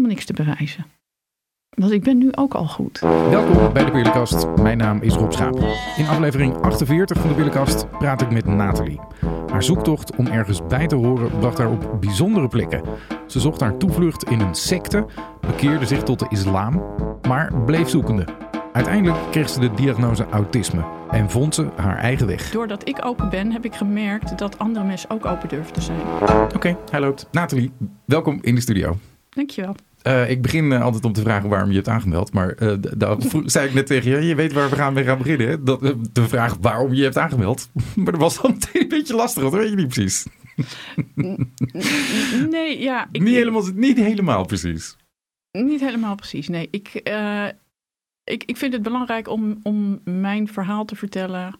helemaal niks te bewijzen. Want ik ben nu ook al goed. Welkom bij de Pillenkast. Mijn naam is Rob Schaap. In aflevering 48 van de Pillenkast praat ik met Nathalie. Haar zoektocht om ergens bij te horen bracht haar op bijzondere plekken. Ze zocht haar toevlucht in een secte, bekeerde zich tot de islam, maar bleef zoekende. Uiteindelijk kreeg ze de diagnose autisme en vond ze haar eigen weg. Doordat ik open ben, heb ik gemerkt dat andere mensen ook open durven te zijn. Oké, hij loopt. Nathalie, welkom in de studio. Dankjewel. Uh, ik begin uh, altijd om te vragen waarom je hebt aangemeld. Maar uh, daar zei ik net tegen je, je weet waar we gaan mee gaan beginnen. Hè? Dat, de vraag waarom je hebt aangemeld. Maar dat was dan meteen een beetje lastig, dat weet je niet precies. Nee, ja. Ik, niet, helemaal, niet helemaal precies. Niet helemaal precies, nee. Ik, ik, ik vind het belangrijk om, om mijn verhaal te vertellen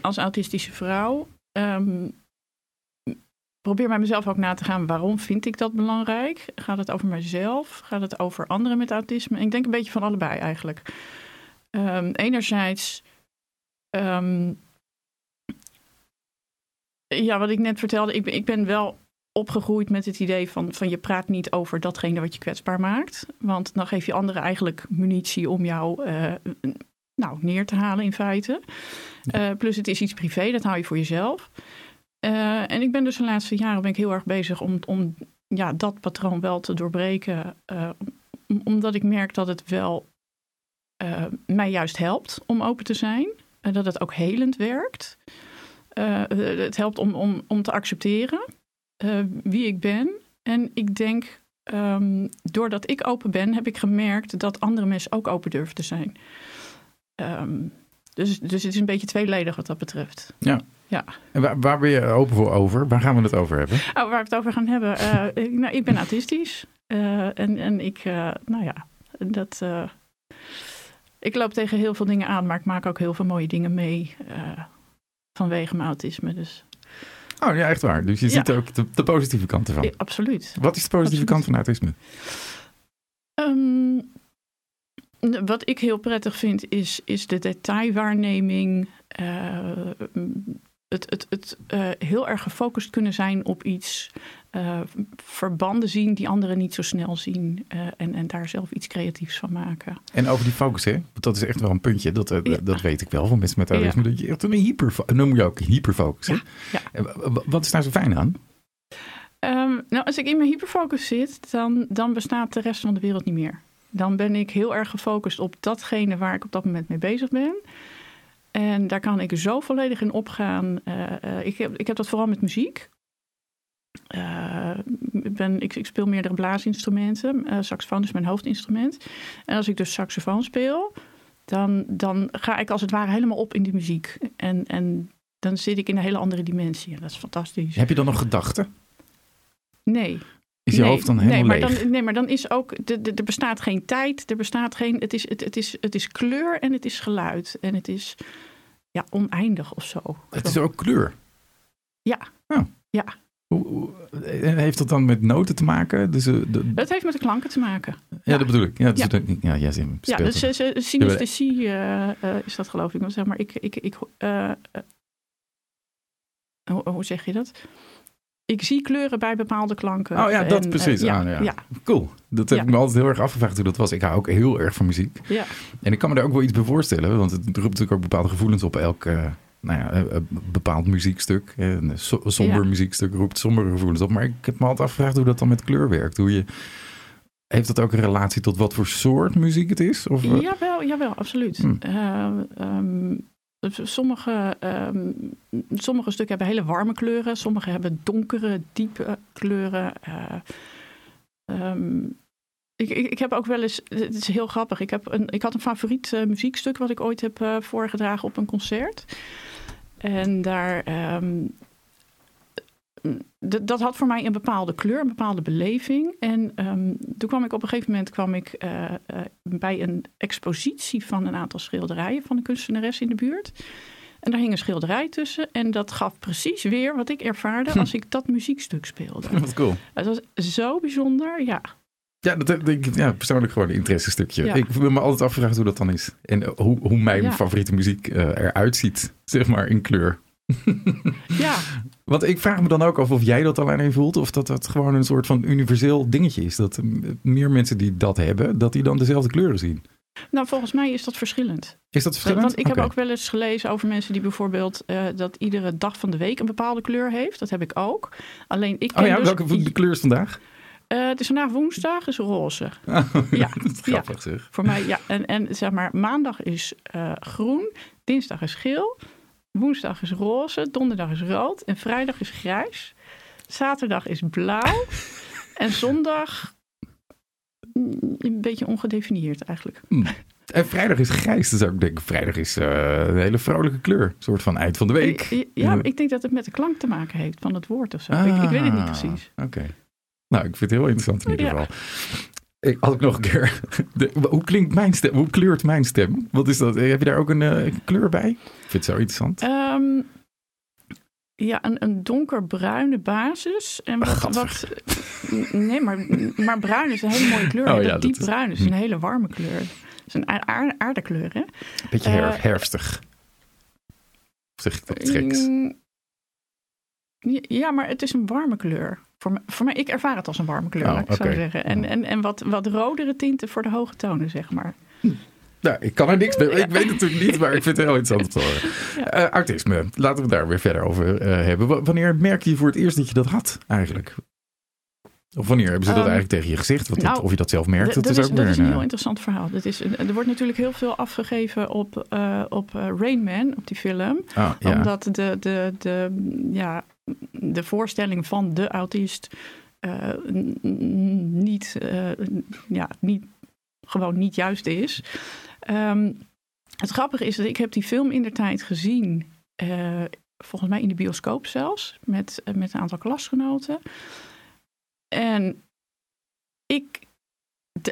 als autistische vrouw. Um, probeer bij mezelf ook na te gaan, waarom vind ik dat belangrijk? Gaat het over mijzelf? Gaat het over anderen met autisme? Ik denk een beetje van allebei eigenlijk. Um, enerzijds, um, ja, wat ik net vertelde, ik ben, ik ben wel opgegroeid met het idee van, van je praat niet over datgene wat je kwetsbaar maakt. Want dan geef je anderen eigenlijk munitie om jou uh, nou, neer te halen in feite. Uh, plus het is iets privé, dat hou je voor jezelf. Uh, en ik ben dus de laatste jaren ben ik heel erg bezig om, om ja, dat patroon wel te doorbreken. Uh, omdat ik merk dat het wel uh, mij juist helpt om open te zijn. En dat het ook helend werkt. het helpt om, om, om te accepteren wie ik ben. En ik denk, um, doordat ik open ben, heb ik gemerkt dat andere mensen ook open durven te zijn. Um, dus, dus het is een beetje tweeledig wat dat betreft. Ja. Ja. En waar, waar, ben je open voor over? Waar gaan we het over hebben? Oh, waar we het over gaan hebben? Uh, ik, nou, ik ben autistisch. Uh, en, en ik, uh, nou ja, dat... ik loop tegen heel veel dingen aan, maar ik maak ook heel veel mooie dingen mee vanwege mijn autisme. Dus. Oh ja, echt waar. Dus je ja. ziet ook de, de, positieve kant ervan. Ja, absoluut. Wat is de positieve absoluut. kant van autisme? Um, wat ik heel prettig vind is, is de detailwaarneming. Uh, het, het, het uh, heel erg gefocust kunnen zijn op iets. Uh, verbanden zien die anderen niet zo snel zien. en, en daar zelf iets creatiefs van maken. En over die focus, hè? Want dat is echt wel een puntje. Dat, ja. dat weet ik wel van mensen met autisme. Ja. Dat je echt een hyper, noem je ook hyperfocus. Hè? Ja. Wat is daar zo fijn aan? Um, nou, als ik in mijn hyperfocus zit, dan, dan bestaat de rest van de wereld niet meer dan ben ik heel erg gefocust op datgene waar ik op dat moment mee bezig ben. En daar kan ik zo volledig in opgaan. Uh, uh, ik, heb, ik heb dat vooral met muziek. Uh, ik, ben, ik, ik, speel meerdere blaasinstrumenten. saxofoon is mijn hoofdinstrument. En als ik dus saxofoon speel, dan, dan ga ik als het ware helemaal op in die muziek. En, en dan zit ik in een hele andere dimensie. En dat is fantastisch. Heb je dan nog gedachten? Nee. Is je nee, hoofd dan helemaal nee, maar leeg? Dan, nee, maar dan is ook, er bestaat geen tijd, er bestaat geen, het is, het, het, is, het is kleur en het is geluid. En het is ja, oneindig of zo. Het is ook kleur? Ja. Oh. Ja. Hoe, hoe, heeft dat dan met noten te maken? Dus, uh, de... Het heeft met de klanken te maken. Ja, ja. dat bedoel ik. Ja, dus ja. De, ja, ja, ja dus uh, synesthesie uh, is dat geloof ik. Zeg maar, ik, ik, ik, hoe, hoe zeg je dat? Ik zie kleuren bij bepaalde klanken. Oh ja, dat en, precies. Uh, ja, ah, ja. ja, Cool. Dat heb Ja. ik me altijd heel erg afgevraagd hoe dat was. Ik hou ook heel erg van muziek. Ja. En ik kan me daar ook wel iets bij voorstellen. Want het roept natuurlijk ook bepaalde gevoelens op elk uh, nou ja, uh, bepaald muziekstuk. Een so somber muziekstuk roept sombere gevoelens op. Maar ik heb me altijd afgevraagd hoe dat dan met kleur werkt. Hoe je... Heeft dat ook een relatie tot wat voor soort muziek het is? Of, Jawel, jawel, absoluut. Hmm. Uh, um, sommige, um, sommige stukken hebben hele warme kleuren. Sommige hebben donkere, diepe kleuren. Uh, um, ik, ik, heb ook wel eens, het is heel grappig. Ik, heb een, ik had een favoriet uh, muziekstuk wat ik ooit heb uh, voorgedragen op een concert. En daar, um, dat had voor mij een bepaalde kleur, een bepaalde beleving. En um, toen kwam ik op een gegeven moment kwam ik, uh, uh, bij een expositie van een aantal schilderijen van een kunstenares in de buurt. En daar hing een schilderij tussen. En dat gaf precies weer wat ik ervaarde als ik dat muziekstuk speelde. Wat cool. Het was zo bijzonder, ja. Ja, dat denk ik ja, persoonlijk gewoon een interessestukje. Ja. Ik wil me altijd afgevraagd hoe dat dan is. En hoe, hoe mijn ja. favoriete muziek uh, eruit ziet, zeg maar, in kleur. ja. Want ik vraag me dan ook af of jij dat alleen voelt. Of dat dat gewoon een soort van universeel dingetje is. Dat meer mensen die dat hebben, dat die dan dezelfde kleuren zien. Nou, volgens mij is dat verschillend. Is dat verschillend? Want ik heb ook wel eens gelezen over mensen die bijvoorbeeld uh, dat iedere dag van de week een bepaalde kleur heeft. Dat heb ik ook. Alleen ik. oh ja, dus welke kleur is vandaag? Uh, het is vandaag woensdag, is roze. Oh, ja, dat is grappig ja, zeg. Voor mij, ja. En, en zeg maar, maandag is uh, groen, dinsdag is geel, woensdag is roze, donderdag is rood en vrijdag is grijs. Zaterdag is blauw en zondag een beetje ongedefinieerd eigenlijk. Hmm. En vrijdag is grijs, dus ik denk vrijdag is uh, een hele vrolijke kleur. Een soort van eind van de week. Ja, maar ik denk dat het met de klank te maken heeft van het woord of zo. ik, ik, weet het niet precies. Oké. Nou, ik vind het heel interessant in ieder geval. Ik, had ik nog een keer. De, hoe klinkt mijn stem? Hoe kleurt mijn stem? Wat is dat? Heb je daar ook een, uh, kleur bij? Ik vind het zo interessant. Um, ja, een, een donkerbruine basis. En wat, wat, nee, maar, maar bruin is een hele mooie kleur. Oh, ja, diep dat is- bruin is een hele warme kleur. Het is een aard- aard- aardekleur, hè? Beetje her, Eh, herfstig. Of zeg ik dat treks? Mm, Ja, maar het is een warme kleur. Voor mij, voor mij ik ervaar het als een warme kleur, Oh, laat ik zo zeggen. En, en, en wat, wat rodere tinten voor de hoge tonen, zeg maar. Nou, ik kan er niks mee. Ik weet het natuurlijk niet, maar ik vind het heel interessant om te horen. Ja. Eh, autisme, laten we daar weer verder over eh, hebben. W- wanneer merkte je voor het eerst dat je dat had, eigenlijk? Of wanneer hebben ze dat Ehm, eigenlijk tegen je? Want dat- nou, of je dat zelf merkt, dat, dat, is ook dat weer is een heel eh, interessant verhaal. Dat is, een- er wordt natuurlijk heel veel afgegeven op, eh, op eh, Rain Man, op die film. ah, ja. Omdat de, de, de, ja, de voorstelling van de autist eh, niet, eh, ja, niet, gewoon niet juist is. Ehm, het grappige is dat ik heb die film in de tijd gezien, eh, volgens mij in de bioscoop zelfs, met, eh, met een aantal klasgenoten. En ik,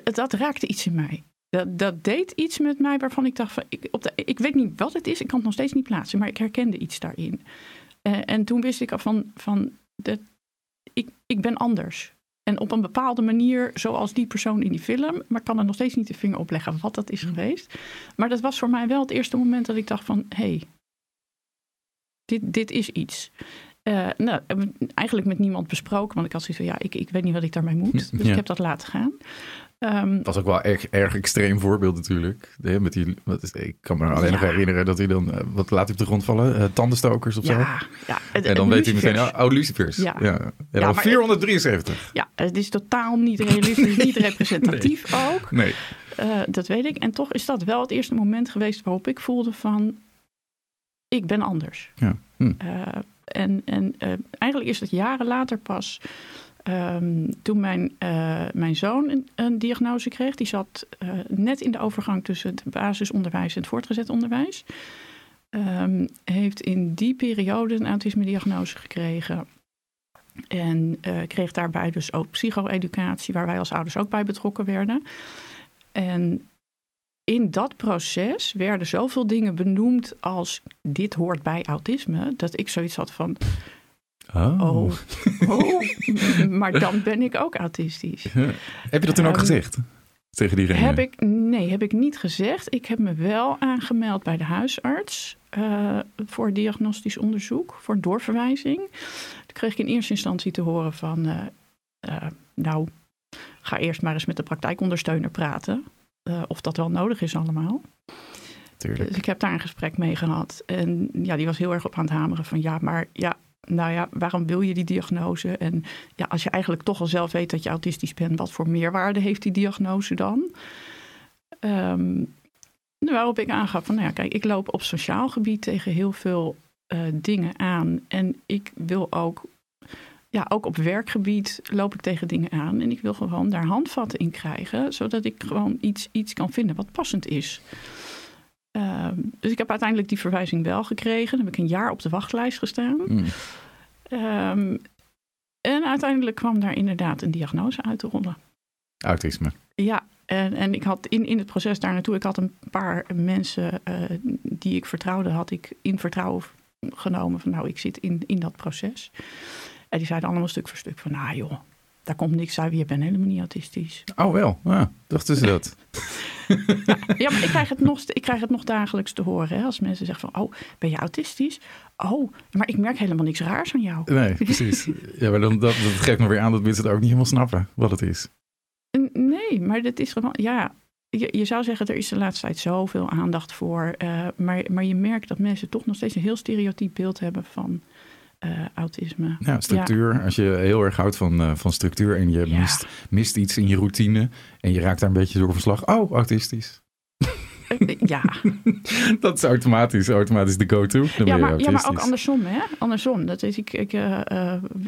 dat raakte iets in mij. Dat, dat deed iets met mij waarvan ik dacht: van, ik, op de, ik weet niet wat het is, ik kan het nog steeds niet plaatsen, maar ik herkende iets daarin. Eh, en toen wist ik al van: van dat, ik, ik ben anders. En op een bepaalde manier, zoals die persoon in die film, maar ik kan er nog steeds niet de vinger op leggen wat dat is geweest. Maar dat was voor mij wel het eerste moment dat ik dacht: van hé, hey, dit, dit is iets. Eh, nou, eigenlijk met niemand besproken, want ik had zoiets van: ja, ik, ik weet niet wat ik daarmee moet. Dus Ja. ik heb dat laten gaan. Ehm, was ook wel erg, erg extreem voorbeeld natuurlijk. Hè, met die, wat is, ik kan me alleen nog Ja. herinneren dat hij dan, eh, wat laat hij op de grond vallen? Eh, tandenstokers of zo? ja, ja. het- En dan weet hij meteen, lucifers. oh, oh, lucifers. Ja. Ja. Ja. Ja, dan maar- 473. Ja, het is totaal niet realistisch, niet representatief ook. Nee. Eh, dat weet ik. En toch is dat wel het eerste moment geweest waarop ik voelde van... ik ben anders. Ja. Hm. En en eh, eigenlijk is het jaren later pas... ehm, toen mijn, eh, mijn zoon een, diagnose kreeg. Die zat eh, net in de overgang tussen het basisonderwijs en het voortgezet onderwijs. Ehm, heeft in die periode een autisme-diagnose gekregen. En kreeg daarbij dus ook psycho-educatie, waar wij als ouders ook bij betrokken werden. En in dat proces werden zoveel dingen benoemd als dit hoort bij autisme, dat ik zoiets had van, oh, oh maar dan ben ik ook autistisch. Heb je dat toen ook Ehm, gezegd? Tegen diegene? Heb ik, nee, heb ik niet gezegd. Ik heb me wel aangemeld bij de huisarts eh, voor diagnostisch onderzoek, voor doorverwijzing. Toen kreeg ik in eerste instantie te horen van, eh, eh, nou, ga eerst maar eens met de praktijkondersteuner praten. Eh, of dat wel nodig is allemaal. Tuurlijk. Dus ik heb daar een gesprek mee gehad. En ja, die was heel erg op aan het hameren van ja, maar ja, nou ja, waarom wil je die diagnose? En ja, als je eigenlijk toch al zelf weet dat je autistisch bent, wat voor meerwaarde heeft die diagnose dan? Ehm, waarop ik aangaf van nou ja, kijk, ik loop op sociaal gebied tegen heel veel eh, dingen aan. En ik wil ook, ja, ook op werkgebied loop ik tegen dingen aan. En ik wil gewoon daar handvatten in krijgen, zodat ik gewoon iets, iets kan vinden wat passend is. Ehm, dus ik heb uiteindelijk die verwijzing wel gekregen. Dan heb ik een jaar op de wachtlijst gestaan. Hm. Ehm, en uiteindelijk kwam daar inderdaad een diagnose uit te rollen. Autisme. Ja, en, en ik had in, in het proces daar naartoe, ik had een paar mensen eh, die ik vertrouwde, had ik in vertrouwen genomen van nou, ik zit in, in dat proces. En die zeiden allemaal stuk voor stuk van nou joh, daar komt niks uit, je bent helemaal niet autistisch. Oh wel, ah, dachten ze dat. ja, maar ik krijg, het nog, ik krijg het nog dagelijks te horen. Hè? Als mensen zeggen van, oh, ben je autistisch? Oh, maar ik merk helemaal niks raars aan jou. Nee, precies. Ja, maar dan, dat, dat geeft me weer aan dat mensen het ook niet helemaal snappen wat het is. Nee, maar dat is gewoon, ja, je, je, zou zeggen, er is de laatste tijd zoveel aandacht voor. Uh, maar, maar je merkt dat mensen toch nog steeds een heel stereotyp beeld hebben van uh, autisme. Ja, structuur. Als je heel erg houdt van, uh, van structuur en je mist, mist iets in je routine en je raakt daar een beetje door verslag. Oh, autistisch. Ja. dat is automatisch, automatisch de go-to. Ja maar, ja, maar ook andersom, hè? Andersom. Dat is, ik, ik, uh,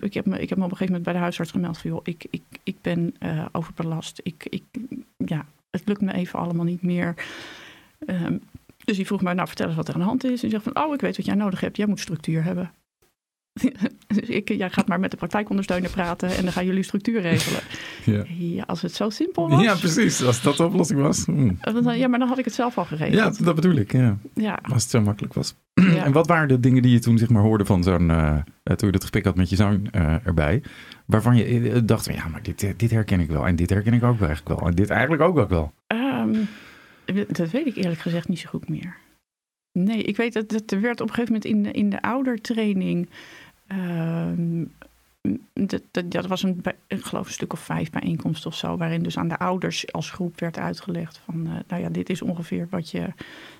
ik, heb me, ik heb me op een gegeven moment bij de huisarts gemeld van... joh, ik, ik, ik ben uh, overbelast. Ik, ik, ja, het lukt me even allemaal niet meer. Um, dus die vroeg mij, nou vertel eens wat er aan de hand is. En zegt van, oh, ik weet wat jij nodig hebt. Jij moet structuur hebben. Dus ik, jij gaat maar met de praktijkondersteuner praten en dan gaan jullie structuur regelen. Ja. ja als het zo simpel was. Ja, precies. Als dat de oplossing was. Hmm. Ja, maar dan had ik het zelf al geregeld. Ja, dat bedoel ik. Ja. ja. Als het zo makkelijk was. Ja. En wat waren de dingen die je toen zeg maar hoorde van zo'n, uh, toen je dat gesprek had met je zoon uh, erbij, waarvan je dacht, ja, maar dit, dit herken ik wel en dit herken ik ook wel eigenlijk wel en dit eigenlijk ook wel. Um, dat weet ik eerlijk gezegd niet zo goed meer. Nee, ik weet dat, dat er werd op een gegeven moment in de, in de oudertraining dat, dat, dat, was een, ik geloof een stuk of vijf bijeenkomsten of zo, waarin dus aan de ouders als groep werd uitgelegd van, uh, nou ja, dit is ongeveer wat je,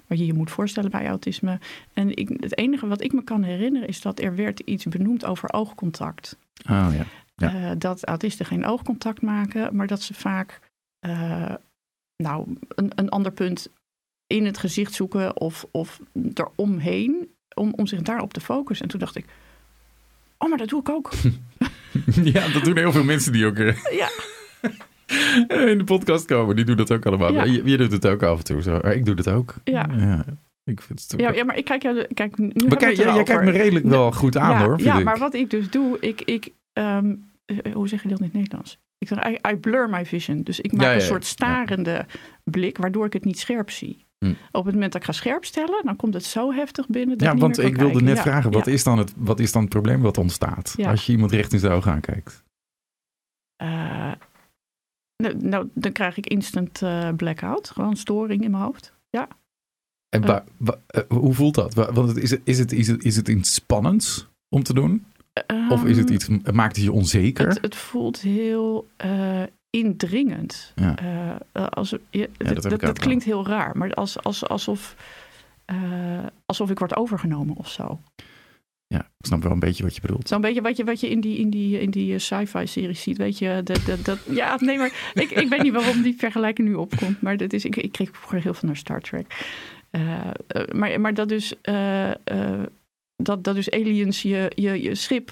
wat je je moet voorstellen bij autisme. En ik, het enige wat ik me kan herinneren is dat er werd iets benoemd over oogcontact. Oh ja. ja. Uh, dat autisten geen oogcontact maken, maar dat ze vaak, uh, nou, een, een ander punt in het gezicht zoeken of, of eromheen, om, om zich daarop te focussen. En toen dacht ik, Oh, maar dat doe ik ook. ja, dat doen heel veel mensen die ook uh, ja. in de podcast komen. Die doen dat ook allemaal. Ja. Je, je, doet het ook af en toe. Zo. Ik doe het ook. Ja. ja. Ik vind het ja, ja, maar ik kijk jou. Kijk, nu maar kijk, jij, jij kijkt me redelijk wel goed aan hoor. Ja, ik. maar wat ik dus doe, ik, ik um, hoe zeg je dat in het Nederlands? Ik zeg, I, I blur my vision. Dus ik maak een soort starende blik, waardoor ik het niet scherp zie. Hm. Op het moment dat ik ga scherp stellen, dan komt het zo heftig binnen. Dat ja, want ik wilde net vragen, wat, is dan het, wat is dan het probleem wat ontstaat als je iemand recht in zijn ogen aankijkt? Uh, nou, nou, dan krijg ik instant uh, blackout, gewoon storing in mijn hoofd. Ja. En uh, hoe voelt dat? Want is het, is, het, is, het, is het iets spannends om te doen? of is het ehm, iets, maakt het je onzeker? Het, het voelt heel indringend. Ja. Uh, als, je, ja, dat, dat, dat klinkt heel raar, maar als, als, alsof, uh, alsof ik word overgenomen of zo. Ja, ik snap wel een beetje wat je bedoelt. Zo'n beetje wat je, wat je in die, in die, in die sci-fi series ziet. Weet je, dat, dat, dat, ja, nee, maar ik, ik weet niet waarom die vergelijking nu opkomt. Maar dat is, ik, ik kreeg vroeger heel veel naar Star Trek. Uh, maar, maar dat dus, dat, dat dus aliens je, je, je schip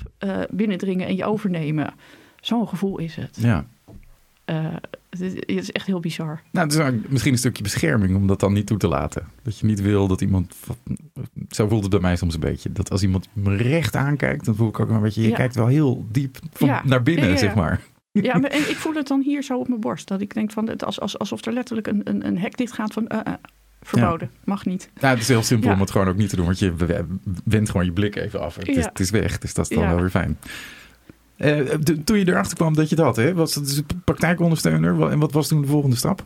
binnendringen en je overnemen. Zo'n gevoel is het. Ja. Uh, het, is, echt heel bizar. Nou, het is misschien een stukje bescherming om dat dan niet toe te laten. Dat je niet wil dat iemand. Zo voelt het bij mij soms een beetje. Dat als iemand me recht aankijkt, dan voel ik ook een beetje. Je ja. kijkt wel heel diep van ja. naar binnen, ja, zeg maar. Ja, maar, en ik voel het dan hier zo op mijn borst. Dat ik denk van het als, als, alsof er letterlijk een, een, een hek dicht gaat van. Uh, uh, verboden, mag niet. Nou, het is heel simpel om het gewoon ook niet te doen, want je wendt gewoon je blik even af. Het, is, het is weg, dus dat is dan wel weer fijn. Uh, toen je erachter kwam dat je dat, hè, was het dus praktijkondersteuner. En wat was toen de volgende stap?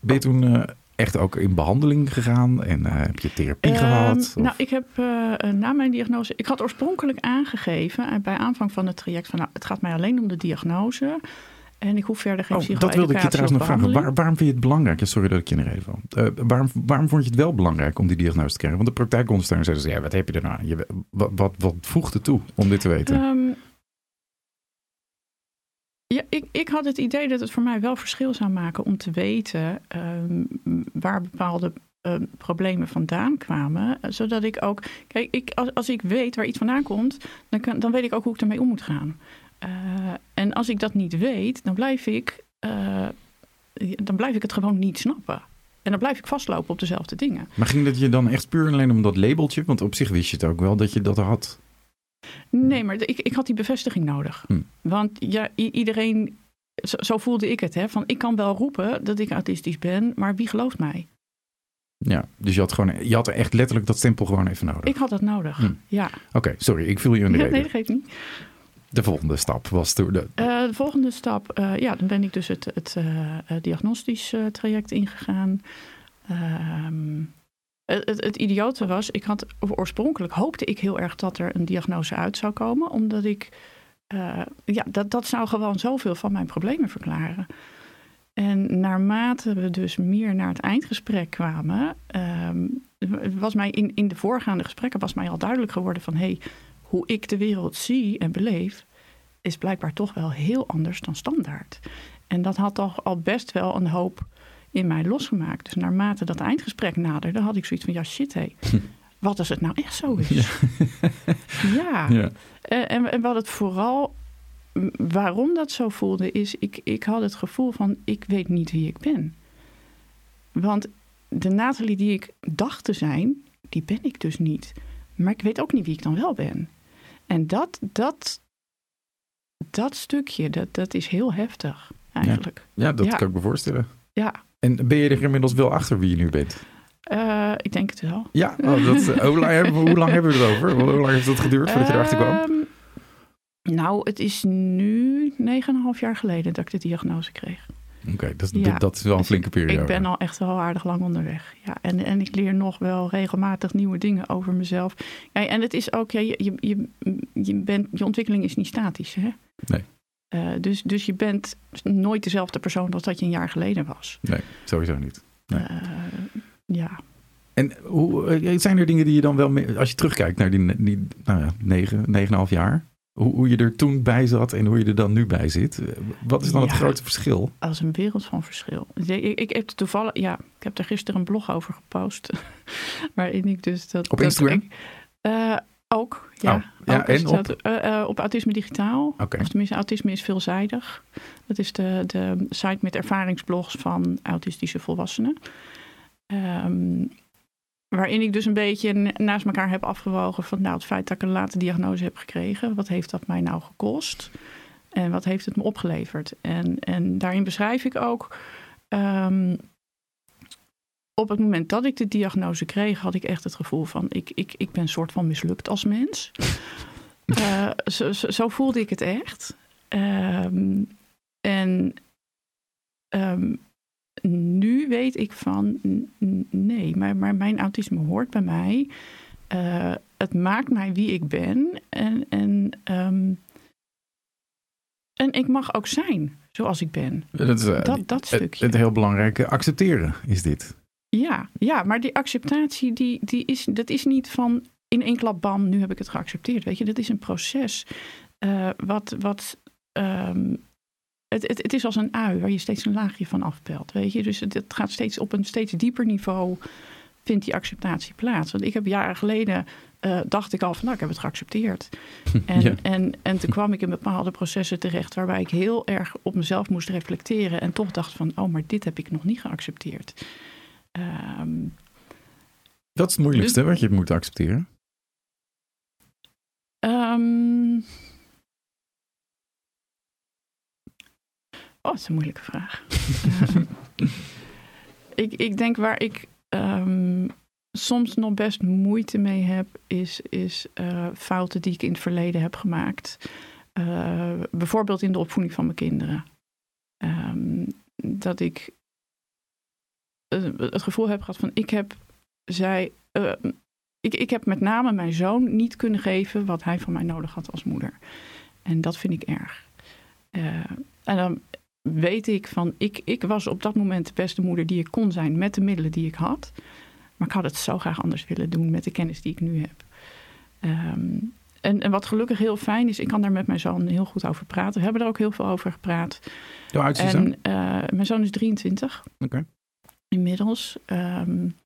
Ben je toen uh, echt ook in behandeling gegaan en uh, heb je therapie gehad? Of? Nou, ik heb na mijn diagnose. Ik had oorspronkelijk aangegeven bij aanvang van het traject van nou, het gaat mij alleen om de diagnose. En ik hoef verder geen oh, Dat wilde ik je trouwens nog vragen. Waar, waarom vind je het belangrijk? Sorry dat ik je er even van. waarom, waarom vond je het wel belangrijk om die diagnose te krijgen? Want de praktijkondersteuner zei: dus, ja, wat heb je er nou? Je, wat, wat, wat voegt er toe om dit te weten? Um, ja, ik, ik had het idee dat het voor mij wel verschil zou maken om te weten um, waar bepaalde um, problemen vandaan kwamen. Zodat ik ook, kijk, ik, als, als ik weet waar iets vandaan komt, dan, dan weet ik ook hoe ik ermee om moet gaan. Uh, en als ik dat niet weet, dan blijf ik, uh, dan blijf ik het gewoon niet snappen. En dan blijf ik vastlopen op dezelfde dingen. Maar ging dat je dan echt puur alleen om dat labeltje? Want op zich wist je het ook wel dat je dat had. Nee, maar ik, ik had die bevestiging nodig. Hm. Want ja, iedereen, zo, zo, voelde ik het, hè, van ik kan wel roepen dat ik autistisch ben, maar wie gelooft mij? Ja, dus je had, gewoon, je had echt letterlijk dat stempel gewoon even nodig. Ik had dat nodig, hm. ja. Oké, okay, sorry, ik viel je in de reden. Nee, dat geeft niet. De volgende stap was toen de... Uh, de volgende stap, uh, ja, dan ben ik dus het, het uh, diagnostisch traject ingegaan. Ehm, het, idiote was, ik had oorspronkelijk hoopte ik heel erg dat er een diagnose uit zou komen, omdat ik, ja, dat, dat zou gewoon zoveel van mijn problemen verklaren. En naarmate we dus meer naar het eindgesprek kwamen, um, was mij in, in de voorgaande gesprekken was mij al duidelijk geworden van hé, hey, hoe ik de wereld zie en beleef, is blijkbaar toch wel heel anders dan standaard. En dat had toch al best wel een hoop in mij losgemaakt. Dus naarmate dat eindgesprek naderde, had ik zoiets van: ja, shit, hé. Wat als het nou echt zo is? Ja. ja. ja. En, en wat het vooral, waarom dat zo voelde, is: ik, ik had het gevoel van: ik weet niet wie ik ben. Want de Nathalie die ik dacht te zijn, die ben ik dus niet. Maar ik weet ook niet wie ik dan wel ben. En dat, dat, dat stukje, dat, dat is heel heftig eigenlijk. Ja, dat kan ik me voorstellen. Ja. En ben je er inmiddels wel achter wie je nu bent? Uh, ik denk het wel. Ja, oh, dat, hoe, lang hebben, hoe lang hebben we het over? Hoe lang heeft het geduurd voordat je erachter kwam? Um, nou, het is nu 9,5 jaar geleden dat ik de diagnose kreeg. Oké, dat, dat, is wel een dus flinke periode. Ik ben al echt wel aardig lang onderweg. Ja, en, en ik leer nog wel regelmatig nieuwe dingen over mezelf. Ja, en het is ook, ja, je, je, je, bent, je ontwikkeling is niet statisch. Hè? Nee. Uh, dus, dus je bent nooit dezelfde persoon als dat je een jaar geleden was. Nee, sowieso niet. Nee. Uh, ja. En hoe, eh, zijn er dingen die je dan wel, mee, als je terugkijkt naar die, die nou ja, negen, negen en half jaar, hoe, hoe, je er toen bij zat en hoe je er dan nu bij zit. Wat is dan het grote verschil? Als een wereld van verschil. Ik, ik heb toevallig, ja, ik heb daar gisteren een blog over gepost. waarin ik dus dat. Op Instagram? uh, ook, ja. Oh, ja ook en op? Uh, uh, op Autisme Digitaal. Okay. Of tenminste, Autisme is veelzijdig. Dat is de, de site met ervaringsblogs van autistische volwassenen. Um, Waarin ik dus een beetje naast elkaar heb afgewogen van nou, het feit dat ik een late diagnose heb gekregen, wat heeft dat mij nou gekost? En wat heeft het me opgeleverd? En, en daarin beschrijf ik ook. Um, op het moment dat ik de diagnose kreeg, had ik echt het gevoel van ik, ik, ik ben een soort van mislukt als mens. uh, zo, zo, zo, voelde ik het echt. Um, en um, nu weet ik van nee, maar, maar mijn autisme hoort bij mij. Uh, het maakt mij wie ik ben. En, en, um, en ik mag ook zijn zoals ik ben. Dat, is, uh, dat, dat stukje. Het, het heel belangrijke accepteren is dit. Ja, ja maar die acceptatie, die, die is, dat is niet van in één klap bam, nu heb ik het geaccepteerd. Weet je, dat is een proces uh, wat, wat um, het, het, het, is als een ui waar je steeds een laagje van afpelt. Weet je? Dus het, het, gaat steeds op een steeds dieper niveau. Vindt die acceptatie plaats? Want ik heb jaren geleden. Uh, dacht ik al van nou, ik heb het geaccepteerd. En, ja. en, en toen kwam ik in bepaalde processen terecht waarbij ik heel erg op mezelf moest reflecteren. En toch dacht van, oh, maar dit heb ik nog niet geaccepteerd. Um, dat is het moeilijkste dus, wat je moet accepteren. Um, Oh, dat is een moeilijke vraag. ik, ik denk waar ik soms nog best moeite mee heb, is, is uh, fouten die ik in het verleden heb gemaakt. Uh, bijvoorbeeld in de opvoeding van mijn kinderen. Um, dat ik het gevoel heb gehad van ik heb zij. ik, ik heb met name mijn zoon niet kunnen geven wat hij van mij nodig had als moeder. En dat vind ik erg. en dan weet ik van, ik, ik was op dat moment de beste moeder die ik kon zijn met de middelen die ik had. Maar ik had het zo graag anders willen doen met de kennis die ik nu heb. Um, en, en, wat gelukkig heel fijn is, ik kan daar met mijn zoon heel goed over praten. We hebben er ook heel veel over gepraat. Hoe oud is en, uh, mijn zoon is 23. Oké. Okay. Inmiddels. Um,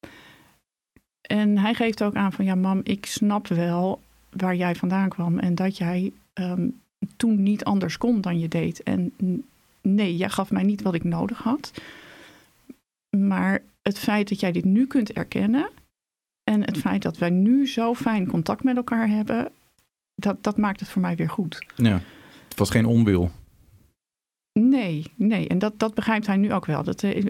en hij geeft ook aan van, ja mam, ik snap wel waar jij vandaan kwam. En dat jij um, toen niet anders kon dan je deed. En nee, jij gaf mij niet wat ik nodig had. Maar het feit dat jij dit nu kunt erkennen en het feit dat wij nu zo fijn contact met elkaar hebben, dat, dat maakt het voor mij weer goed. Ja, het was geen onwil. Nee, nee. En dat, dat begrijpt hij nu ook wel. Dat, eh,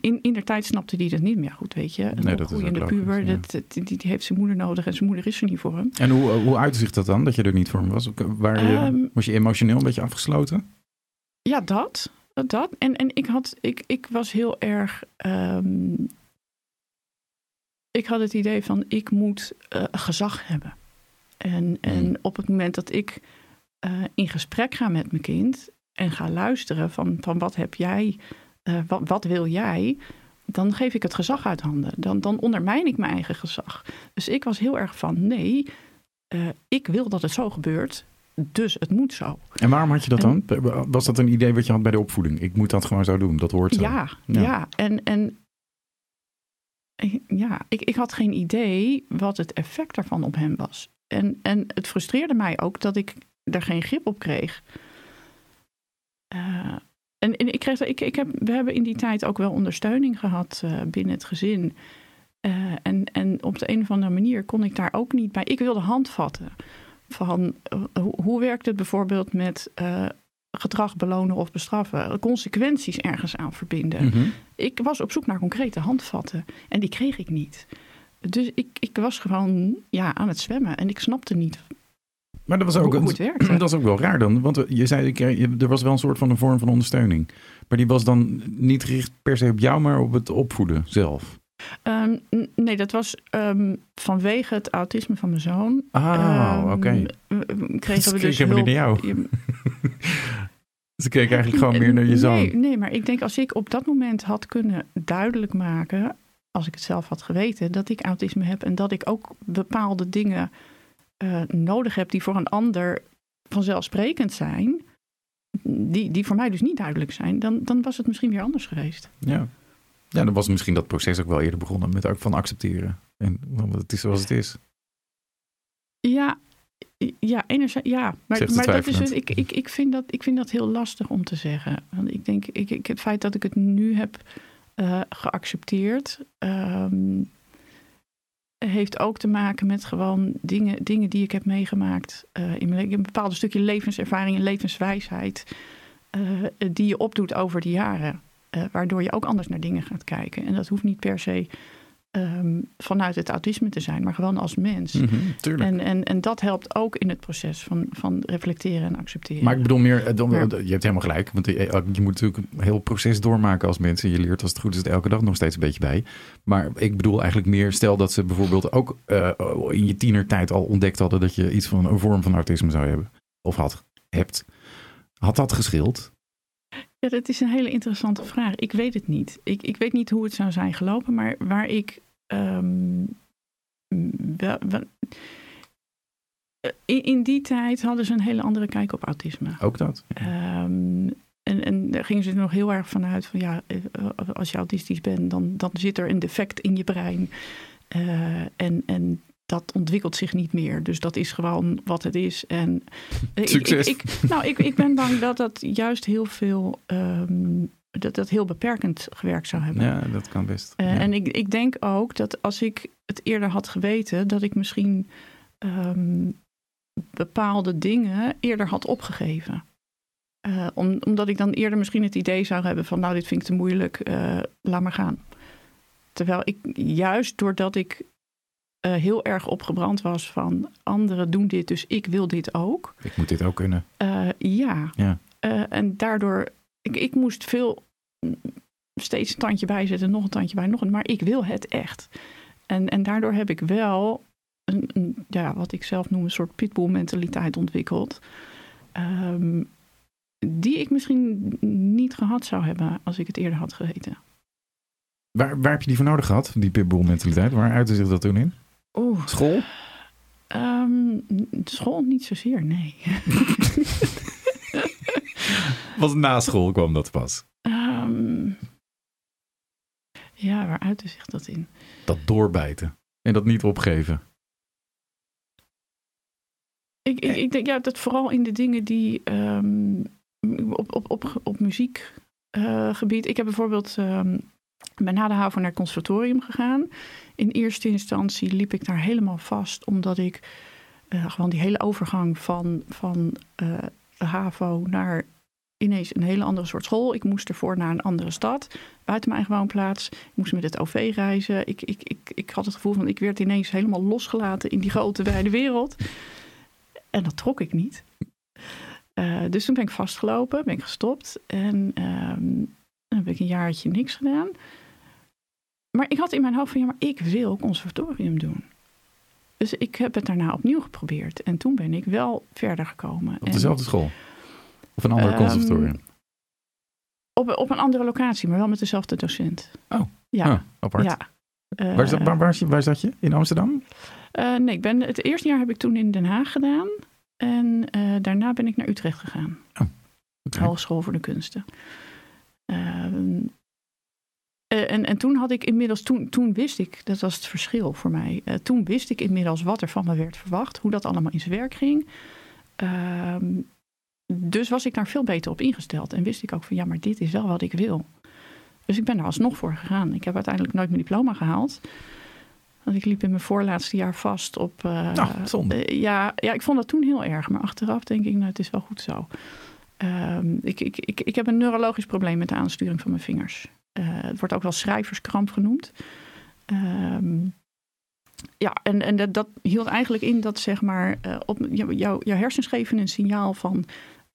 in, in der tijd snapte hij dat niet meer goed, weet je. Een Nee, dat is opgroeiende ook logisch, puber, ja. dat, die, die heeft zijn moeder nodig en zijn moeder is er niet voor hem. En hoe, hoe uitte zich dat dan, dat je er niet voor hem was? Waar je, Ehm, was je emotioneel een beetje afgesloten? Ja, dat. dat. En, en ik, had, ik, ik was heel erg. ehm, ik had het idee van ik moet eh, gezag hebben. En, en Hmm. op het moment dat ik eh, in gesprek ga met mijn kind en ga luisteren van, van wat heb jij, eh, wat, wat wil jij, dan geef ik het gezag uit handen. Dan, dan ondermijn ik mijn eigen gezag. Dus ik was heel erg van nee, eh, ik wil dat het zo gebeurt, dus het moet zo. En waarom had je dat En- dan? Was dat een idee wat je had bij de opvoeding? Ik moet dat gewoon zo doen, dat hoort zo. Ja, Ja. ja. En, en ja, ik, ik had geen idee wat het effect daarvan op hem was. En, en het frustreerde mij ook dat ik er geen grip op kreeg. Eh, en, en ik kreeg, ik, ik heb, we hebben in die tijd ook wel ondersteuning gehad eh, binnen het gezin. Eh, en, en op de een of andere manier kon ik daar ook niet bij. Ik wilde handvatten van hoe, hoe werkt het bijvoorbeeld met gedrag belonen of bestraffen, consequenties ergens aan verbinden. Mhm. Ik was op zoek naar concrete handvatten en die kreeg ik niet. Dus ik, ik was gewoon ja, aan het zwemmen en ik snapte niet Maar dat was ook, hoe, het dat is ook wel raar dan. Want eh, je zei, er was wel een soort van een vorm van ondersteuning. Maar die was dan niet gericht per se op jou, maar op het opvoeden zelf. Ehm, nee, dat was ehm, vanwege het autisme van mijn zoon. Ah, Ehm, oké. Kregen we Ze dus hulp. naar Je- Ze keek eigenlijk gewoon meer naar je zoon. Nee, nee, maar ik denk als ik op dat moment had kunnen duidelijk maken, als ik het zelf had geweten, dat ik autisme heb en dat ik ook bepaalde dingen eh, nodig heb die voor een ander vanzelfsprekend zijn, die, die voor mij dus niet duidelijk zijn, dan, dan was het misschien weer anders geweest. Ja. ja, dan was misschien dat proces ook wel eerder begonnen met ook van accepteren. En want het is zoals het is. Ja, ja, enerzijds, ja. Maar, maar dat is het, ik, ik, ik, vind dat, ik vind dat heel lastig om te zeggen. Want ik denk, ik, ik, het feit dat ik het nu heb eh, geaccepteerd, ehm, heeft ook te maken met gewoon dingen, dingen die ik heb meegemaakt eh, in mijn. Een bepaald stukje levenservaring en levenswijsheid eh, die je opdoet over de jaren. eh, waardoor je ook anders naar dingen gaat kijken. En dat hoeft niet per se ehm, vanuit het autisme te zijn, maar gewoon als mens. Tuurlijk. En, en, en dat helpt ook in het proces van, van reflecteren en accepteren. Maar ik bedoel meer, eh, dan, Ja. je hebt helemaal gelijk. Want je, je moet natuurlijk een heel proces doormaken als mensen. Je leert als het goed is er elke dag nog steeds een beetje bij. Maar ik bedoel eigenlijk meer, stel dat ze bijvoorbeeld ook eh, in je tienertijd al ontdekt hadden dat je iets van een vorm van autisme zou hebben. Of had, hebt. Had dat geschild? Ja, dat is een hele interessante vraag. Ik weet het niet. Ik, ik weet niet hoe het zou zijn gelopen, maar waar ik. ehm, wel, wel- in, in die tijd hadden ze een hele andere kijk op autisme. Ook dat. Ehm, en, en daar gingen ze er nog heel erg vanuit van ja, eh, als je autistisch bent, dan, dan zit er een defect in je brein. Eh, en, en dat ontwikkelt zich niet meer. Dus dat is gewoon wat het is. En eh, ik- Succes. Ik, ik, nou, ik, ik ben bang dat dat juist heel veel, ehm, dat dat heel beperkend gewerkt zou hebben. Ja, dat kan best. Eh, Ja. En ik, ik denk ook dat als ik het eerder had geweten, dat ik misschien ehm, bepaalde dingen eerder had opgegeven. Eh, om, omdat ik dan eerder misschien het idee zou hebben van, nou, dit vind ik te moeilijk, laat maar gaan. Terwijl ik juist doordat ik eh, heel erg opgebrand was van anderen doen dit, dus ik wil dit ook. Ik moet dit ook kunnen. Eh, ja. Ja. Eh, en daardoor, ik, ik moest veel mm, steeds een tandje bijzetten, nog een tandje bij, nog een, maar ik wil het echt. En, en daardoor heb ik wel een, een, ja, wat ik zelf noem een soort pitbull mentaliteit ontwikkeld. Ehm, die ik misschien niet gehad zou hebben als ik het eerder had geweten. Waar, waar heb je die voor nodig gehad, die pitbull mentaliteit? Waar uitte zich dat toen in? Oeh. School? Ehm, school niet zozeer, nee. Was na school kwam dat pas. Ehm, ja, waar uitte zich dat in? Dat doorbijten. En dat niet opgeven. Ik, ik, ik denk ja, dat vooral in de dingen die ehm, op, op, op, op muziekgebied. ik heb bijvoorbeeld. Ehm ben na de HAVO naar het conservatorium gegaan. In eerste instantie liep ik daar helemaal vast, omdat ik eh, gewoon die hele overgang van, van eh, HAVO naar ineens een hele andere soort school. Ik moest ervoor naar een andere stad, buiten mijn woonplaats. Ik moest met het OV reizen. Ik, ik, ik, ik had het gevoel van, ik werd ineens helemaal losgelaten in die grote wijde wereld. En dat trok ik niet. Uh, dus toen ben ik vastgelopen, ben ik gestopt. En ehm, dan heb ik een jaartje niks gedaan. Maar ik had in mijn hoofd van, ja, maar ik wil conservatorium doen. Dus ik heb het daarna opnieuw geprobeerd. En toen ben ik wel verder gekomen. Op dezelfde school? Of een andere um, conservatorium? Op, op een andere locatie, maar wel met dezelfde docent. Oh, ja. Oh, apart. Ja. Uh, waar, zat, waar, waar, waar, zat je? In Amsterdam? Uh, nee, ik ben, het eerste jaar heb ik toen in Den Haag gedaan. En uh, daarna ben ik naar Utrecht gegaan. Oh, okay. Hogeschool voor de Kunsten. Ehm, uh, en, en toen had ik inmiddels, toen, toen wist ik, dat was het verschil voor mij. Uh, toen wist ik inmiddels wat er van me werd verwacht, hoe dat allemaal in zijn werk ging. Uh, dus was ik daar veel beter op ingesteld. En wist ik ook van ja, maar dit is wel wat ik wil. Dus ik ben er alsnog voor gegaan. Ik heb uiteindelijk nooit mijn diploma gehaald. Want ik liep in mijn voorlaatste jaar vast op. nou, ja, ja, ik vond dat toen heel erg. Maar achteraf denk ik, nou, het is wel goed zo. Ehm, ik, ik, ik, ik heb een neurologisch probleem met de aansturing van mijn vingers. Uh, het wordt ook wel schrijverskramp genoemd. Um, ja, en, en dat, dat, hield eigenlijk in dat zeg maar, uh, op, jou, jouw hersens geven een signaal van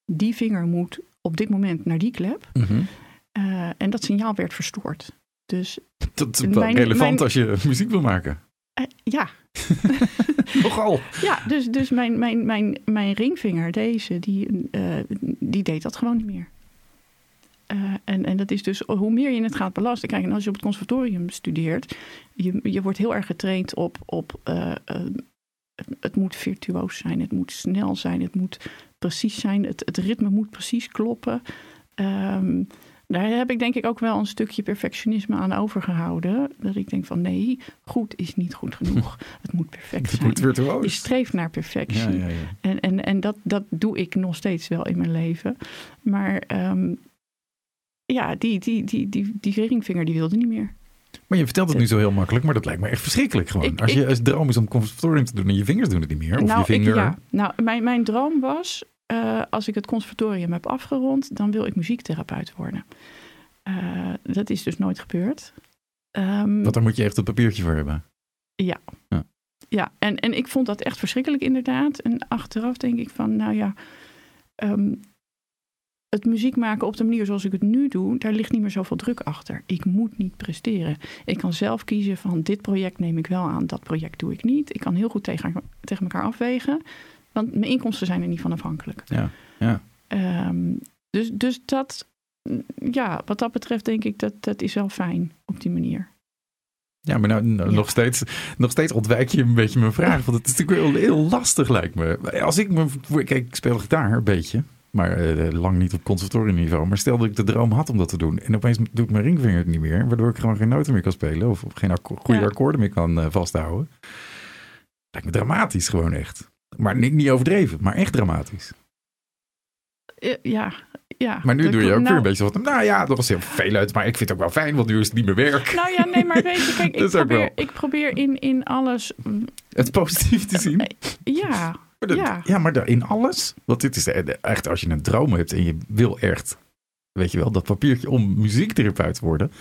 die vinger moet op dit moment naar die klep. Mm -hmm. uh, en dat signaal werd verstoord. Dus dat is wel mijn, relevant mijn, als je muziek wil maken. ja. Nogal. Ja, dus, dus mijn, mijn, mijn, mijn ringvinger, deze, die, die deed dat gewoon niet meer. Uh, en, en dat is dus hoe meer je het gaat belasten. Kijk, en als je op het conservatorium studeert, je, je wordt heel erg getraind op, op uh, het moet virtuoos zijn, het moet snel zijn, het moet precies zijn, het, het ritme moet precies kloppen. Um, daar heb ik denk ik ook wel een stukje perfectionisme aan overgehouden. Dat ik denk van nee, goed is niet goed genoeg. Het moet perfect zijn. Het moet virtuoos. Je streeft naar perfectie. Ja, ja, ja. En, en, en dat, dat doe ik nog steeds wel in mijn leven. Maar um, ja, die, die, die, die, die ringvinger die wilde niet meer. Maar je vertelt het nu zo heel makkelijk, maar dat lijkt me echt verschrikkelijk gewoon. als je als droom is om conservatorium te doen en je vingers doen het niet meer, of nou, je vinger... Ik, ja. Nou, mijn, mijn droom was, uh, als ik het conservatorium heb afgerond, dan wil ik muziektherapeut worden. Uh, dat is dus nooit gebeurd. Um, Want daar moet je echt een papiertje voor hebben. Ja. Ja, ja en, en ik vond dat echt verschrikkelijk inderdaad. En achteraf denk ik van, nou ja... Um, het muziek maken op de manier zoals ik het nu doe, daar ligt niet meer zoveel druk achter. Ik moet niet presteren. Ik kan zelf kiezen van dit project neem ik wel aan, dat project doe ik niet. Ik kan heel goed tegen, tegen elkaar afwegen, want mijn inkomsten zijn er niet van afhankelijk. Ja, ja. Um, dus, dus dat, ja, wat dat betreft denk ik dat dat is wel fijn op die manier. Ja, maar nou, nou ja. nog, steeds, nog steeds ontwijk je een beetje mijn vraag. Want het is natuurlijk heel, heel lastig, lijkt me. Als ik me. Kijk, ik speel gitaar een beetje. Maar uh, lang niet op conservatoriumniveau. Maar stel dat ik de droom had om dat te doen. En opeens doe ik mijn ringvinger het niet meer. Waardoor ik gewoon geen noten meer kan spelen. Of geen akko goede ja. akkoorden meer kan uh, vasthouden. Lijkt me dramatisch gewoon echt. Maar niet, niet overdreven, maar echt dramatisch. Ja, ja. Maar nu doe je ook nou, weer een beetje wat. Nou ja, dat was heel vervelend. Maar ik vind het ook wel fijn, want nu is het niet meer werk. Nou ja, nee, maar weet je, kijk, ik, probeer, ik probeer in, in alles. Het positief te zien. Ja, maar ja. ja, maar in alles. Want dit is echt, als je een droom hebt en je wil echt, weet je wel, dat papiertje om muziektherapeut te worden.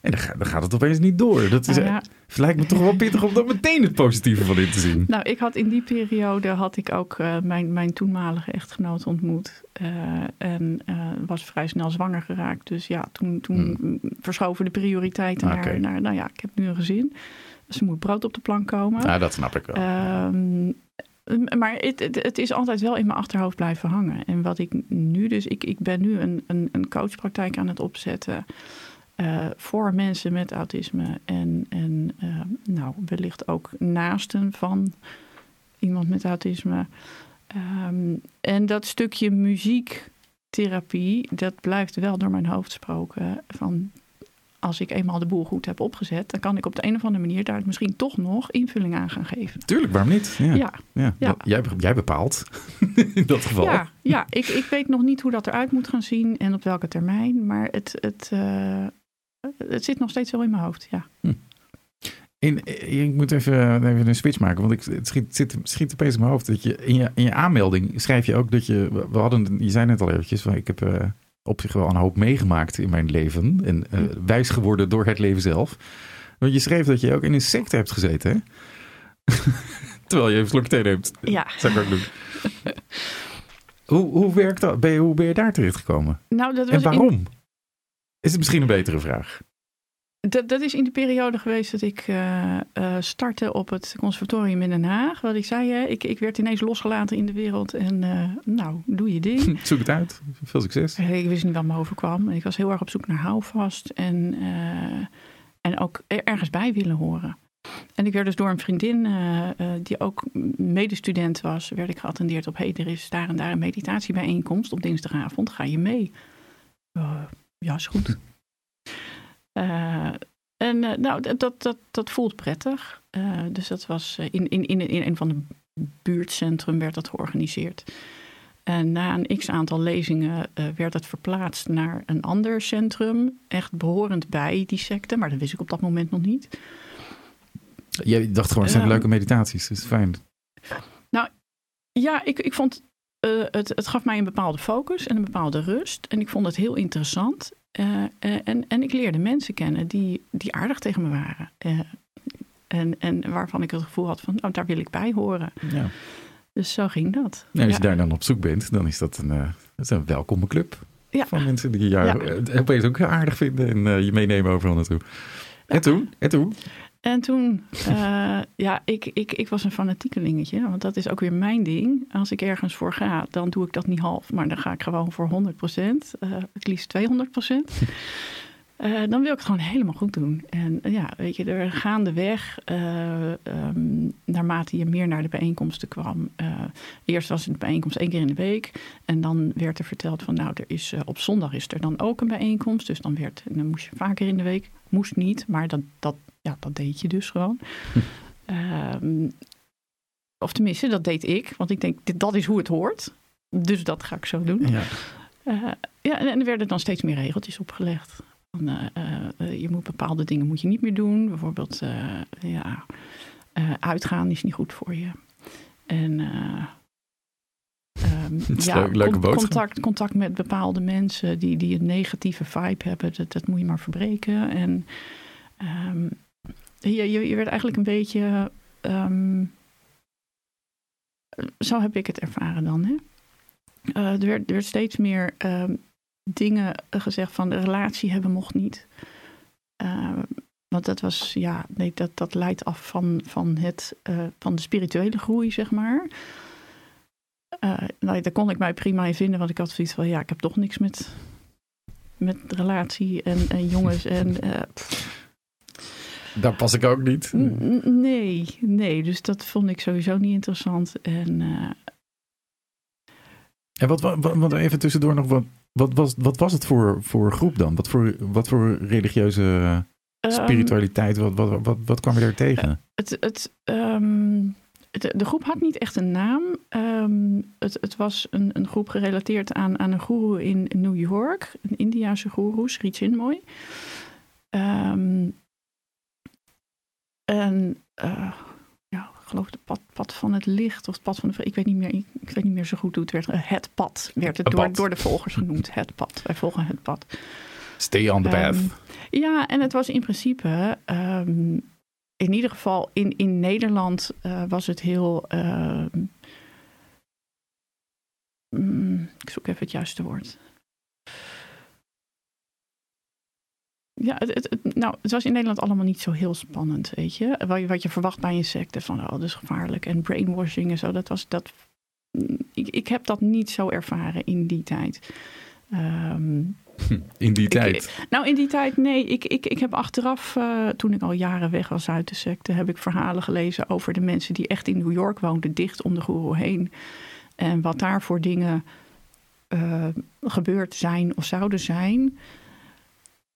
En dan, dan, gaat het opeens niet door. Dat is, nou ja. lijkt me toch wel pittig om daar meteen het positieve van in te zien. Nou, ik had in die periode had ik ook uh, mijn, mijn toenmalige echtgenoot ontmoet. Uh, en uh, was vrij snel zwanger geraakt. Dus ja, toen, toen hmm. verschoven de prioriteiten okay. naar, naar, nou ja, ik heb nu een gezin. Er moet brood op de plank komen. Ja, dat snap ik wel. Ehm, maar het, het, het, is altijd wel in mijn achterhoofd blijven hangen. En wat ik nu dus, ik, ik ben nu een, een, een coachpraktijk aan het opzetten uh, voor mensen met autisme. En, en uh, nou, wellicht ook naasten van iemand met autisme. Um, en dat stukje muziektherapie, dat blijft wel door mijn hoofd gesproken. Van als ik eenmaal de boel goed heb opgezet, dan kan ik op de een of andere manier daar misschien toch nog invulling aan gaan geven. Tuurlijk, waarom niet? Ja. ja. ja. ja. Jij, jij, bepaalt in dat geval. Ja, ja. Ik, ik weet nog niet hoe dat eruit moet gaan zien en op welke termijn, maar het, het, uh, het zit nog steeds wel in mijn hoofd, ja. Hm. In, ik moet even, even een switch maken, want ik, het schiet, zit, schiet opeens in mijn hoofd. Dat je in, je in je aanmelding schrijf je ook dat je... We hadden, je zei net al eventjes, van, ik heb uh, op zich wel een hoop meegemaakt in mijn leven. En uh, wijs geworden door het leven zelf. Want je schreef dat je ook in een secte hebt gezeten, hè? Terwijl je even slok thee neemt. Ja. Dat zou ik ook doen. hoe, hoe, werkt dat? Ben je, hoe ben je daar terecht gekomen? Nou, dat was en waarom? In... Is het misschien een betere vraag? Dat, dat is in de periode geweest dat ik uh, startte op het conservatorium in Den Haag. Wat ik zei, hè, ik, ik werd ineens losgelaten in de wereld en uh, nou, doe je ding. Zoek het uit. Veel succes. Ik wist niet wat me overkwam. Ik was heel erg op zoek naar houvast en, en ook ergens bij willen horen. En ik werd dus door een vriendin, uh, die ook medestudent was, werd ik geattendeerd op, hey, er is daar en daar een meditatiebijeenkomst op dinsdagavond, ga je mee? Uh, ja, is goed. en nou, dat, dat, dat voelt prettig. dus dat was in, in, in, in een van de buurtcentrum werd dat georganiseerd. En na een x aantal lezingen werd het verplaatst naar een ander centrum, echt behorend bij die secte, maar dat wist ik op dat moment nog niet. Je dacht gewoon, het zijn um, leuke meditaties, dat is fijn. Nou, ja, ik, ik vond uh, het, het gaf mij een bepaalde focus en een bepaalde rust. En ik vond het heel interessant. Uh, en, en ik leerde mensen kennen die, die aardig tegen me waren. En, en waarvan ik het gevoel had van, nou, daar wil ik bij horen. Ja. Dus zo ging dat. Nou, als ja. je daar dan op zoek bent, dan is dat een, dat is een welkome club. Ja. Van mensen die jou ja. opeens ook aardig vinden en je meenemen overal naartoe. En toen? En toen? En toen, uh, ja, ik, ik, ik was een fanatiekelingetje. Want dat is ook weer mijn ding. Als ik ergens voor ga, dan doe ik dat niet half. Maar dan ga ik gewoon voor 100 procent. Uh, het liefst 200 procent. Uh, dan wil ik het gewoon helemaal goed doen. En ja, weet je, er gaandeweg, um, naarmate je meer naar de bijeenkomsten kwam. eerst was het een bijeenkomst één keer in de week. En dan werd er verteld van, nou, er is, op zondag is er dan ook een bijeenkomst. Dus dan, werd, dan moest je vaker in de week. Moest niet, maar dat, dat ja, dat deed je dus gewoon. um, of tenminste, dat deed ik. Want ik denk, dit, dat is hoe het hoort. Dus dat ga ik zo doen. Ja, uh, ja en, en er werden dan steeds meer regeltjes opgelegd. Van, uh, uh, je moet bepaalde dingen moet je niet meer doen. Bijvoorbeeld, ja, uitgaan is niet goed voor je. En um, ja, leuk, leuke con contact, contact met bepaalde mensen die, die een negatieve vibe hebben, dat, dat moet je maar verbreken. En um, je, je, je, werd eigenlijk een beetje. Um, zo heb ik het ervaren dan. Hè? Uh, er, werd, er, steeds meer um, dingen gezegd van de relatie hebben mocht niet. Uh, want dat was, ja, nee, dat, dat leidt af van, van, het, uh, van de spirituele groei, zeg maar. nou, daar kon ik mij prima in vinden, want ik had zoiets van, ja, ik heb toch niks met, met relatie en, en jongens en. Daar pas ik ook niet. Nee, nee. Dus dat vond ik sowieso niet interessant. En, uh... en wat, wat, wat, even tussendoor nog, wat, wat, was, wat was het voor, voor groep dan? Wat voor, wat voor religieuze spiritualiteit, um, wat, wat, wat, wat kwam je daar tegen? Het, het, um, het, de groep had niet echt een naam. Um, het, het was een, een groep gerelateerd aan, aan een guru in New York, een Indiase guru, Sri Chinmoy. Um, en uh, ja, ik geloof het pad, pad van het licht of het pad van de... Ik weet niet meer, ik, ik weet niet meer zo goed hoe het werd. Het pad werd het door, door de volgers genoemd. Het pad. Wij volgen het pad. Stay on the path. Um, ja, en het was in principe... Um, in ieder geval in, in Nederland uh, was het heel... Mm, ik zoek even het juiste woord. Ja, het, het, nou, het was in Nederland allemaal niet zo heel spannend, weet je. Wat, wat je verwacht bij een secte, van oh, dat is gevaarlijk. En brainwashing en zo, dat was dat... Ik, ik heb dat niet zo ervaren in die tijd. Um, in die ik, tijd? nou, in die tijd, nee. Ik, ik, ik heb achteraf, uh, toen ik al jaren weg was uit de secte... heb ik verhalen gelezen over de mensen die echt in New York woonden... dicht om de goeroe heen. En wat daar voor dingen uh, gebeurd zijn of zouden zijn...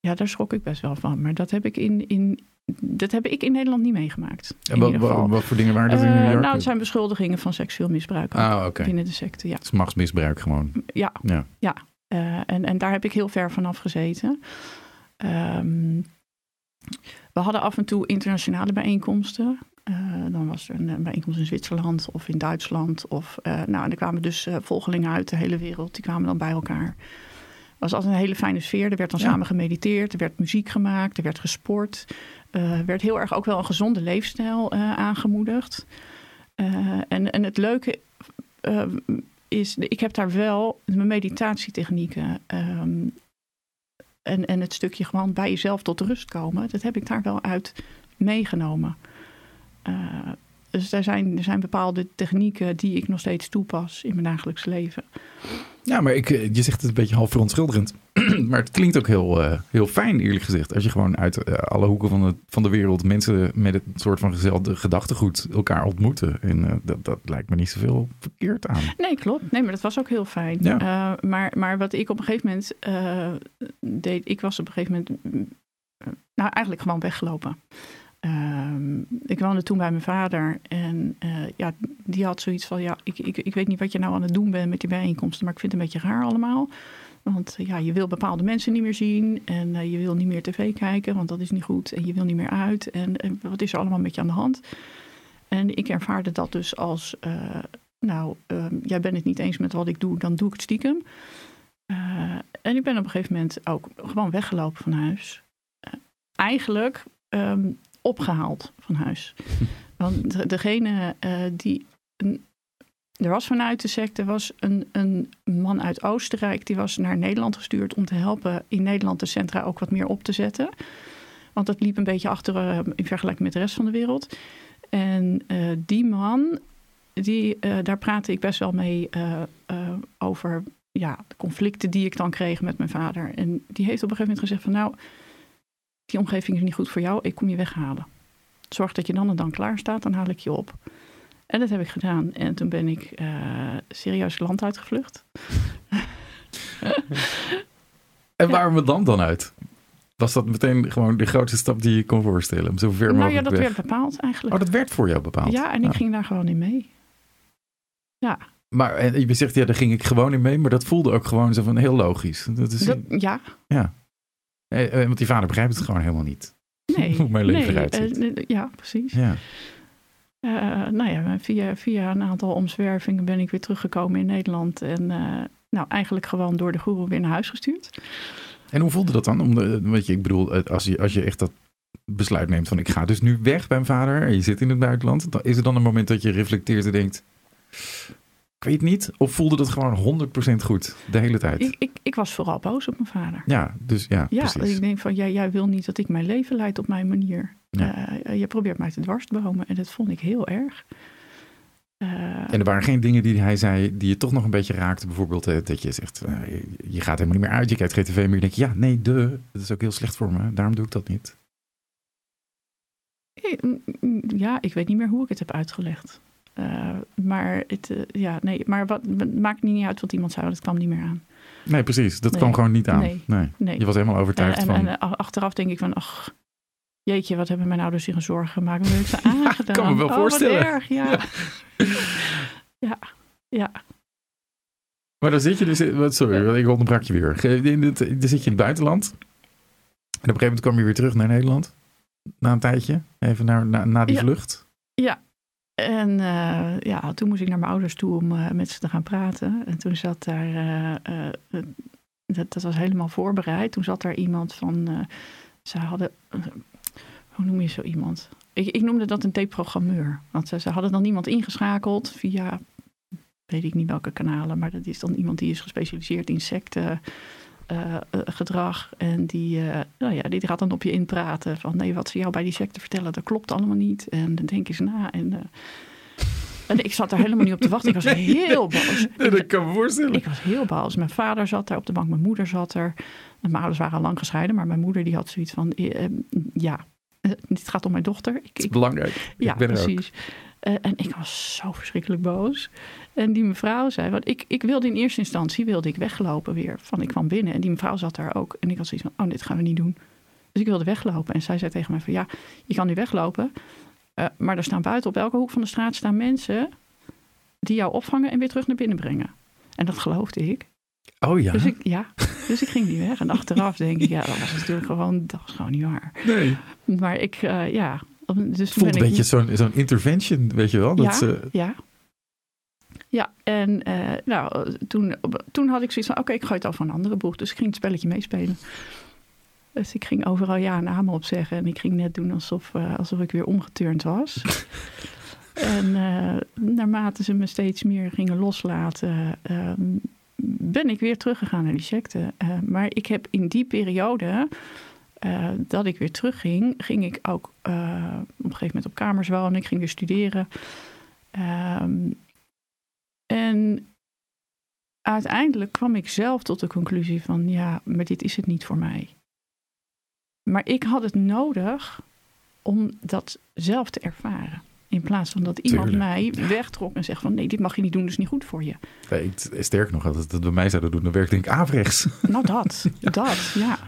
Ja, daar schrok ik best wel van. Maar dat heb ik in, in, dat heb ik in Nederland niet meegemaakt. En wat, wat, wat, voor dingen waren dat in New York? Uh, nou, het zijn beschuldigingen van seksueel misbruik ah, okay. binnen de secte. Ja. Het is machtsmisbruik gewoon. Ja, ja. ja. Uh, en, en daar heb ik heel ver vanaf gezeten. Um, We hadden af en toe internationale bijeenkomsten. dan was er een bijeenkomst in Zwitserland of in Duitsland. Of, nou, en er kwamen dus volgelingen uit de hele wereld. Die kwamen dan bij elkaar was altijd een hele fijne sfeer. Er werd dan samen gemediteerd, er werd muziek gemaakt, er werd gesport. Uh, werd heel erg ook wel een gezonde leefstijl uh, aangemoedigd. Uh, en, en het leuke is, ik heb daar wel mijn meditatietechnieken um, en, en het stukje gewoon bij jezelf tot rust komen, dat heb ik daar wel uit meegenomen. dus er zijn, er zijn bepaalde technieken die ik nog steeds toepas in mijn dagelijks leven. Ja, maar ik, eh, je zegt het een beetje half verontschuldigend. maar het klinkt ook heel, uh, heel fijn, eerlijk gezegd. Als je gewoon uit uh, alle hoeken van de, van de wereld mensen met het soort van gezellig gedachtegoed elkaar ontmoeten. En uh, dat, dat lijkt me niet zoveel verkeerd aan. Nee, klopt. Nee, maar dat was ook heel fijn. Ja. maar, maar wat ik op een gegeven moment deed, ik was op een gegeven moment, nou eigenlijk gewoon weggelopen. Uh, ik woonde toen bij mijn vader en uh, ja, die had zoiets van: ja, ik, ik, ik weet niet wat je nou aan het doen bent met die bijeenkomsten, maar ik vind het een beetje raar allemaal. Want uh, ja, je wil bepaalde mensen niet meer zien en uh, je wil niet meer tv kijken, want dat is niet goed. En je wil niet meer uit. En, wat is er allemaal met je aan de hand? En ik ervaarde dat dus als: nou, ehm, jij bent het niet eens met wat ik doe, dan doe ik het stiekem. en ik ben op een gegeven moment ook gewoon weggelopen van huis. eigenlijk um, opgehaald van huis. Want degene uh, die. Er was vanuit de secte was een, een man uit Oostenrijk. Die was naar Nederland gestuurd om te helpen in Nederland de centra ook wat meer op te zetten. Want dat liep een beetje achter uh, in vergelijking met de rest van de wereld. En uh, die man, die, daar praatte ik best wel mee over ja, de conflicten die ik dan kreeg met mijn vader. En die heeft op een gegeven moment gezegd van nou, die omgeving is niet goed voor jou, ik kom je weghalen. Zorg dat je dan en dan klaar staat, dan haal ik je op. En dat heb ik gedaan. En toen ben ik uh, serieus land uitgevlucht. en waarom het land dan uit? Was dat meteen gewoon de grootste stap die je kon voorstellen? Om zo ver nou mogelijk ja, dat werd bepaald eigenlijk. Oh, dat werd voor jou bepaald? Ja, en ik ging daar gewoon in mee. Ja. Maar en je zegt, ja, daar ging ik gewoon in mee. Maar dat voelde ook gewoon zo van heel logisch. Dat is, dat, ja. Ja. Eh, eh, want die vader begrijpt het gewoon helemaal niet. Nee. Hoe mijn leven eruit ziet. Uh, ja, precies. Ja. Uh, nou ja, via, via een aantal omzwervingen ben ik weer teruggekomen in Nederland. En nou, eigenlijk gewoon door de goeroe weer naar huis gestuurd. En hoe voelde dat dan? Om de, weet je, ik bedoel, als je, als je echt dat besluit neemt van ik ga dus nu weg bij mijn vader en je zit in het buitenland. Dan is er dan een moment dat je reflecteert en denkt, ik weet niet. Of voelde dat gewoon 100% goed de hele tijd? Ik, ik, ik, was vooral boos op mijn vader. Ja, dus ja, ja precies. ik denk van, jij, jij wil niet dat ik mijn leven leid op mijn manier. Ja. Uh, je probeert mij te dwars te bomen. En dat vond ik heel erg. Uh, en er waren geen dingen die hij zei die je toch nog een beetje raakte. Bijvoorbeeld uh, dat je zegt, je gaat helemaal niet meer uit. Je kijkt geen tv meer. Je denkt, ja, nee, de. Dat is ook heel slecht voor me. Daarom doe ik dat niet. Ja, ik weet niet meer hoe ik het heb uitgelegd. Uh, maar het, uh, ja, nee, maar wat, maakt niet uit wat iemand zei, het kwam niet meer aan. Nee, precies. Dat nee. kwam gewoon niet aan. Nee. nee. nee. Je was helemaal overtuigd en, van... En, achteraf denk ik van, ach, jeetje, wat hebben mijn ouders zich een zorgen gemaakt? Wat heb ik ze aangedaan? kan me wel oh, voorstellen. Wat erg, ja. ja. ja, ja. Maar dan zit je dus... Sorry, ik onderbrak je weer. Dan zit je in het buitenland. En op een gegeven moment kwam je weer terug naar Nederland. Na een tijdje. Even naar, na, na die ja. vlucht. Ja, en uh, ja, toen moest ik naar mijn ouders toe om uh, met ze te gaan praten. En toen zat daar, uh, dat, dat, was helemaal voorbereid. Toen zat daar iemand van, ze hadden, hoe noem je zo iemand? Ik, ik noemde dat een tapeprogrammeur. Want ze, ze hadden dan iemand ingeschakeld via, weet ik niet welke kanalen, maar dat is dan iemand die is gespecialiseerd in secten. Uh, gedrag. En die, uh, nou ja, die gaat dan op je inpraten. Van nee, wat ze jou bij die secte vertellen, dat klopt allemaal niet. En dan denk eens na. En, uh, en ik zat daar helemaal niet op te wachten. Ik was nee, heel boos. Nee, dat kan me voorstellen. Ik was heel boos. Mijn vader zat daar op de bank, mijn moeder zat er. Mijn ouders waren al lang gescheiden, maar mijn moeder die had zoiets van: ja, dit gaat om mijn dochter. Ik, het is belangrijk. Ja, ik ben precies. En ik was zo verschrikkelijk boos. En die mevrouw zei, want ik, ik wilde in eerste instantie wilde ik weglopen weer. Van ik kwam binnen en die mevrouw zat daar ook. En ik had zoiets van, oh dit gaan we niet doen. Dus ik wilde weglopen. En zij zei tegen mij van, ja, je kan nu weglopen. Uh, maar er staan buiten op elke hoek van de straat staan mensen die jou opvangen en weer terug naar binnen brengen. En dat geloofde ik. Oh ja? Dus ik, ja, dus ik ging niet weg. En achteraf denk ik, ja, dat was natuurlijk gewoon, dat was gewoon niet waar. Nee. Maar ik, uh, ja. Dus Voelt een ben ik- beetje zo'n zo'n intervention, weet je wel? Dat ja, ze, ja. Ja, en eh, nou, toen, toen had ik zoiets van, oké, ik gooi het al van een andere boeg. Dus ik ging het spelletje meespelen. Dus ik ging overal ja en amen op zeggen. En ik ging net doen alsof, eh, alsof ik weer omgeturnd was. en eh, naarmate ze me steeds meer gingen loslaten, ehm, ben ik weer teruggegaan naar die secte. Maar ik heb in die periode dat ik weer terugging, ging ik ook op een gegeven moment op kamers wonen. Ik ging weer studeren. Ehm, en uiteindelijk kwam ik zelf tot de conclusie van ja, maar dit is het niet voor mij. Maar ik had het nodig om dat zelf te ervaren. In plaats van dat iemand Tuurlijk. mij wegtrok en zegt van nee, dit mag je niet doen, dat is niet goed voor je. Nee, ik- sterker nog, als het dat bij mij zouden doen, dan werkt denk ik averechts. Nou, dat. Dat, ja.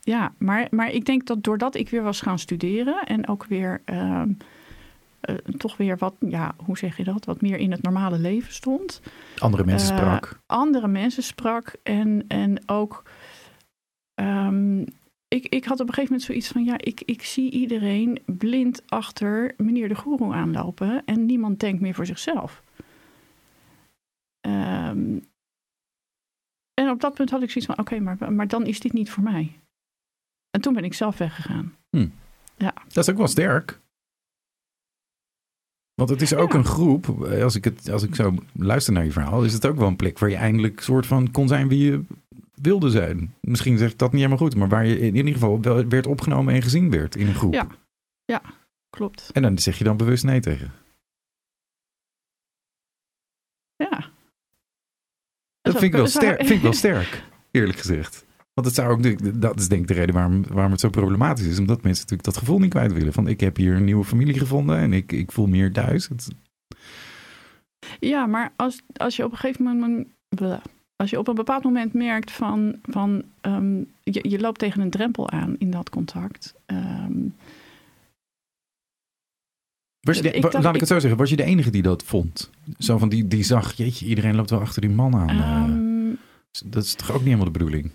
Ja, maar, maar ik denk dat doordat ik weer was gaan studeren en ook weer ehm, eh, toch weer wat, ja, hoe zeg je dat, wat meer in het normale leven stond. Andere mensen eh, sprak. andere mensen sprak en, en ook. ehm, ik, ik had op een gegeven moment zoiets van: ja, ik, ik zie iedereen blind achter meneer de Goeroe aanlopen en niemand denkt meer voor zichzelf. Ehm, en op dat punt had ik zoiets van: oké, maar, maar dan is dit niet voor mij. En toen ben ik zelf weggegaan. Dat is ook wel sterk. Want het is ook Ja. een groep, eh, als ik, het, als ik zo luister naar je verhaal, is het ook wel een plek waar je eindelijk soort van kon zijn wie je wilde zijn. Misschien zeg ik dat niet helemaal goed, maar waar je in ieder geval wel werd opgenomen en gezien werd in een groep. Ja. Ja, klopt. En dan zeg je dan bewust nee tegen. Ja. Dat vind ik wel, sterk, vind ik wel sterk, eerlijk gezegd. Want het zou ook, dat is denk ik de reden waarom, waarom het zo problematisch is. Omdat mensen natuurlijk dat gevoel niet kwijt willen. Van ik heb hier een nieuwe familie gevonden en ik, ik voel meer thuis. Het, Ja, maar als, als je op een gegeven moment. Als je op een bepaald moment merkt van. van ehm, je, je loopt tegen een drempel aan in dat contact. Ehm, was je de- Ik dacht- laat ik ik- het zo zeggen, was je de enige die dat vond? Zo van die, die zag, jeetje, iedereen loopt wel achter die man aan. eh. ehm, dat is toch ook niet helemaal de bedoeling?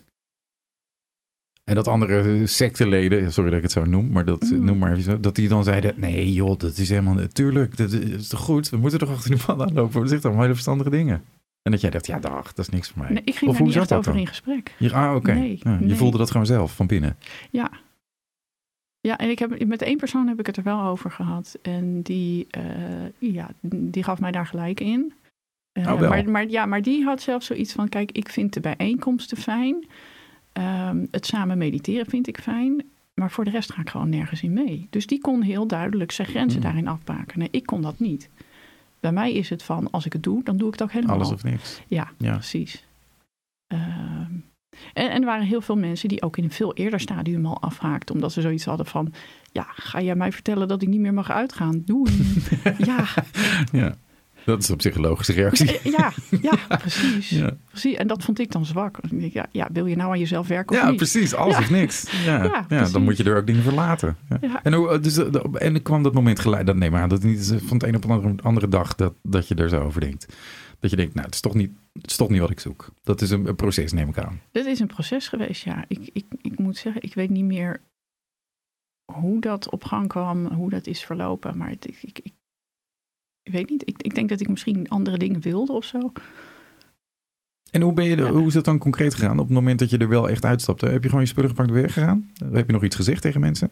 En dat andere secteleden, sorry dat ik het zo noem, maar dat Mm. noem maar even zo, dat die dan zeiden: nee joh, dat is helemaal natuurlijk, dat is toch goed, we moeten toch achter die man aanlopen, we zeggen toch hele verstandige dingen. En dat jij dacht, ja dag, dat is niks voor mij. nee, ik ging Of daar hoe niet echt dat over dan? in gesprek. Ah, oké. Nee, Ja, je voelde dat gewoon zelf van binnen. Ja. Ja, en ik heb, met één persoon heb ik het er wel over gehad. En die, eh, ja, die gaf mij daar gelijk in. Eh, Oh, wel. maar, maar, ja, maar die had zelf zoiets van: kijk, ik vind de bijeenkomsten fijn. Ehm, het samen mediteren vind ik fijn. Maar voor de rest ga ik gewoon nergens in mee. Dus die kon heel duidelijk zijn grenzen Hmm. daarin afbakenen. Ik kon dat niet. Bij mij is het van: als ik het doe, dan doe ik het ook helemaal. Alles of niks. Ja, Ja. precies. Ehm, en, en er waren heel veel mensen die ook in een veel eerder stadium al afhaakten. Omdat ze zoiets hadden van... Ja, ga jij mij vertellen dat ik niet meer mag uitgaan? Doei. ja, Ja, dat is een logische reactie. eh, ja, ja, precies. Ja, precies. En dat vond ik dan zwak. Ik denk, Ja, ja, wil je nou aan jezelf werken of ja niet? precies, alles of niks. Ja, Ja, dan moet je er ook dingen voor laten. Ja. Ja. En, hoe, dus, eh, en kwam dat moment gelijk, dat neem maar aan, dat niet van het een op de andere, andere dag dat, dat je er zo over denkt. Dat je denkt, nou, het is toch niet, het is toch niet wat ik zoek. Dat is een, een proces, neem ik aan. Dit is een proces geweest, ja. Ik, ik, ik moet zeggen, ik weet niet meer hoe dat op gang kwam, hoe dat is verlopen. Maar ik, ik, ik weet niet. Ik, ik denk dat ik misschien andere dingen wilde of zo. En hoe, ben je, er- Ja. hoe is dat dan concreet gegaan op het moment dat je er wel echt uitstapte? Heb je gewoon je spullen gepakt en weer gegaan? Heb je nog iets gezegd tegen mensen?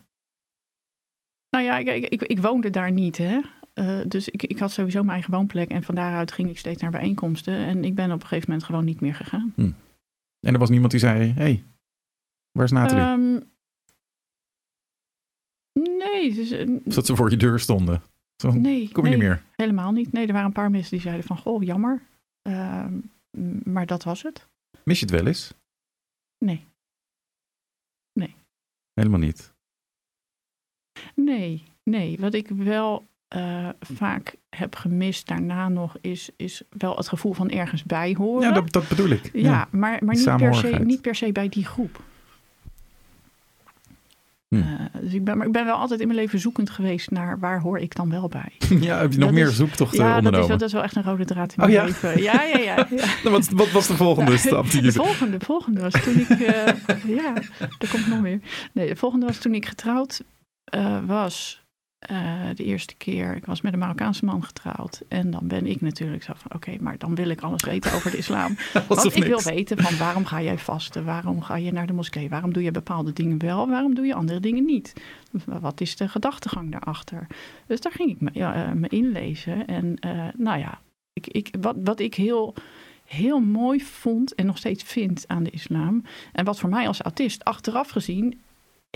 Nou ja, ik, ik, ik, ik woonde daar niet, hè. Eh, dus ik, ik had sowieso mijn eigen woonplek. En van daaruit ging ik steeds naar bijeenkomsten. En ik ben op een gegeven moment gewoon niet meer gegaan. En er was niemand die zei, hé, hey, waar is Nathalie? Ehm, nee, dus, eh, dat ze voor je deur stonden? Nee, kom je nee, niet meer? helemaal niet. Nee, er waren een paar mensen die zeiden van, goh, jammer. Ehm, maar dat was het. Mis je het wel eens? Nee. Helemaal niet. Nee, nee. Wat ik wel eh, vaak heb gemist daarna nog, is, is wel het gevoel van ergens bij horen. Ja, dat, dat bedoel ik. Ja, maar, maar Die niet, per se, niet per se bij die groep. Hm. Eh, dus ik ben, maar ik ben wel altijd in mijn leven zoekend geweest naar waar hoor ik dan wel bij. Ja, heb je nog Dat meer is- zoektochten ja, dat is, ondernomen? wel- dat is wel echt een rode draad in Oh, mijn ja? leven. Ja, ja, ja. ja. Nou, wat, wat was de volgende stap die je De volgende, de volgende was toen ik. eh, ja, er komt nog meer. Nee, de volgende was toen ik getrouwd eh, was. Eh, de eerste keer. Ik was met een Marokkaanse man getrouwd. En dan ben ik natuurlijk zo van: oké, maar dan wil ik alles weten over de islam. Want ik wil weten van waarom ga jij vasten? Waarom ga je naar de moskee? Waarom doe je bepaalde dingen wel? Waarom doe je andere dingen niet? Wat is de gedachtegang daarachter? Dus daar ging ik me, eh, me inlezen. En eh, nou ja, ik, ik, wat, wat ik heel, heel mooi vond en nog steeds vind aan de islam. En wat voor mij als autist achteraf gezien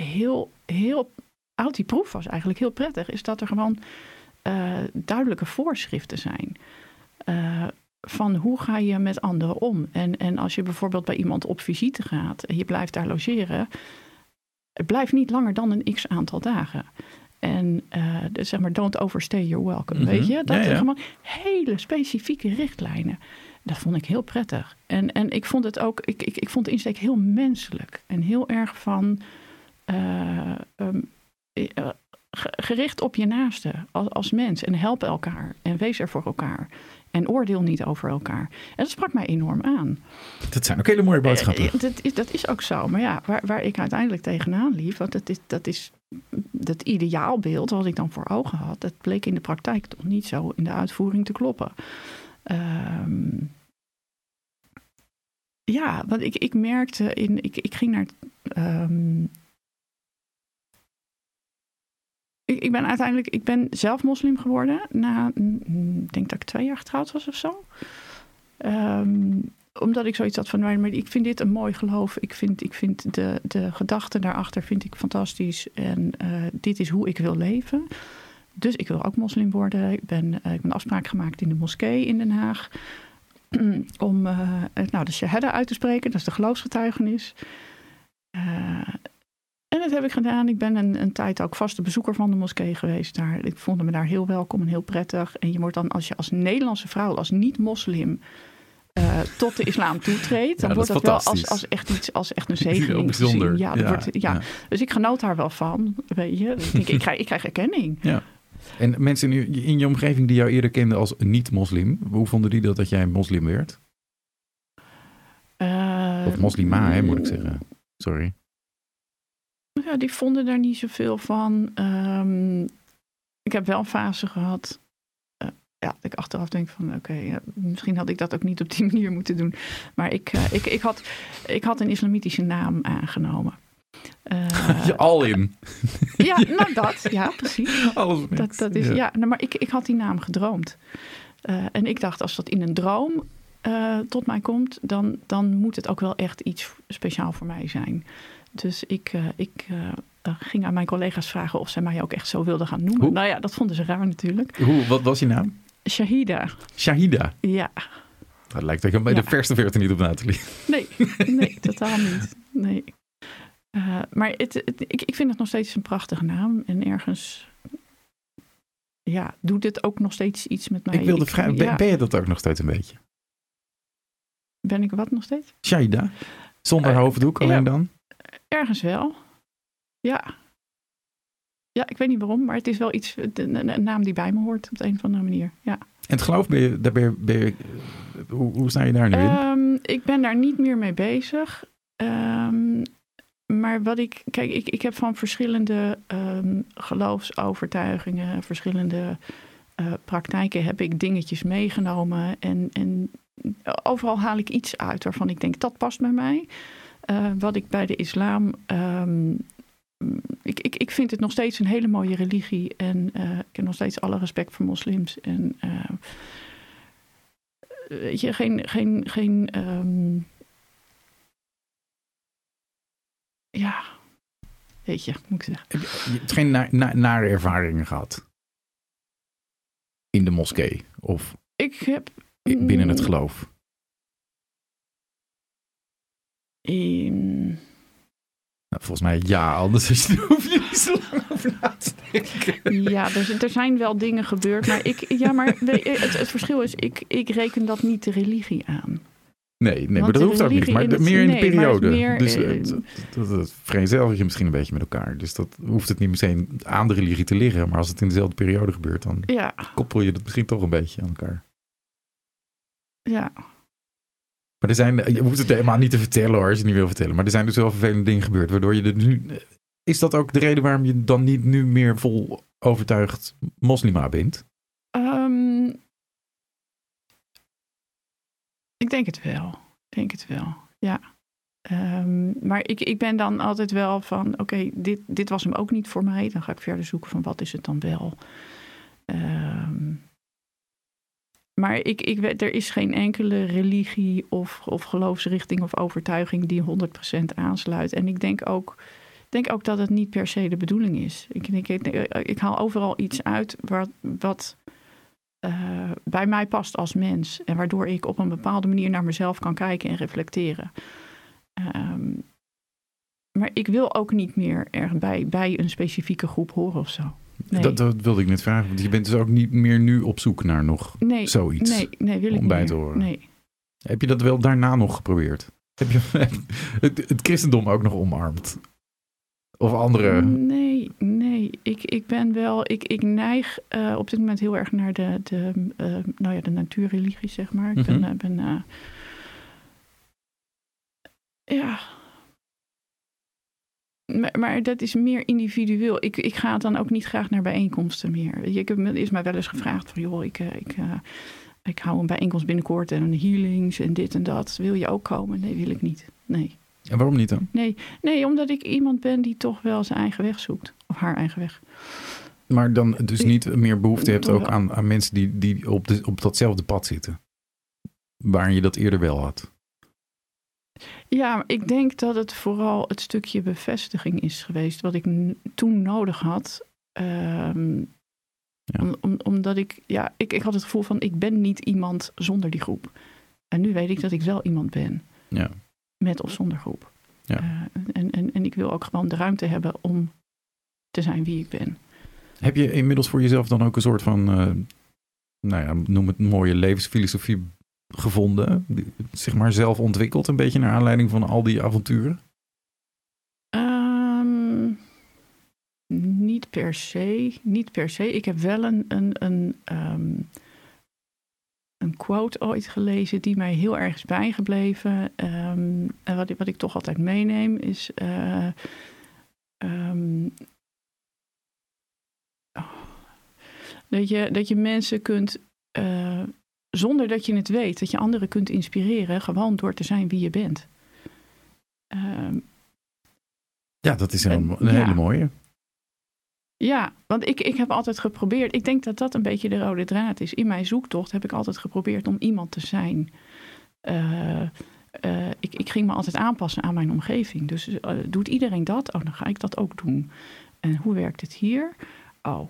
heel, heel oud die proef was eigenlijk heel prettig. Is dat er gewoon eh, duidelijke voorschriften zijn. Eh, van hoe ga je met anderen om? En, en als je bijvoorbeeld bij iemand op visite gaat en je blijft daar logeren, het blijft niet langer dan een x aantal dagen. En eh, dus zeg maar, don't overstay your welcome. Mhm. Weet je? Dat Ja, gewoon hele specifieke richtlijnen. Dat vond ik heel prettig. En, en ik vond het ook, ik, ik, ik vond de insteek heel menselijk. En heel erg van eh, ehm, eh, gericht op je naaste als, als mens. En help elkaar. En wees er voor elkaar. En oordeel niet over elkaar. En dat sprak mij enorm aan. Dat zijn ook hele mooie boodschappen. Eh, Dat is, dat is ook zo. Maar ja, waar, waar ik uiteindelijk tegenaan liep, want dat is, dat is dat ideaalbeeld wat ik dan voor ogen had, dat bleek in de praktijk toch niet zo in de uitvoering te kloppen. Ehm, ja, want ik, ik merkte in, ik, ik ging naar. ehm, ik, ik ben uiteindelijk, ik ben zelf moslim geworden na, mm, ik denk dat ik twee jaar getrouwd was of zo. Ehm, omdat ik zoiets had van, maar ik vind dit een mooi geloof. Ik vind, ik vind de, de gedachten daarachter vind ik fantastisch. En eh, dit is hoe ik wil leven. Dus ik wil ook moslim worden. Ik ben, eh, ik heb een afspraak gemaakt in de moskee in Den Haag. Om eh, nou, de shahada uit te spreken. Dat is de geloofsgetuigenis. En dat heb ik gedaan. Ik ben een, een tijd ook vaste bezoeker van de moskee geweest daar. Ik vond me daar heel welkom en heel prettig. En je wordt dan, als je als Nederlandse vrouw, als niet-moslim, eh, tot de islam toetreedt, dan Ja, wordt dat wel als, als echt iets, als echt een Heel zegening gezien. Ja, Ja, Wordt, ja. ja. Dus ik genoot daar wel van, weet je. Ik, denk, ik, krijg, ik krijg erkenning. En mensen in je, in je omgeving die jou eerder kenden als niet-moslim, hoe vonden die dat dat jij moslim werd? Eh, Of moslima, hè, moet ik zeggen. Sorry. Ja, die vonden daar niet zoveel van. Ehm, ik heb wel een fase gehad. eh, ja, ik achteraf denk van oké, ja, misschien had ik dat ook niet op die manier moeten doen. Maar ik, eh, ik, ik, had, ik had een islamitische naam aangenomen. Eh, je al in. ja, nou dat, ja, precies. Alles Dat, dat is, ja. nou, maar ik, ik had die naam gedroomd. Eh, en ik dacht, als dat in een droom eh, tot mij komt, dan, dan moet het ook wel echt iets speciaal voor mij zijn. Dus ik, eh, ik eh, ging aan mijn collega's vragen of zij mij ook echt zo wilden gaan noemen. Hoe? Nou ja, dat vonden ze raar natuurlijk. Hoe, wat was je naam? Shahida, Shahida. ja. Dat lijkt eigenlijk bij Ja. de verste verte niet op Nathalie. Nee, nee, totaal niet. Nee. Eh, maar het, het- ik, ik vind het nog steeds een prachtige naam. En ergens, ja, doet dit ook nog steeds iets met mij. ik wilde vragen, ben, ja. ben je dat ook nog steeds een beetje? Ben ik wat nog steeds? Shahida? Zonder Eh, hoofddoek alleen ja. dan? Ergens wel. Ja. Ja, ik weet niet waarom, maar het is wel iets, een, naam die bij me hoort op de een of andere manier. Ja. En het geloof, ben je, daar ben je, ben je- hoe, hoe sta je daar nu in? Ehm, ik ben daar niet meer mee bezig. Ehm, maar wat ik, kijk, ik, ik heb van verschillende ehm, geloofsovertuigingen, verschillende eh, praktijken, heb ik dingetjes meegenomen. En, en overal haal ik iets uit waarvan ik denk dat past bij mij. Eh, wat ik bij de islam. ehm, ik, ik, ik vind het nog steeds een hele mooie religie. En eh, ik heb nog steeds alle respect voor moslims. En eh, weet je, geen. geen, geen ehm, ja, weet je, moet ik zeggen. Je, hebt geen na, na- nare ervaringen gehad? In de moskee of Ik heb. binnen het mm, geloof? In- Nou, volgens mij ja, anders is- hoef je niet zo lang over na te denken. ja, er, er zijn wel dingen gebeurd. Maar, ik, ja, maar we- het, het verschil is, ik, ik reken dat niet de religie aan. Nee, nee maar dat hoeft ook niet. Maar in het- meer in de nee, het periode. meer, dus eh, eh, dat, dat, dat vereenzelvig je misschien een beetje met elkaar. Dus dat hoeft het niet meteen aan de religie te liggen. Maar als het in dezelfde periode gebeurt, dan Ja, koppel je het misschien toch een beetje aan elkaar. ja. Er zijn, je hoeft het helemaal niet te vertellen hoor, als je het niet wil vertellen. Maar er zijn dus wel vervelende dingen gebeurd, waardoor je er nu... Is dat ook de reden waarom je dan niet nu meer vol overtuigd moslima bent? Ehm, ik denk het wel. Ik denk het wel, ja. Ehm, maar ik, ik ben dan altijd wel van, oké, dit, dit was hem ook niet voor mij. Dan ga ik verder zoeken van wat is het dan wel. Ehm, maar ik, ik, er is geen enkele religie of, of geloofsrichting of overtuiging die 100% aansluit. En ik denk ook, denk ook dat het niet per se de bedoeling is. Ik, ik, ik haal overal iets uit wat, wat eh, bij mij past als mens. En waardoor ik op een bepaalde manier naar mezelf kan kijken en reflecteren. Ehm, maar ik wil ook niet meer er bij, bij een specifieke groep horen of zo. Nee, Dat, dat wilde ik net vragen, want je bent dus ook niet meer nu op zoek naar nog nee, zoiets. nee, nee, wil ik om niet bij meer. te horen. Nee. Heb je dat wel daarna nog geprobeerd? Heb je het, het christendom ook nog omarmd? Of andere... Nee, nee. Ik, ik ben wel, ik, ik neig eh, op dit moment heel erg naar de, de, eh, nou ja, de natuurreligie, zeg maar. Ik ben, Mhm. eh, ben ja. Maar, maar dat is meer individueel. Ik, ik ga dan ook niet graag naar bijeenkomsten meer. Ik heb me- is mij wel eens gevraagd van, joh, ik, eh, ik, eh, ik hou een bijeenkomst binnenkort en een healings en dit en dat. Wil je ook komen? Nee, wil ik niet. Nee. En waarom niet dan? Nee, nee, omdat ik iemand ben die toch wel zijn eigen weg zoekt. Of haar eigen weg. Maar dan dus niet meer behoefte hebt ook aan, aan mensen die, die op, de, op datzelfde pad zitten. Waar je dat eerder wel had. Ja, ik denk dat het vooral het stukje bevestiging is geweest. Wat ik toen nodig had. Ehm, Ja. om, om- omdat ik, ja, ik, ik had het gevoel van ik ben niet iemand zonder die groep. En nu weet ik dat ik wel iemand ben. Ja. Met of zonder groep. Ja. Eh, en, en, en ik wil ook gewoon de ruimte hebben om te zijn wie ik ben. Heb je inmiddels voor jezelf dan ook een soort van, eh, nou ja, noem het mooie levensfilosofie gevonden? Zeg maar zelf ontwikkeld, een beetje naar aanleiding van al die avonturen? Ehm, niet per se. Niet per se. Ik heb wel een, een, een, ehm, een quote ooit gelezen die mij heel erg is bijgebleven. Ehm, en wat, wat ik toch altijd meeneem is. eh, oh, dat, je, dat je mensen kunt. eh, zonder dat je het weet, dat je anderen kunt inspireren, gewoon door te zijn wie je bent. Ehm, Ja, dat is een, En- een ja. hele mooie. Ja, want ik, ik heb altijd geprobeerd. Ik denk dat dat een beetje de rode draad is. In mijn zoektocht heb ik altijd geprobeerd om iemand te zijn. Eh, eh, ik, ik ging me altijd aanpassen aan mijn omgeving. Dus eh, doet iedereen dat? Oh, dan ga ik dat ook doen. En hoe werkt het hier? Oh,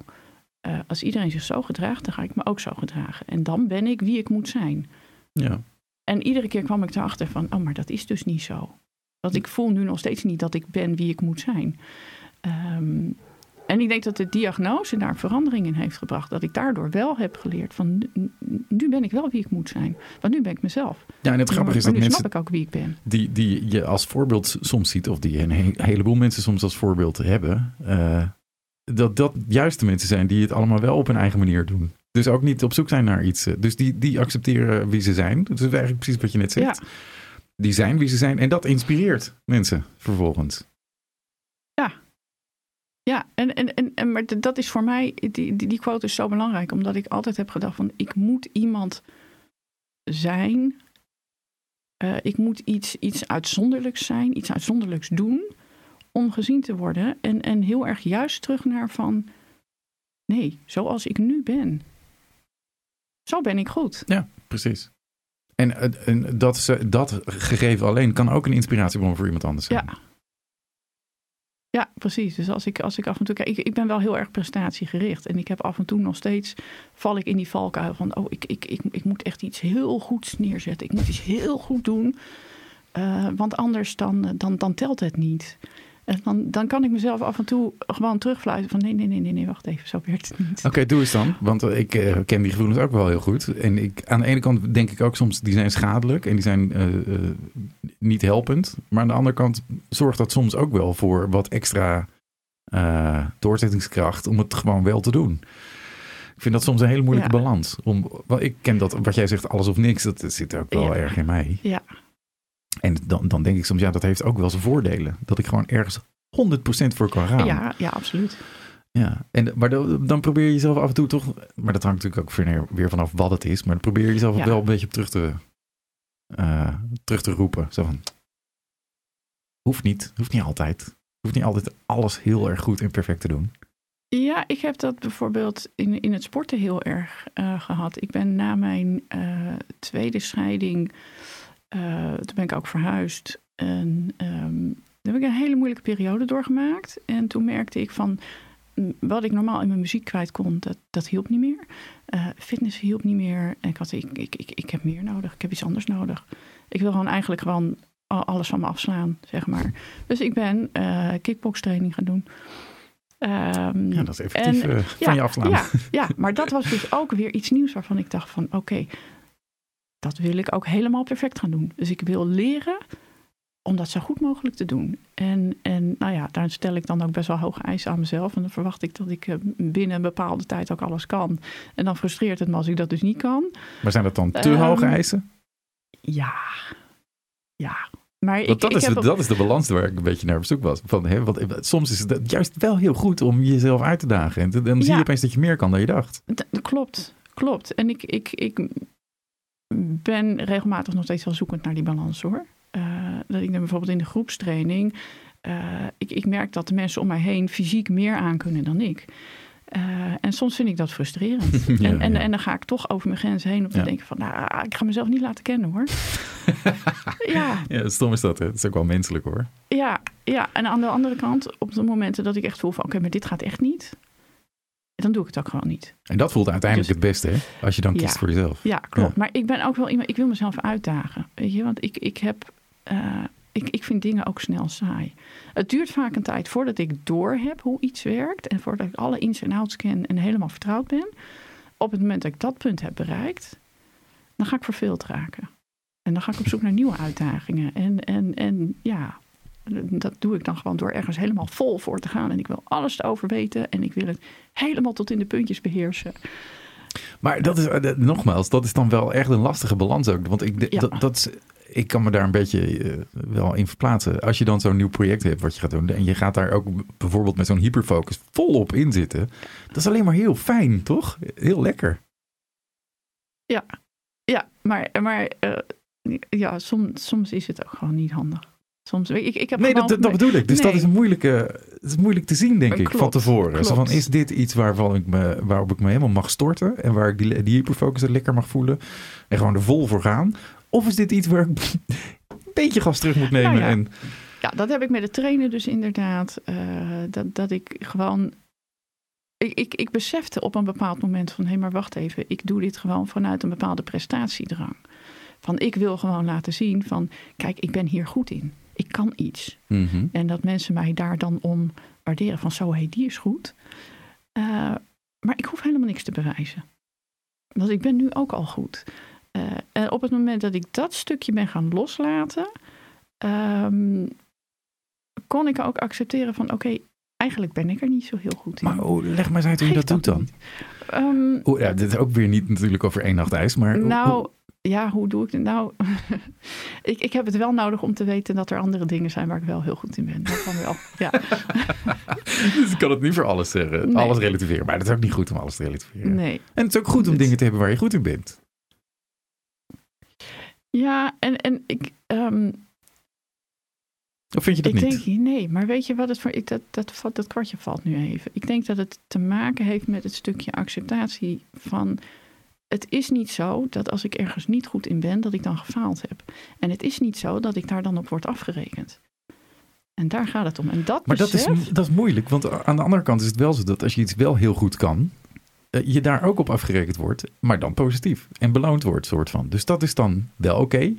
eh, als iedereen zich zo gedraagt, dan ga ik me ook zo gedragen. En dan ben ik wie ik moet zijn. Ja. En iedere keer kwam ik erachter van, oh, maar dat is dus niet zo. Want ik voel nu nog steeds niet dat ik ben wie ik moet zijn. Ehm, en ik denk dat de diagnose daar verandering in heeft gebracht. Dat ik daardoor wel heb geleerd van, nu, nu ben ik wel wie ik moet zijn. Want nu ben ik mezelf. ja, en het grappige is dat mensen snap ik ook wie ik ben. die, die je als voorbeeld soms ziet, of die een he- heleboel mensen soms als voorbeeld hebben, eh, dat dat juist de mensen zijn die het allemaal wel op hun eigen manier doen. Dus ook niet op zoek zijn naar iets. Dus die, die accepteren wie ze zijn. Dat is eigenlijk precies wat je net zegt. Die zijn wie ze zijn. En dat inspireert mensen vervolgens. Ja, en, en, en, en, maar dat is voor mij, die, die, die quote is zo belangrijk. Omdat ik altijd heb gedacht van, ik moet iemand zijn. Eh, ik moet iets, iets uitzonderlijks zijn, iets uitzonderlijks doen. Om gezien te worden. En, en heel erg juist terug naar van, nee, zoals ik nu ben. Zo ben ik goed. Ja, precies. En, eh, en dat, ze- dat gegeven alleen kan ook een inspiratiebron voor iemand anders zijn. Ja. Ja, precies. Dus als ik, als ik af en toe kijk, ik, ik ben wel heel erg prestatiegericht. En ik heb af en toe nog steeds, val ik in die valkuil van, oh, ik, ik, ik, ik moet echt iets heel goeds neerzetten. Ik moet iets heel goed doen. Eh, want anders dan, dan, dan telt het niet. En dan, dan kan ik mezelf af en toe gewoon terugfluiten van nee, nee, nee, nee, nee, wacht even, zo werkt het niet. Oké, doe eens dan. Want eh, ik uh, ken die gevoelens ook wel heel goed. En ik, aan de ene kant denk ik ook soms, die zijn schadelijk en die zijn uh, uh, niet helpend. Maar aan de andere kant zorgt dat soms ook wel voor wat extra doorzettingskracht om het gewoon wel te doen. Ik vind dat soms een hele moeilijke ja. balans. Om, ik ken dat, wat jij zegt, alles of niks, dat zit ook wel Ja. erg in mij. Ja, En dan, dan denk ik soms, ja, dat heeft ook wel zijn voordelen. Dat ik gewoon ergens 100% voor kan gaan. ja, ja, absoluut. Ja, en, maar dan, probeer je jezelf af en toe toch, maar dat hangt natuurlijk ook weer, vanaf wat het is, maar dan probeer je jezelf Ja. wel een beetje op terug te, eh, terug te roepen. Zo van, hoeft niet, hoeft niet altijd. Hoeft niet altijd alles heel erg goed en perfect te doen. Ja, ik heb dat bijvoorbeeld in, in het sporten heel erg eh, gehad. Ik ben na mijn eh, tweede scheiding, eh, toen ben ik ook verhuisd. En toen heb ik een hele moeilijke periode doorgemaakt. En toen merkte ik van, mm, wat ik normaal in mijn muziek kwijt kon, dat, dat hielp niet meer. Eh, fitness hielp niet meer. En ik had, ik, ik, ik, ik heb meer nodig, ik heb iets anders nodig. Ik wil gewoon eigenlijk gewoon alles van me afslaan, zeg maar. Dus ik ben eh kickbokstraining gaan doen. Ehm, Ja, dat is effectief en- van je afslaan. ja, ja, maar dat was dus ook weer iets nieuws waarvan ik dacht van oké, dat wil ik ook helemaal perfect gaan doen. Dus ik wil leren om dat zo goed mogelijk te doen. En, en nou ja, daar stel ik dan ook best wel hoge eisen aan mezelf. En dan verwacht ik dat ik eh, binnen een bepaalde tijd ook alles kan. En dan frustreert het me als ik dat dus niet kan. Maar zijn dat dan te Ehm, hoge eisen? Ja, ja. Maar ik, dat, ik is heb dat is de balans waar ik een beetje naar op zoek was. Van, hè, want eh, soms is het juist wel heel goed om jezelf uit te dagen. En dan zie je opeens dat je meer kan dan je dacht. D- klopt, klopt. En ik, ik, ik ben regelmatig nog steeds wel zoekend naar die balans hoor. Eh, dat ik dan bijvoorbeeld in de groepstraining. eh, ik, ik merk dat de mensen om mij heen fysiek meer aankunnen dan ik. Eh, en soms vind ik dat frustrerend. Ja, en, en, ja. en dan ga ik toch over mijn grens heen om te Ja. denken van, nou, ik ga mezelf niet laten kennen hoor. ja, Ja, stom is dat. Hè? Het is ook wel menselijk hoor. ja, ja, en aan de andere kant, op de momenten dat ik echt voel van, oké, maar dit gaat echt niet. Dan doe ik het ook gewoon niet. En dat voelt uiteindelijk Dus- het beste, hè? Als je dan kiest Ja. voor jezelf. Ja, klopt. Ja. Maar ik ben ook wel iemand, ik wil mezelf uitdagen. Weet je, want ik, ik heb, eh, ik, ik vind dingen ook snel saai. Het duurt vaak een tijd voordat ik doorheb hoe iets werkt. En voordat ik alle ins en outs ken en helemaal vertrouwd ben. Op het moment dat ik dat punt heb bereikt, dan ga ik verveeld raken. En dan ga ik op zoek naar nieuwe uitdagingen. En, en, en ja, dat doe ik dan gewoon door ergens helemaal vol voor te gaan. En ik wil alles erover weten. En ik wil het helemaal tot in de puntjes beheersen. Maar dat is, eh, nogmaals, dat is dan wel echt een lastige balans ook. Want ik, Ja. dat, dat ik kan me daar een beetje eh, wel in verplaatsen. Als je dan zo'n nieuw project hebt wat je gaat doen. En je gaat daar ook bijvoorbeeld met zo'n hyperfocus volop in zitten. Dat is alleen maar heel fijn, toch? Heel lekker. Ja, maar, maar eh, ja, soms, soms is het ook gewoon niet handig. Soms, ik, ik heb Nee, dat, bedoel ik. Dus dat is een moeilijke. Het is moeilijk te zien, denk ik, van klopt, tevoren. Zo van, is dit iets waarvan ik me, waarop ik me helemaal mag storten? En waar ik die, die hyperfocus er lekker mag voelen? En gewoon er vol voor gaan? Of is dit iets waar ik een beetje gas terug moet nemen? Nou ja. En, Ja, dat heb ik met het trainen dus inderdaad. eh, dat, dat ik gewoon... Ik, ik, ik besefte op een bepaald moment van... hé, maar wacht even. Ik doe dit gewoon vanuit een bepaalde prestatiedrang. Van ik wil gewoon laten zien van... kijk, ik ben hier goed in. Ik kan iets. Mhm. En dat mensen mij daar dan om waarderen van zo, hé, die is goed. Eh, maar ik hoef helemaal niks te bewijzen. Want ik ben nu ook al goed. Eh, en op het moment dat ik dat stukje ben gaan loslaten, ehm, kon ik ook accepteren van oké, eigenlijk ben ik er niet zo heel goed in. Maar oh, leg maar eens uit hoe je dat doet dan. Oh, ja, dit is ook weer niet natuurlijk over één nacht ijs, maar... nou, ja, hoe doe ik het? Nou, ik, ik heb het wel nodig om te weten dat er andere dingen zijn waar ik wel heel goed in ben. Dat kan wel, ja. dus ik kan het niet voor alles zeggen. Nee. Alles relativeren. Maar dat is ook niet goed om alles te relativeren. Nee. En het is ook goed om Het- dingen te hebben waar je goed in bent. Ja, en, en ik, ehm, Of vind je dat ik niet? denk, nee, maar weet je wat het voor, ik, dat, dat, valt- dat kwartje valt nu even. Ik denk dat het te maken heeft met het stukje acceptatie van, het is niet zo dat als ik ergens niet goed in ben, dat ik dan gefaald heb. En het is niet zo dat ik daar dan op word afgerekend. En daar gaat het om. En dat Maar dat is, dat is moeilijk, want aan de andere kant is het wel zo dat als je iets wel heel goed kan, eh, je daar ook op afgerekend wordt, maar dan positief en beloond wordt, soort van. Dus dat is dan wel oké.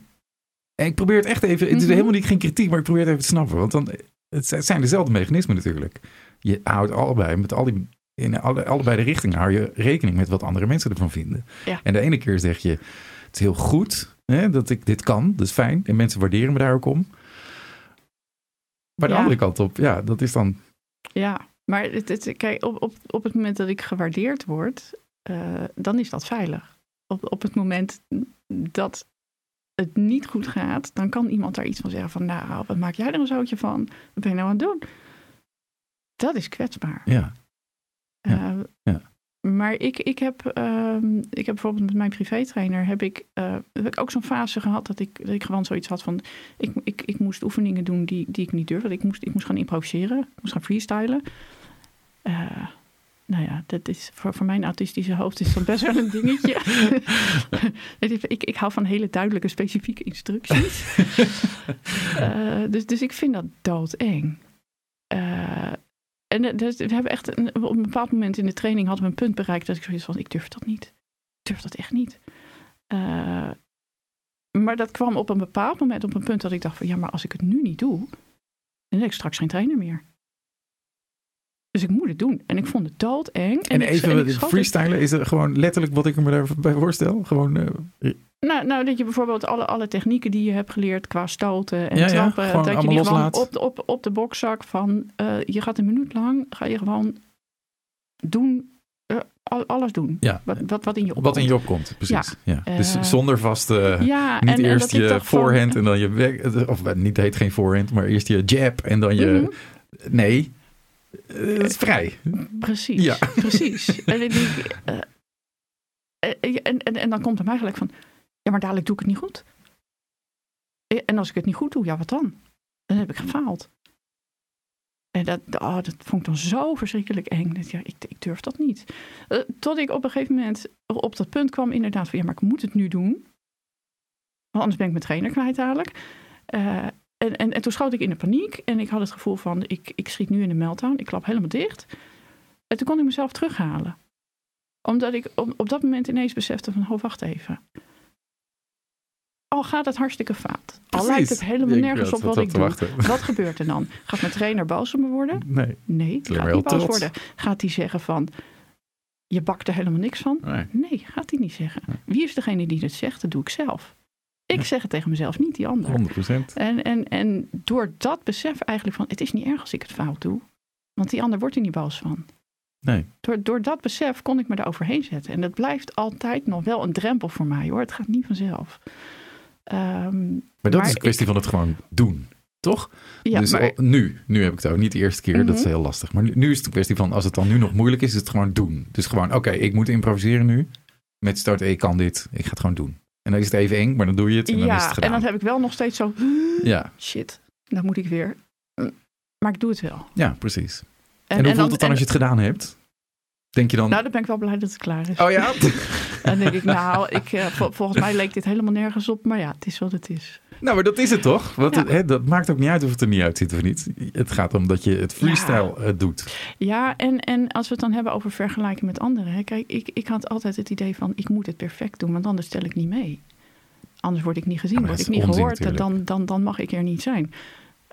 En ik probeer het echt even, het is Mhm. helemaal niet geen kritiek, maar ik probeer het even te snappen. Want dan, het zijn dezelfde mechanismen natuurlijk. Je houdt allebei met al die in alle, allebei de richtingen hou je rekening met wat andere mensen ervan vinden. Ja. En de ene keer zeg je, het is heel goed hè, dat ik dit kan, dat is fijn. En mensen waarderen me daar ook om. Maar de Ja. andere kant op, ja, dat is dan... Ja, maar het, het, kijk, op, op, op het moment dat ik gewaardeerd word, eh, dan is dat veilig. Op, op het moment dat het niet goed gaat, dan kan iemand daar iets van zeggen van, nou, wat maak jij er een zootje van? Wat ben je nou aan het doen? Dat is kwetsbaar. Ja, Ja, Eh, ja. Maar ik, ik, heb, ehm, ik heb bijvoorbeeld met mijn privétrainer heb ik, eh, heb ik ook zo'n fase gehad dat ik, dat ik gewoon zoiets had van ik, ik, ik moest oefeningen doen die, die ik niet durfde. Ik moest, ik moest gaan improviseren, ik moest gaan freestylen. Eh, nou ja, dat is voor, voor mijn autistische hoofd is dat best wel een dingetje. Ik, ik hou van hele duidelijke, specifieke instructies. Eh, dus, dus ik vind dat doodeng. Eh en we hebben echt op een bepaald moment in de training hadden we een punt bereikt dat ik zoiets van, ik durf dat niet. Ik durf dat echt niet. Eh, maar dat kwam op een bepaald moment op een punt dat ik dacht van, ja, maar als ik het nu niet doe, dan heb ik straks geen trainer meer. Dus ik moet het doen. En ik vond het doodeng. en, ik- even en ik schat het- freestylen, is er gewoon letterlijk wat ik me daarbij voorstel? Gewoon, eh, Nou, nou, dat je bijvoorbeeld alle, alle technieken die je hebt geleerd qua stoten en Ja, ja, trappen, gewoon dat je die gewoon loslaat. op, de- op, op de bokzak van, eh, je gaat een minuut lang, ga je gewoon doen, eh, al- alles doen. ja, Wat, wat, wat in je wat in opkomt. je opkomt, precies. Ja. Dus zonder vaste... Ja, Niet en, en eerst je van- voorhand en dan je back, of niet het heet geen voorhand, maar eerst je jab en dan je. Mhm, Nee, eh, het is vrij. precies, Ja. precies. en, ik eh, eh, en, en, en dan komt er mij gelijk van, ja, maar dadelijk doe ik het niet goed. En als ik het niet goed doe, ja, wat dan? Dan heb ik gefaald. En dat, oh, dat vond ik dan zo verschrikkelijk eng. Dat, ja, ik, ik durf dat niet. Tot ik op een gegeven moment op dat punt kwam, inderdaad, van ja, maar ik moet het nu doen. Want anders ben ik mijn trainer kwijt dadelijk. En, en, en toen schoot ik in de paniek. En ik had het gevoel van, ik, ik schiet nu in de meltdown. Ik klap helemaal dicht. En toen kon ik mezelf terughalen. Omdat ik op, op dat moment ineens besefte van, oh, wacht even. Al gaat het hartstikke fout. Al Precies. lijkt het helemaal nergens op wat ik doe. wachten. Wat gebeurt er dan? Gaat mijn trainer boos op me worden? Nee. Nee, gaat niet boos trots. worden. Gaat hij zeggen van, je bakt er helemaal niks van? nee. Nee, gaat hij niet zeggen. Wie is degene die het zegt? Dat doe ik zelf. Ik zeg het tegen mezelf, niet die ander. 100%. En, en, en door dat besef eigenlijk van, het is niet erg als ik het fout doe. Want die ander wordt er niet boos van. Nee. Door, door dat besef kon ik me daar overheen zetten. En dat blijft altijd nog wel een drempel voor mij hoor. Het gaat niet vanzelf. Ehm, Maar dat Maar is een kwestie van het gewoon doen. Toch? ja, dus maar, nu, nu heb ik het ook niet de eerste keer, dat is Mhm. heel lastig. Maar nu, nu is het een kwestie van, als het dan nu nog moeilijk is, is het gewoon doen. Dus gewoon, oké, ik moet improviseren nu. Met start, ik kan dit, ik ga het gewoon doen. En dan is het even eng, maar dan doe je het en dan is het ja, gedaan. en dan heb ik wel nog steeds zo, Ja, shit, dan moet ik weer. Maar ik doe het wel. ja, precies. En, hoe voelt het dan als je het gedaan hebt? Denk je dan, Nou, dan ben ik wel blij dat het klaar is. oh ja? Dan denk ik, nou, ik, eh, vol- volgens mij leek dit helemaal nergens op. Maar ja, het is wat het is. Nou, maar dat is het toch? Want Ja. hè, dat maakt ook niet uit of het er niet uitziet of niet. Het gaat om dat je het freestyle eh, doet. Ja, en, en als we het dan hebben over vergelijken met anderen. Hè, kijk, ik, ik had altijd het idee van, ik moet het perfect doen. Want anders stel ik niet mee. Anders word ik niet gezien, Ja, word ik niet onzin gehoord. natuurlijk. Dan, dan, dan mag ik er niet zijn.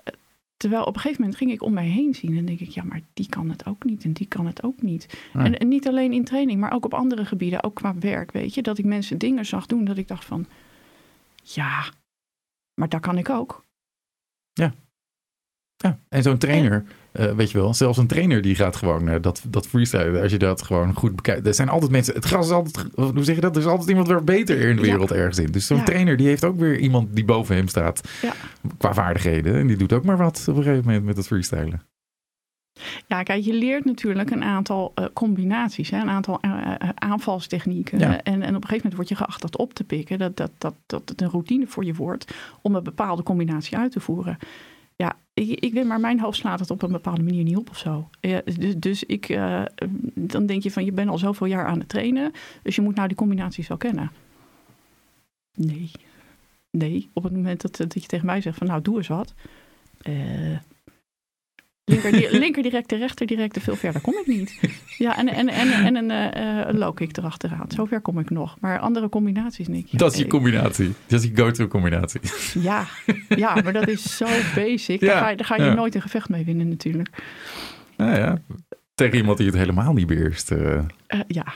Eh, Terwijl op een gegeven moment ging ik om mij heen zien. En denk ik, ja, maar die kan het ook niet. En die kan het ook niet. Ja. En, en niet alleen in training, maar ook op andere gebieden. Ook qua werk, weet je. Dat ik mensen dingen zag doen dat ik dacht van... Ja, maar dat kan ik ook. Ja, en zo'n trainer, eh, weet je wel, zelfs een trainer die gaat gewoon eh, dat, dat freestyle, als je dat gewoon goed bekijkt. Er zijn altijd mensen, het gras is altijd, hoe zeg je dat? Er is altijd iemand weer beter in de Ja. wereld ergens in. Dus zo'n Ja. trainer die heeft ook weer iemand die boven hem staat Ja. qua vaardigheden. En die doet ook maar wat op een gegeven moment met het freestylen. Ja, kijk, je leert natuurlijk een aantal eh, combinaties, hè, een aantal eh, eh, aanvalstechnieken. Ja. En, en op een gegeven moment word je geacht dat op te pikken, dat, dat, dat, dat het een routine voor je wordt om een bepaalde combinatie uit te voeren. Ja, ik, ik weet maar, mijn hoofd slaat het op een bepaalde manier niet op of zo. Ja, dus, dus ik, eh, dan denk je van, je bent al zoveel jaar aan het trainen, dus je moet nou die combinaties wel kennen. Nee, nee. Op het moment dat, dat je tegen mij zegt van, nou, doe eens wat. Eh, Linker, linker directe, rechter directe, veel verder kom ik niet. Ja, en, en, en, en een uh, low kick erachteraan. Zover kom ik nog. Maar andere combinaties niet. Ja, dat is je combinatie. Dat is je go-to combinatie. Ja, ja, maar dat is zo basic. Ja, daar ga, je, daar ga je nooit een gevecht mee winnen natuurlijk. Nou ja, tegen iemand die het helemaal niet beheerst. Uh. Uh, ja.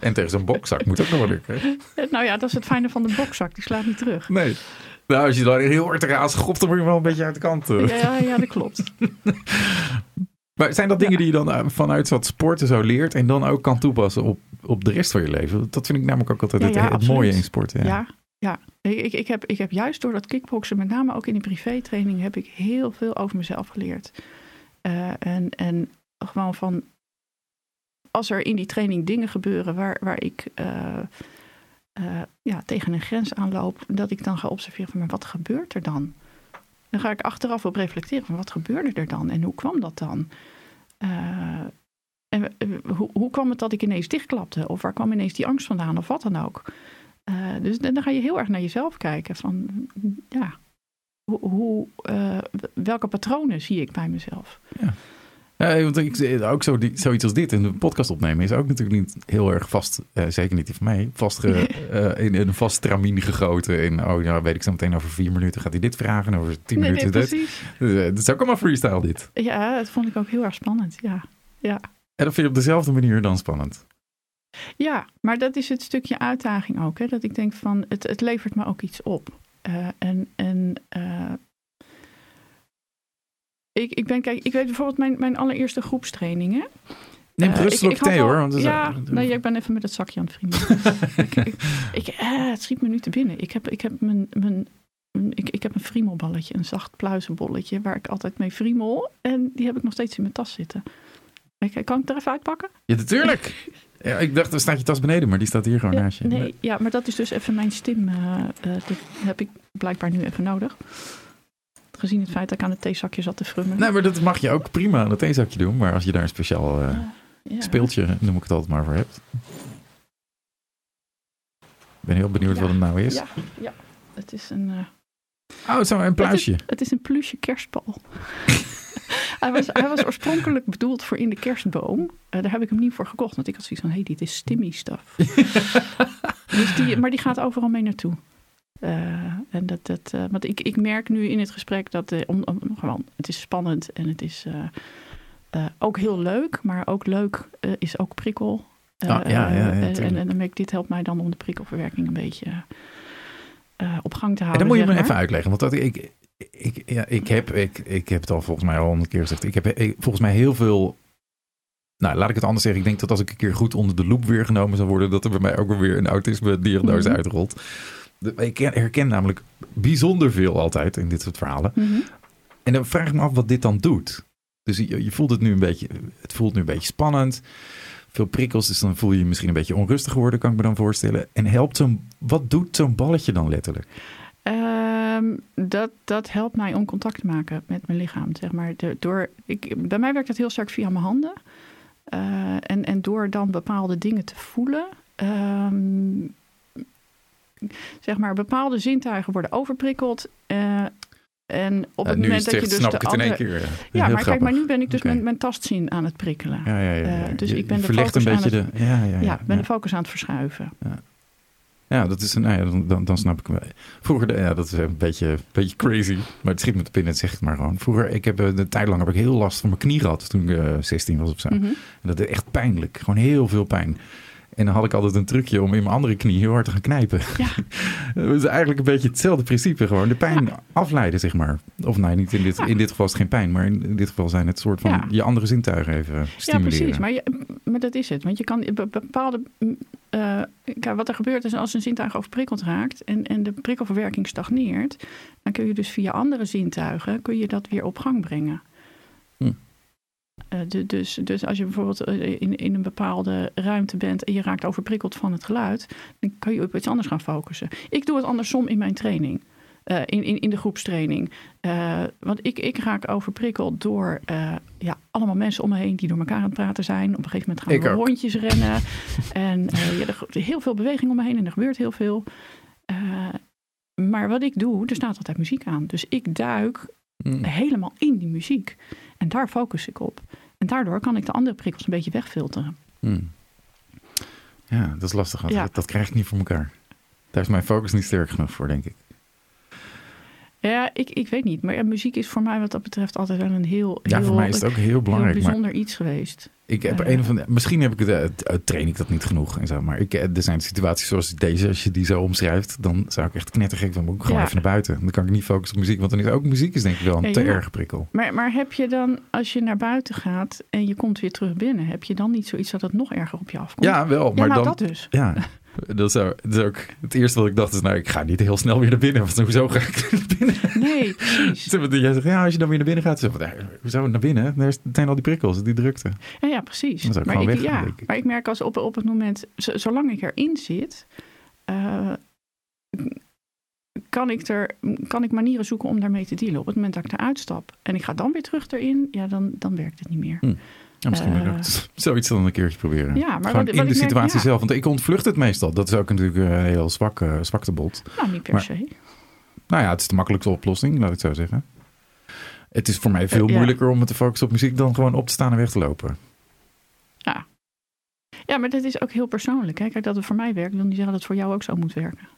En tegen zo'n bokzak moet ook nog wel lukken. nou ja, dat is het fijne van de bokzak. Die slaat niet terug. Nee. Nou, als je dan heel hard eraan schopt, dan word je wel een beetje uit de kant. Uh. Ja, ja, dat klopt. maar zijn dat dingen die je dan vanuit wat sporten zo leert en dan ook kan toepassen op, op de rest van je leven? Dat vind ik namelijk ook altijd het, het mooie in sport. Ja, ja. ja. Ik, ik, heb, ik heb juist door dat kickboksen, met name ook in die privétraining, heb ik heel veel over mezelf geleerd. en, en gewoon van als er in die training dingen gebeuren waar, waar ik uh, uh, ja, tegen een grens aanloop, dat ik dan ga observeren van wat gebeurt er dan? Dan ga ik achteraf op reflecteren van wat gebeurde er dan en hoe kwam dat dan? Uh, en hoe, hoe kwam het dat ik ineens dichtklapte? Of waar kwam ineens die angst vandaan? Of wat dan ook? dus dan ga je heel erg naar jezelf kijken van ja, hoe, hoe welke patronen zie ik bij mezelf? Ja. Ja, want ik, ook zo, die, zoiets als dit, een podcast opnemen, is ook natuurlijk niet heel erg vast, uh, zeker niet die van mij, vast uh, in, in, een vast tramien gegoten. In, oh ja, weet ik zo meteen over vier minuten gaat hij dit vragen, en over tien minuten nee, dit. Dus, uh, het is ook allemaal freestyle dit. Ja, dat vond ik ook heel erg spannend, ja. ja. En dat vind je op dezelfde manier dan spannend? Ja, maar dat is het stukje uitdaging ook. Hè? Dat ik denk van, het, het levert me ook iets op. en en ik, ik, ben, kijk, ik weet bijvoorbeeld mijn, mijn allereerste groepstrainingen. Neem uh, rustig ik, thee hoor. Want ja, nee, ik ben even met het zakje aan het vrienden. ik, ik, eh, het schiet me nu te binnen. Ik heb, ik heb mijn, mijn ik, ik heb een friemelballetje, een zacht pluizenbolletje, waar ik altijd mee friemel. En die heb ik nog steeds in mijn tas zitten. Ik, kan ik er even uitpakken? Ja, natuurlijk. Ja, ik dacht, er staat je tas beneden, maar die staat hier gewoon naast je. Nee, ja, maar dat is dus even mijn stim. Uh, dat heb ik blijkbaar nu even nodig. Gezien het feit dat ik aan het theezakje zat te frummen. Nee, maar dat mag je ook prima aan het theezakje doen. Maar als je daar een speciaal uh, ja. speeltje, noem ik het altijd maar, voor hebt. Ik ben heel benieuwd wat het nou is. Ja, ja. het is een... Uh... Oh, het is een pluisje. Het is, het is een pluche kerstbal. hij, was, hij was oorspronkelijk bedoeld voor in de kerstboom. Uh, daar heb ik hem niet voor gekocht. Want ik had zoiets van, hé, hey, dit is stimmy stuff. dus die, maar die gaat overal mee naartoe. Uh, en dat, dat, uh, want ik, ik merk nu in het gesprek dat uh, om, om, gewoon, het is spannend en het is ook heel leuk, maar ook leuk is ook prikkel. Ah, ja, ja, ja, en, en, en dit helpt mij dan om de prikkelverwerking een beetje op gang te houden. En dan moet je me even uitleggen, want dat, ik, ik, ja, ik, heb, ik, ik heb het al volgens mij al honderd keer gezegd. Ik heb volgens mij heel veel nou, laat ik het anders zeggen. Ik denk dat als ik een keer goed onder de loep weer genomen zou worden, dat er bij mij ook weer een autisme-diagnose mm uitrolt. Ik herken namelijk bijzonder veel altijd in dit soort verhalen. Mhm. En dan vraag ik me af wat dit dan doet. Dus je, je, voelt het nu een beetje, het voelt nu een beetje spannend. Veel prikkels, dus dan voel je je misschien een beetje onrustig worden, kan ik me dan voorstellen. En helpt zo'n, wat doet zo'n balletje dan letterlijk? Ehm, dat, dat helpt mij om contact te maken met mijn lichaam. Zeg maar. door, ik, bij mij werkt dat heel sterk via mijn handen. Uh, en, en door dan bepaalde dingen te voelen, um, zeg maar, bepaalde zintuigen worden overprikkeld. Uh, en op het moment dat je dus snap de ik het in één keer. Ja, maar kijk, maar nu ben ik dus okay. mijn, mijn tastzin aan het prikkelen. Ja, ja, ja. Uh, dus ik ben de focus een beetje aan het, de, ja, ja, ja, ja, ben de focus aan het verschuiven. Ja. Ja, dat is een, nou ja, dan, dan, dan snap ik me. Vroeger, ja, dat is een beetje, beetje crazy, maar het schiet me te binnen, zeg ik maar gewoon. Vroeger, ik heb een tijd lang heb ik heel last van mijn knie gehad toen ik uh, 16 was of zo. Mm -hmm. En dat is echt pijnlijk, gewoon heel veel pijn. En dan had ik altijd een trucje om in mijn andere knie heel hard te gaan knijpen. Ja. dat is eigenlijk een beetje hetzelfde principe. Gewoon de pijn ja. afleiden, zeg maar. Of nee, niet in dit, ja. in dit geval is het geen pijn. Maar in dit geval zijn het soort van je andere zintuigen even stimuleren. Ja, precies. Maar, je, maar dat is het. Want je kan bepaalde... Uh, kijk, wat er gebeurt is als een zintuig overprikkeld raakt... En, en de prikkelverwerking stagneert... dan kun je dus via andere zintuigen... kun je dat weer op gang brengen. Uh, de, dus, dus als je bijvoorbeeld in, in een bepaalde ruimte bent en je raakt overprikkeld van het geluid, dan kan je op iets anders gaan focussen. Ik doe het andersom in mijn training. Uh, in, in, in de groepstraining. Uh, want ik, ik raak overprikkeld door ja, allemaal mensen om me heen die door elkaar aan het praten zijn. Op een gegeven moment gaan we rondjes rennen. en ja, er is heel veel beweging om me heen en er gebeurt heel veel. maar wat ik doe, er staat altijd muziek aan. Dus ik duik Mm. Helemaal in die muziek. En daar focus ik op. En daardoor kan ik de andere prikkels een beetje wegfilteren. Mm. Ja, dat is lastig. want Ja. Dat, dat krijg ik niet voor elkaar. Daar is mijn focus niet sterk genoeg voor, denk ik. Ja, ik, ik weet niet. Maar ja, muziek is voor mij wat dat betreft altijd wel een heel, Ja, heel, voor mij is het ook heel heel belangrijk. Maar bijzonder iets geweest. ik heb Eh. een van de, misschien heb ik het, eh, t- train ik dat niet genoeg en zo. Maar ik, eh, er zijn situaties zoals deze, als je die zo omschrijft, dan zou ik echt knettergek van, moet ik gewoon Ja. even naar buiten. Dan kan ik niet focussen op muziek, want dan is ook muziek is denk ik wel een Ja, te ja. erge prikkel. Maar, maar heb je dan, als je naar buiten gaat en je komt weer terug binnen, heb je dan niet zoiets dat het nog erger op je afkomt? Ja, wel, Ja, maar nou, dan... dat dus. Ja, dat is, ook, dat is ook het eerste wat ik dacht is, nou, ik ga niet heel snel weer naar binnen. Want hoezo ga ik naar binnen? Nee, precies. Jij zegt, ja, als je dan weer naar binnen gaat, zeg, eh, hoezo naar binnen? Daar zijn al die prikkels, die drukte. Ja, ja precies. Dan zou ik maar, ik, ja, ik. maar ik merk als op, op het moment, zolang ik erin zit, eh, kan, ik er, kan ik manieren zoeken om daarmee te dealen. Op het moment dat ik eruit stap en ik ga dan weer terug erin, ja, dan, dan werkt het niet meer. Ja, misschien moet ik ook Eh. zoiets dan een keertje proberen. Ja, maar wat- in wat de merk- situatie ja. zelf. Want ik ontvlucht het meestal. Dat is ook natuurlijk een heel zwak, eh, zwaktebod. Nou, niet per Maar- se. Nou ja, het is de makkelijkste oplossing, laat ik zo zeggen. Het is voor mij veel Eh, ja. moeilijker om me te focussen op muziek dan gewoon op te staan en weg te lopen. Ja, maar dat is ook heel persoonlijk. Hè? Kijk, dat het voor mij werkt, wil niet zeggen dat het voor jou ook zo moet werken.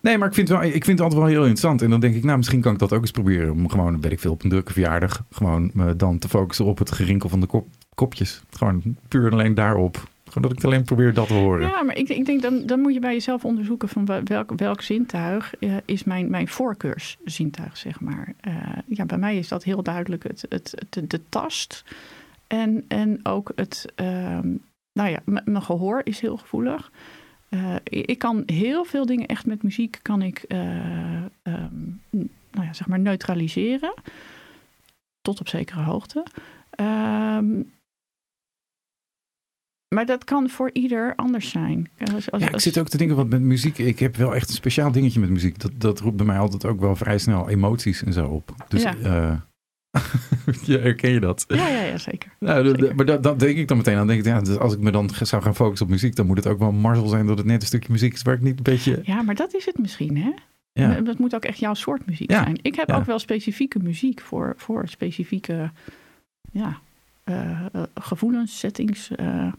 Nee, maar ik vind, wel, ik vind het altijd wel heel interessant. En dan denk ik, nou, misschien kan ik dat ook eens proberen. Om gewoon, weet ik veel, op een drukke verjaardag... gewoon me dan te focussen op het gerinkel van de kop, kopjes. Gewoon puur en alleen daarop. Gewoon dat ik alleen probeer dat te horen. Ja, maar ik, ik denk dan, dan moet je bij jezelf onderzoeken van welk, welk zintuig eh, is mijn, mijn voorkeurszintuig, zeg maar. Eh, ja, bij mij is dat heel duidelijk het, het, het- de, tast en, en ook het, ehm, nou ja, mijn gehoor is heel gevoelig. Eh, ik, kan heel veel dingen echt met muziek kan ik, eh, ehm, nou ja, zeg maar neutraliseren. Tot op zekere hoogte. Ehm, maar dat kan voor ieder anders zijn. Als, als, Ja, ik zit ook te denken, want met muziek, ik heb wel echt een speciaal dingetje met muziek. Dat, dat roept bij mij altijd ook wel vrij snel emoties en zo op. Dus Ja. ja. ja, herken je dat? Ja, ja, ja, zeker. Nou, Zeker. maar dat, dat denk ik dan meteen aan. Denk ik, ja, dus als ik me dan zou gaan focussen op muziek, dan moet het ook wel marzel zijn dat het net een stukje muziek is waar ik niet een beetje. Ja, maar dat is het misschien, hè? Ja, Dat moet ook echt jouw soort muziek Ja, zijn. Ik heb ja. ook wel specifieke muziek voor, voor specifieke ja, eh, eh, gevoelens, settings. eh.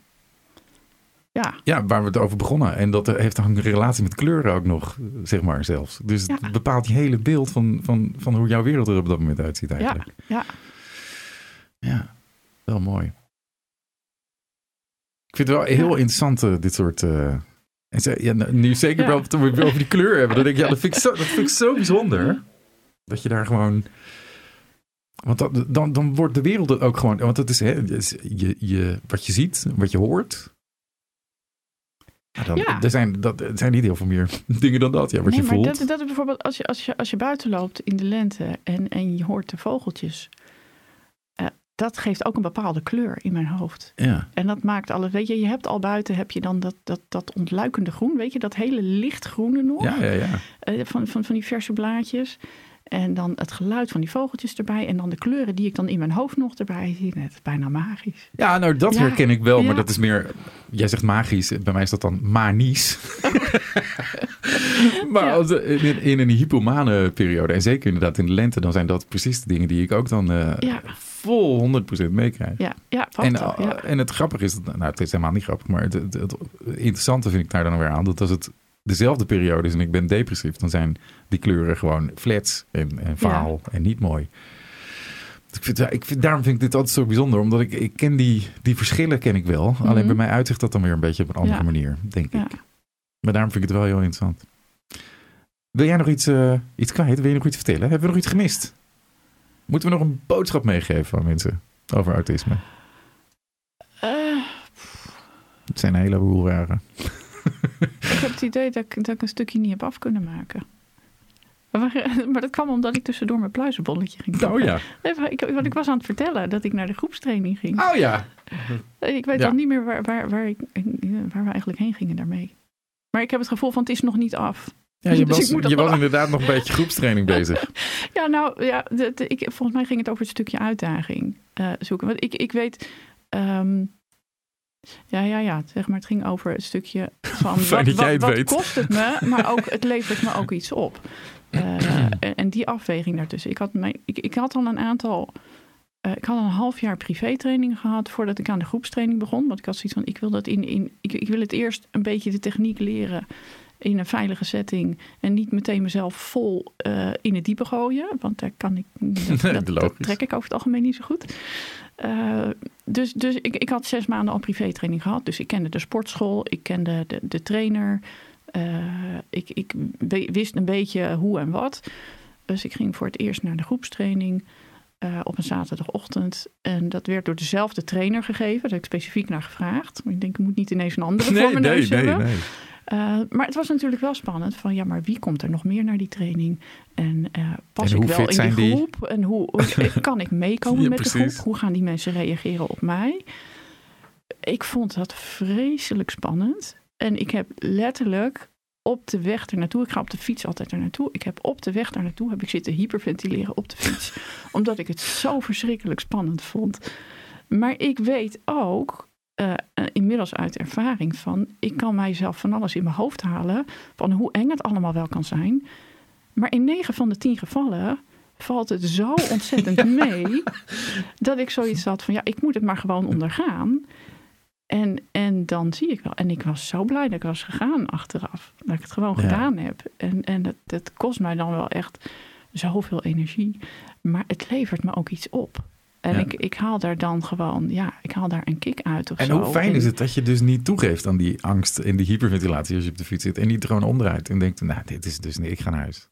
Ja, ja, waar we het over begonnen. En dat heeft dan een relatie met kleuren ook nog, zeg maar zelfs. Dus Ja. het bepaalt je hele beeld van, van, van hoe jouw wereld er op dat moment uitziet ja, eigenlijk. ja. Ja, wel mooi. Ik vind het wel heel Ja. interessant, eh, dit soort... en ze- ja, nou, nu zeker Ja. wel toen we over die kleur hebben. Dan denk ik, ja, dat vind ik zo, dat vind ik zo bijzonder. Dat je daar gewoon... Want dat, dan, dan wordt de wereld ook gewoon... Want het is, hè, je, je, wat je ziet, wat je hoort... Ja, dan, Ja. Er, zijn, dat, er zijn niet heel veel meer dingen dan dat. Ja, wat nee, je maar voelt. dat, dat is bijvoorbeeld als je, als, je, als je buiten loopt in de lente en, en je hoort de vogeltjes. eh, dat geeft ook een bepaalde kleur in mijn hoofd. Ja. En dat maakt alles. Weet je, je hebt al buiten heb je dan dat, dat, dat ontluikende groen. Weet je, dat hele lichtgroene nog. Ja, ja, ja. eh, van, van, van die verse blaadjes. En dan het geluid van die vogeltjes erbij. En dan de kleuren die ik dan in mijn hoofd nog erbij zie. Het is bijna magisch. Ja, nou dat Ja, herken ik wel, maar ja. dat is meer, jij zegt magisch, bij mij is dat dan manisch. maar Ja. als, in, in een hypomane periode, en zeker inderdaad in de lente, dan zijn dat precies de dingen die ik ook dan Ja. vol 100% meekrijg. Ja, ja En, eh, ja. en het grappige is, nou het is helemaal niet grappig, maar het, het, het interessante vind ik daar dan weer aan, dat als het dezelfde periode is en ik ben depressief, dan zijn die kleuren gewoon flats en, en vaal en niet mooi. Dus Ik vind, ik vind, daarom vind ik dit altijd zo bijzonder, omdat ik, ik ken die, die verschillen ken ik wel. Alleen Mhm. bij mij uitzicht dat dan weer een beetje op een andere Ja. manier, denk Ja. ik. Maar daarom vind ik het wel heel interessant. Wil jij nog iets, eh, iets kwijt? Wil je nog iets vertellen? Hebben we nog iets gemist? Moeten we nog een boodschap meegeven aan mensen over autisme? Eh, Het zijn een heleboel rare. Ik heb het idee dat ik, dat ik een stukje niet heb af kunnen maken. Maar, maar dat kwam omdat ik tussendoor mijn pluizenbolletje ging Oh pakken. ja. Nee, ik, want ik was aan het vertellen dat ik naar de groepstraining ging. Oh ja. Ik weet Ja. dan niet meer waar, waar, waar, ik, waar we eigenlijk heen gingen daarmee. Maar ik heb het gevoel van het is nog niet af. Ja, je Dus was, je was inderdaad nog een beetje groepstraining bezig. Ja, nou, ja, de, de- ik, volgens mij ging het over het stukje uitdaging eh, zoeken. Want ik, ik weet... ehm, ja, ja, ja, zeg maar, het ging over het stukje van... Fijn wat, dat jij het wat weet. kost het me, maar ook, het levert me ook iets op. Uh, en die afweging daartussen. Ik had, mijn, ik, ik had al een aantal. Uh, ik had een half jaar privétraining gehad voordat ik aan de groepstraining begon. Want ik had zoiets van: ik wil, dat in, in, ik, ik wil het eerst een beetje de techniek leren in een veilige setting. En niet meteen mezelf vol uh, in het diepe gooien. Want daar kan ik. Dat, dat, dat trek ik over het algemeen niet zo goed. Uh, dus dus ik, ik had zes maanden al privétraining gehad. Dus ik kende de sportschool, ik kende de, de trainer. Uh, ik, ik wist een beetje hoe en wat. Dus ik ging voor het eerst naar de groepstraining uh, op een zaterdagochtend. En dat werd door dezelfde trainer gegeven. Daar heb ik specifiek naar gevraagd. Maar ik denk, ik moet niet ineens een andere nee, voor mijn nee, neus nee, hebben. nee. Uh, maar het was natuurlijk wel spannend van ja, maar wie komt er nog meer naar die training? En uh, pas En ik wel in die die? groep? En hoe, hoe- kan ik meekomen Ja, met de groep? Hoe gaan die mensen reageren op mij? Ik vond dat vreselijk spannend. En ik heb letterlijk op de weg er naartoe, ik ga op de fiets altijd er naartoe. Ik heb op de weg daar naartoe heb ik zitten hyperventileren op de fiets. omdat ik het zo verschrikkelijk spannend vond. Maar ik weet ook, eh, eh, inmiddels uit ervaring van, ik kan mijzelf van alles in mijn hoofd halen van hoe eng het allemaal wel kan zijn. Maar in 9 van de 10 gevallen valt het zo ontzettend mee dat ik zoiets had van ja, ik moet het maar gewoon ondergaan. En, en dan zie ik wel. En ik was zo blij dat ik was gegaan achteraf. Dat ik het gewoon Ja. gedaan heb. En, en het, het kost mij dan wel echt zoveel energie. Maar het levert me ook iets op. En Ja. ik, ik haal daar dan gewoon, ja, ik haal daar een kick uit of En zo. hoe fijn En- is het dat je dus niet toegeeft aan die angst en die hyperventilatie als je op de fiets zit. En niet er gewoon onderuit en denkt, nou, dit is dus niet, ik ga naar huis.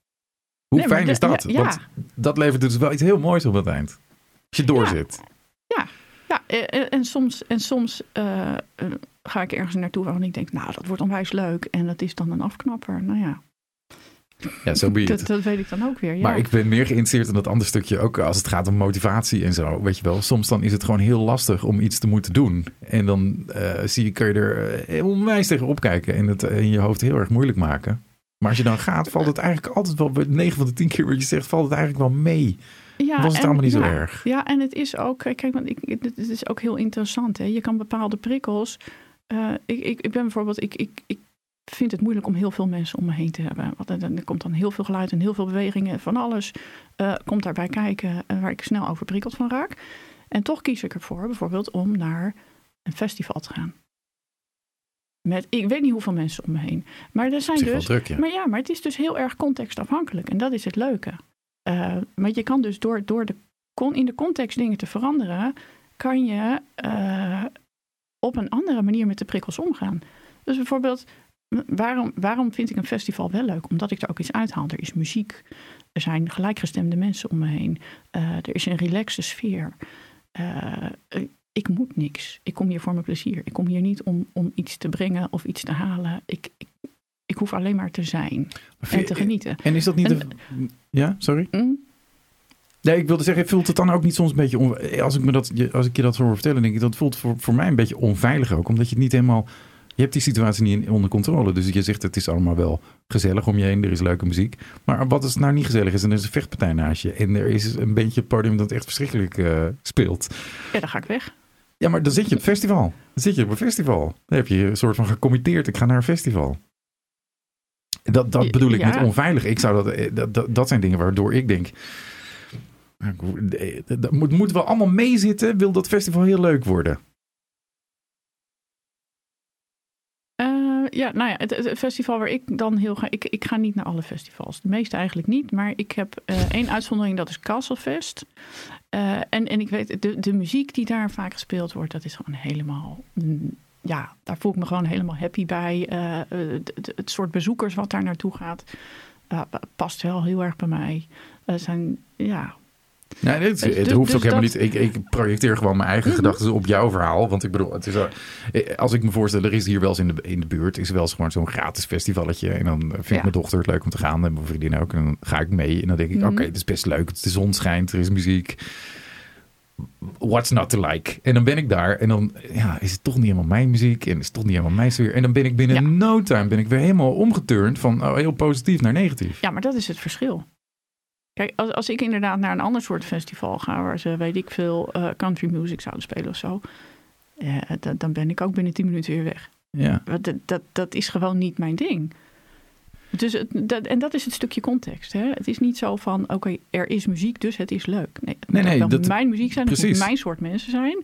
Hoe Nee, fijn de- is dat? ja, ja. Want dat levert dus wel iets heel moois op het eind. Als je doorzit. Ja, en, en- en soms, en soms eh, eh, ga ik ergens naartoe waarvan ik denk, nou, dat wordt onwijs leuk. En dat is dan een afknapper. Nou ja, Ja, zo dat, dat weet ik dan ook weer. Ja. Maar ik ben meer geïnteresseerd in dat andere stukje, ook als het gaat om motivatie en zo. Weet je wel, soms dan is het gewoon heel lastig om iets te moeten doen. En dan eh, zie je, kun je er eh, onwijs tegen opkijken en het in je hoofd heel erg moeilijk maken. Maar als je dan gaat, valt het eigenlijk altijd wel, 9 van de 10 keer wat je zegt, valt het eigenlijk wel mee. ja, was het en- allemaal niet zo erg. Ja, en het is ook, kijk, want ik, het is ook heel interessant. Hè? Je kan bepaalde prikkels. eh, ik, ik, ik ben bijvoorbeeld, ik, ik, ik vind het moeilijk om heel veel mensen om me heen te hebben. Want er, komt dan heel veel geluid en heel veel bewegingen van alles. eh, komt daarbij kijken eh, waar ik snel overprikkeld van raak. En toch kies ik ervoor bijvoorbeeld om naar een festival te gaan. Met, ik weet niet hoeveel mensen om me heen. Maar er zijn dus druk, ja. maar ja, maar het is dus heel erg contextafhankelijk. En dat is het leuke. Eh, maar je kan dus door, door de, con- in de context dingen te veranderen, kan je op een andere manier met de prikkels omgaan. Dus bijvoorbeeld, waarom, waarom vind ik een festival wel leuk? Omdat ik er ook iets uithaal. Er is muziek, er zijn gelijkgestemde mensen om me heen, eh, er is een relaxe sfeer. Eh, eh, ik moet niks. Ik kom hier voor mijn plezier. Ik kom hier niet om, om iets te brengen of iets te halen. Ik, ik, ik hoef alleen maar te zijn en te genieten. En is dat niet... En- een- ja, sorry? Mm? Nee, ik wilde zeggen, voelt het dan ook niet soms een beetje... On... Als, ik me dat, als ik je dat hoor vertellen, denk ik... dat voelt voor, voor mij een beetje onveilig ook. Omdat je het niet helemaal... Je hebt die situatie niet onder controle. Dus je zegt, het is allemaal wel gezellig om je heen. Er is leuke muziek. Maar wat als het nou niet gezellig is? En er is een vechtpartij naast je. En er is een beetje het podium dat echt verschrikkelijk eh, speelt. Ja, dan ga ik weg. Ja, maar dan zit je op het festival. Dan zit je op een festival. Dan heb je een soort van gecommitteerd. Ik ga naar een festival. Dat, dat bedoel ik ja. met onveilig. Ik zou dat, eh, dat, dat, dat zijn dingen waardoor ik denk... eh, Dat moet, moeten we allemaal meezitten? Wil dat festival heel leuk worden? Ja, nou ja, het, festival waar ik dan heel ga... Ik, ik ga niet naar alle festivals. De meeste eigenlijk niet. Maar ik heb eh, één uitzondering, dat is Castlefest. Eh, en, en ik weet, de, de muziek die daar vaak gespeeld wordt... dat is gewoon helemaal... Ja, daar voel ik me gewoon helemaal happy bij. Eh, het- het- soort bezoekers wat daar naartoe gaat... past wel heel erg bij mij. Zijn, ja... Nee, dit, Dus- het dus- hoeft ook dus helemaal dat- niet. Ik, ik projecteer gewoon mijn eigen Mhm. gedachten op jouw verhaal. Want ik bedoel, het is, eh, als ik me voorstel, er is hier wel eens in de, in de buurt... is wel eens gewoon zo'n gratis festivalletje. En dan vindt Ja. mijn dochter het leuk om te gaan. En mijn vriendin ook. En dan ga ik mee. En dan denk ik, Mhm. oké, het is best leuk. De zon schijnt, er is muziek. What's not to like? En dan ben ik daar. En dan ja, is het toch niet helemaal mijn muziek. En is het toch niet helemaal mijn sfeer. En dan ben ik binnen Ja. no time ben ik weer helemaal omgeturnd. Van oh, heel positief naar negatief. Ja, maar dat is het verschil. Kijk, als, als ik inderdaad naar een ander soort festival ga, waar ze, weet ik veel, eh, country music zouden spelen of zo, eh, dan- dan ben ik ook binnen 10 minuten weer weg. Ja. Dat, dat, dat is gewoon niet mijn ding. Dus het, dat, en dat is het stukje context. Hè? Het is niet zo van, oké, er is muziek, dus het is leuk. Nee, het Nee, dat- mijn muziek zijn, het precies. moet mijn soort mensen zijn.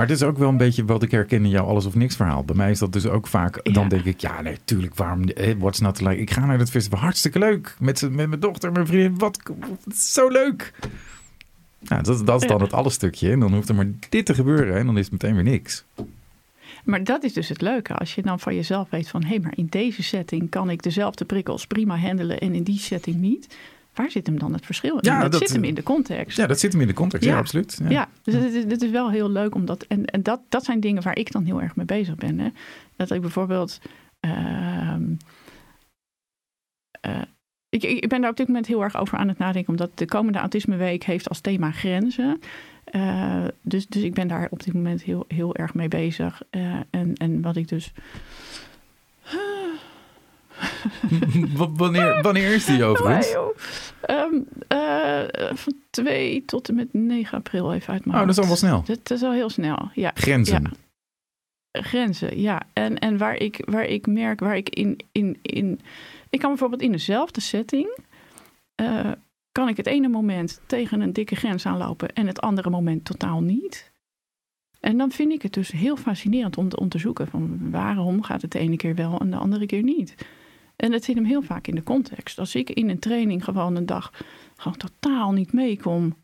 Maar het is ook wel een beetje wat ik herken in jouw alles of niks verhaal. Bij mij is dat dus ook vaak, Ja. dan denk ik, ja, nee, tuurlijk, waarom, eh, what's not like? Ik ga naar het festival, hartstikke leuk. Met, met mijn dochter, mijn vriendin, wat, zo leuk. Nou, dat, dat is dan het alle stukje. En dan hoeft er maar dit te gebeuren en dan is het meteen weer niks. Maar dat is dus het leuke. Als je dan van jezelf weet van... hé, maar in deze setting kan ik dezelfde prikkels prima handelen... en in die setting niet. Waar zit hem dan het verschil in? Ja, dat, dat- zit hem in de context. Ja, dat zit hem in de context, ja, Ja. absoluut. Ja. Ja, dus het is, het is wel heel leuk om dat. En, en dat, dat zijn dingen waar ik dan heel erg mee bezig ben. Hè. Dat ik bijvoorbeeld. ehm, eh, ik, ik ben daar op dit moment heel erg over aan het nadenken, omdat de komende Autismeweek heeft als thema grenzen. Eh, dus, dus ik ben daar op dit moment heel, heel erg mee bezig. Eh, en, en wat ik dus. Wanneer, wanneer is die overigens? Oh, van 2 tot en met 9 april even uit mijn Oh, dat is al wel snel. Dat is al heel snel, ja. Grenzen. Ja. Grenzen, ja. En, en waar, ik, waar ik merk, waar ik in, in, in. Ik kan bijvoorbeeld in dezelfde setting. eh, kan ik het ene moment tegen een dikke grens aanlopen en het andere moment totaal niet. En dan vind ik het dus heel fascinerend om te onderzoeken van waarom gaat het de ene keer wel en de andere keer niet. En dat zit hem heel vaak in de context. Als ik in een training gewoon een dag gewoon totaal niet meekom,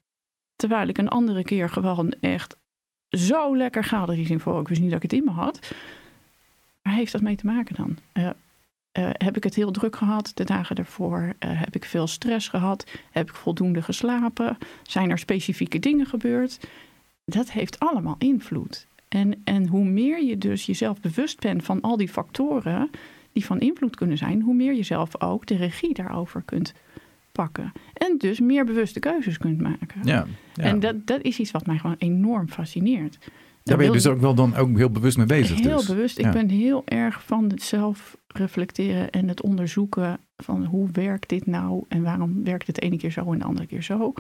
terwijl ik een andere keer gewoon echt zo lekker ga er iets in voor. Ik wist niet dat ik het in me had. Waar heeft dat mee te maken dan? Eh, eh, heb ik het heel druk gehad de dagen ervoor? Eh, heb ik veel stress gehad? Heb ik voldoende geslapen? Zijn er specifieke dingen gebeurd? Dat heeft allemaal invloed. En, en hoe meer je dus jezelf bewust bent van al die factoren die van invloed kunnen zijn, hoe meer je zelf ook de regie daarover kunt pakken. En dus meer bewuste keuzes kunt maken. Ja, ja. En dat, dat is iets wat mij gewoon enorm fascineert. Daar ben je dus ook wel dan ook heel bewust mee bezig. Heel dus. bewust. Ik Ja. ben heel erg van het zelf reflecteren en het onderzoeken van hoe werkt dit nou en waarom werkt het de ene keer zo en de andere keer zo.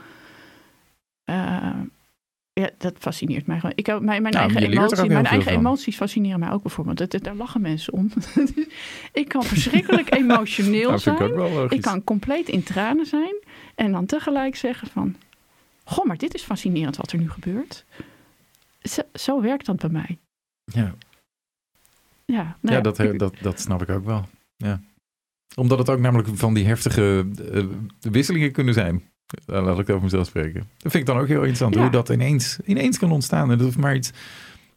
Eh, ja, dat fascineert mij gewoon. Ik heb mijn, mijn Nou, eigen, emotie, mijn eigen van. emoties fascineren mij ook bijvoorbeeld. Dat, daar lachen mensen om. ik kan verschrikkelijk emotioneel Dat vind ik zijn. ook wel logisch. Ik kan compleet in tranen zijn en dan tegelijk zeggen van... Goh, maar dit is fascinerend wat er nu gebeurt. Zo, zo werkt dat bij mij. Ja, Ja, nou ja dat, ik- dat, dat snap ik ook wel. Ja. Omdat het ook namelijk van die heftige eh, wisselingen kunnen zijn. Eh, laat ik het over mezelf spreken. Dat vind ik dan ook heel interessant. Ja. Hoe dat ineens, ineens kan ontstaan. En dat hoeft maar iets,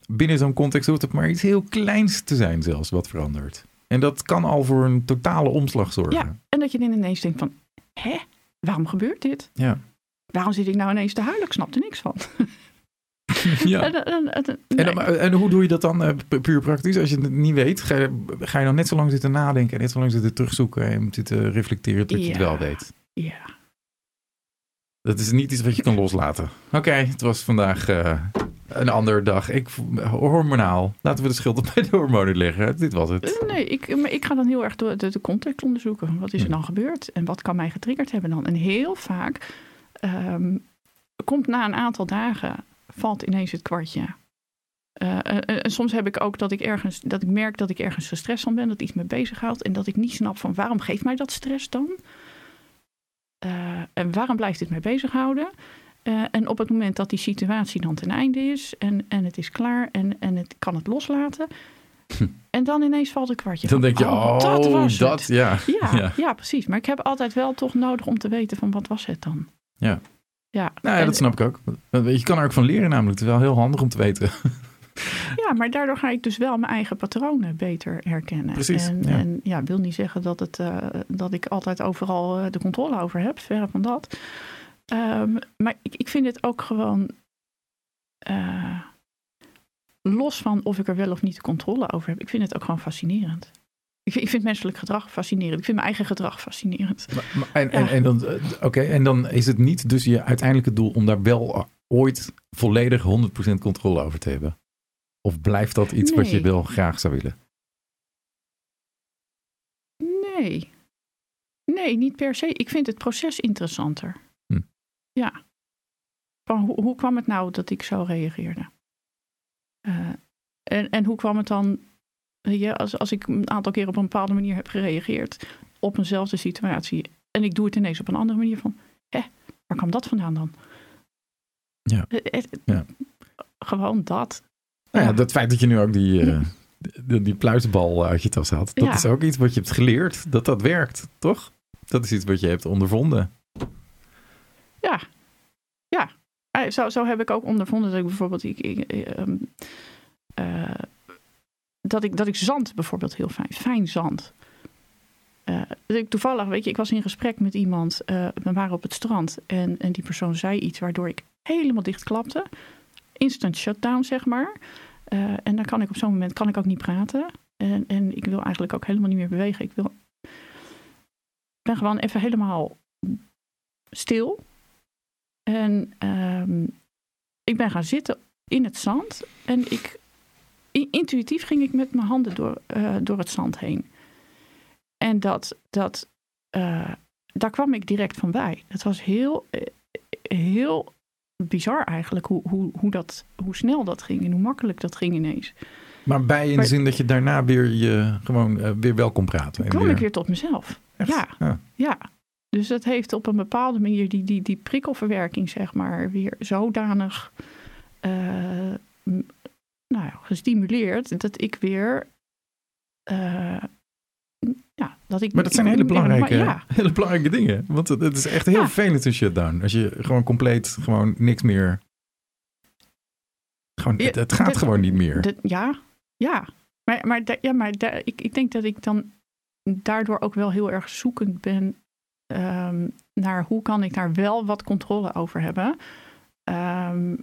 binnen zo'n context hoeft het maar iets heel kleins te zijn zelfs wat verandert. En dat kan al voor een totale omslag zorgen. Ja, en dat je dan ineens denkt van... Hè, waarom gebeurt dit? Ja. Waarom zit ik nou ineens te huilen? Ik snap er niks van. Ja. En, en, en- En, nee. dan- en hoe doe je dat dan eh, pu- puur praktisch? Als je het niet weet, ga je, ga je dan net zo lang zitten nadenken en net zo lang zitten terugzoeken en zitten reflecteren tot je het wel weet. Ja, Dat is niet iets wat je kan loslaten. Oké, het was vandaag eh, een andere dag. Ik, hormonaal. Laten we de schuld bij de hormonen leggen. Dit was het. nee, ik, maar ik ga dan heel erg de, de, context onderzoeken. Wat is er Hm. dan gebeurd? En wat kan mij getriggerd hebben dan? En heel vaak ehm, komt na een aantal dagen... valt ineens het kwartje. Eh, en, en soms heb ik ook dat ik ergens dat ik merk dat ik ergens gestrest van ben, dat iets me bezighoudt en dat ik niet snap van waarom geeft mij dat stress dan? Eh, en waarom blijft dit mij bezighouden? Eh, en op het moment dat die situatie dan ten einde is en, en het is klaar en, en het kan het loslaten. En dan ineens valt het kwartje. Dan denk je, oh, dat was dat, het. ja. Ja, Ja. ja. precies. Maar ik heb altijd wel toch nodig om te weten van wat was het dan? Ja. Ja, Nou ja, dat snap ik ook. Je kan er ook van leren namelijk. Het is wel heel handig om te weten. Ja, maar daardoor ga ik dus wel mijn eigen patronen beter herkennen. Precies, En ja. ja, en, ja wil niet zeggen dat, het, eh, dat ik altijd overal eh, de controle over heb, verre van dat. Ehm, maar ik, ik vind het ook gewoon eh, los van of ik er wel of niet de controle over heb. Ik vind het ook gewoon fascinerend. Ik vind, ik vind menselijk gedrag fascinerend. Ik vind mijn eigen gedrag fascinerend. Maar- maar- en, en, Ja. en, dan, oké, en dan is het niet dus je uiteindelijke doel om daar wel ooit volledig 100% controle over te hebben? Of blijft dat iets wat je wel graag zou willen? Nee. Nee, niet per se. Ik vind het proces interessanter. Hm. Ja. Van hoe, hoe kwam het nou dat ik zo reageerde? Eh, en, en hoe kwam het dan, als, als ik een aantal keer op een bepaalde manier heb gereageerd, op eenzelfde situatie. En ik doe het ineens op een andere manier van, hè, waar kwam dat vandaan dan? Ja. Eh, eh, Ja. Gewoon dat. Nou ja, dat feit dat je nu ook die, eh, die, die pluisbal uit je tas had, dat Ja. is ook iets wat je hebt geleerd, dat dat werkt, toch? Dat is iets wat je hebt ondervonden. Ja, ja. Eh, Zo, zo heb ik ook ondervonden dat ik bijvoorbeeld. Ik, ik, eh, ehm, eh, dat, ik, dat ik zand bijvoorbeeld heel fijn. Fijn zand. Ik toevallig, weet je, ik was in gesprek met iemand. we waren op het strand. En, en die persoon zei iets waardoor ik helemaal dichtklapte. Instant shutdown, zeg maar. Eh, en dan kan ik op zo'n moment kan ik ook niet praten. En, en ik wil eigenlijk ook helemaal niet meer bewegen. Ik wil. Ben gewoon even helemaal stil. En ehm, ik ben gaan zitten in het zand. En ik, intuïtief ging ik met mijn handen door, eh, door het zand heen. En dat, dat, eh, daar kwam ik direct van bij. Het was heel, heel bizar eigenlijk hoe, hoe, hoe, dat, hoe snel dat ging en hoe makkelijk dat ging ineens. Maar bij in de zin dat je daarna weer je gewoon eh, weer wel kon praten. En kwam ik weer tot mezelf. Ja. Ja. Ja, dus dat heeft op een bepaalde manier die, die, die prikkelverwerking, zeg maar, weer zodanig eh, nou ja, gestimuleerd dat ik weer. eh, ja, dat ik, Maar dat zijn hele belangrijke, ja, hele belangrijke dingen. Want het, is echt heel Ja. vervelend een shutdown. Als je gewoon compleet gewoon niks meer... Gewoon, het, het gaat dit- gewoon niet meer. ja, ja. Maar, maar, ja, maar ik, ik denk dat ik dan daardoor ook wel heel erg zoekend ben ehm, naar hoe kan ik daar wel wat controle over hebben. Ehm,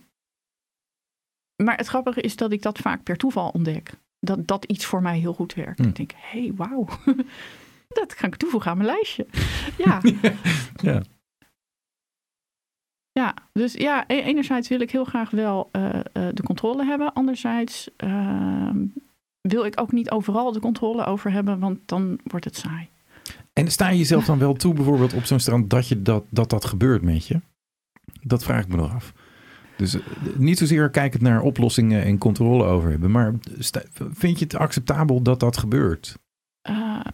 maar het grappige is dat ik dat vaak per toeval ontdek. Dat, dat iets voor mij heel goed werkt. Hm. Ik denk, hé, hey, wauw. dat ga ik toevoegen aan mijn lijstje. Ja, ja. ja. Dus ja, e- enerzijds wil ik heel graag wel eh, eh, de controle hebben. Anderzijds ehm, wil ik ook niet overal de controle over hebben, want dan wordt het saai. En sta je jezelf dan wel toe, bijvoorbeeld op zo'n strand, dat, je dat, dat dat gebeurt met je? Dat vraag ik me nog af. Dus eh, niet zozeer kijkend naar oplossingen en controle over hebben, maar vind je het acceptabel dat dat gebeurt?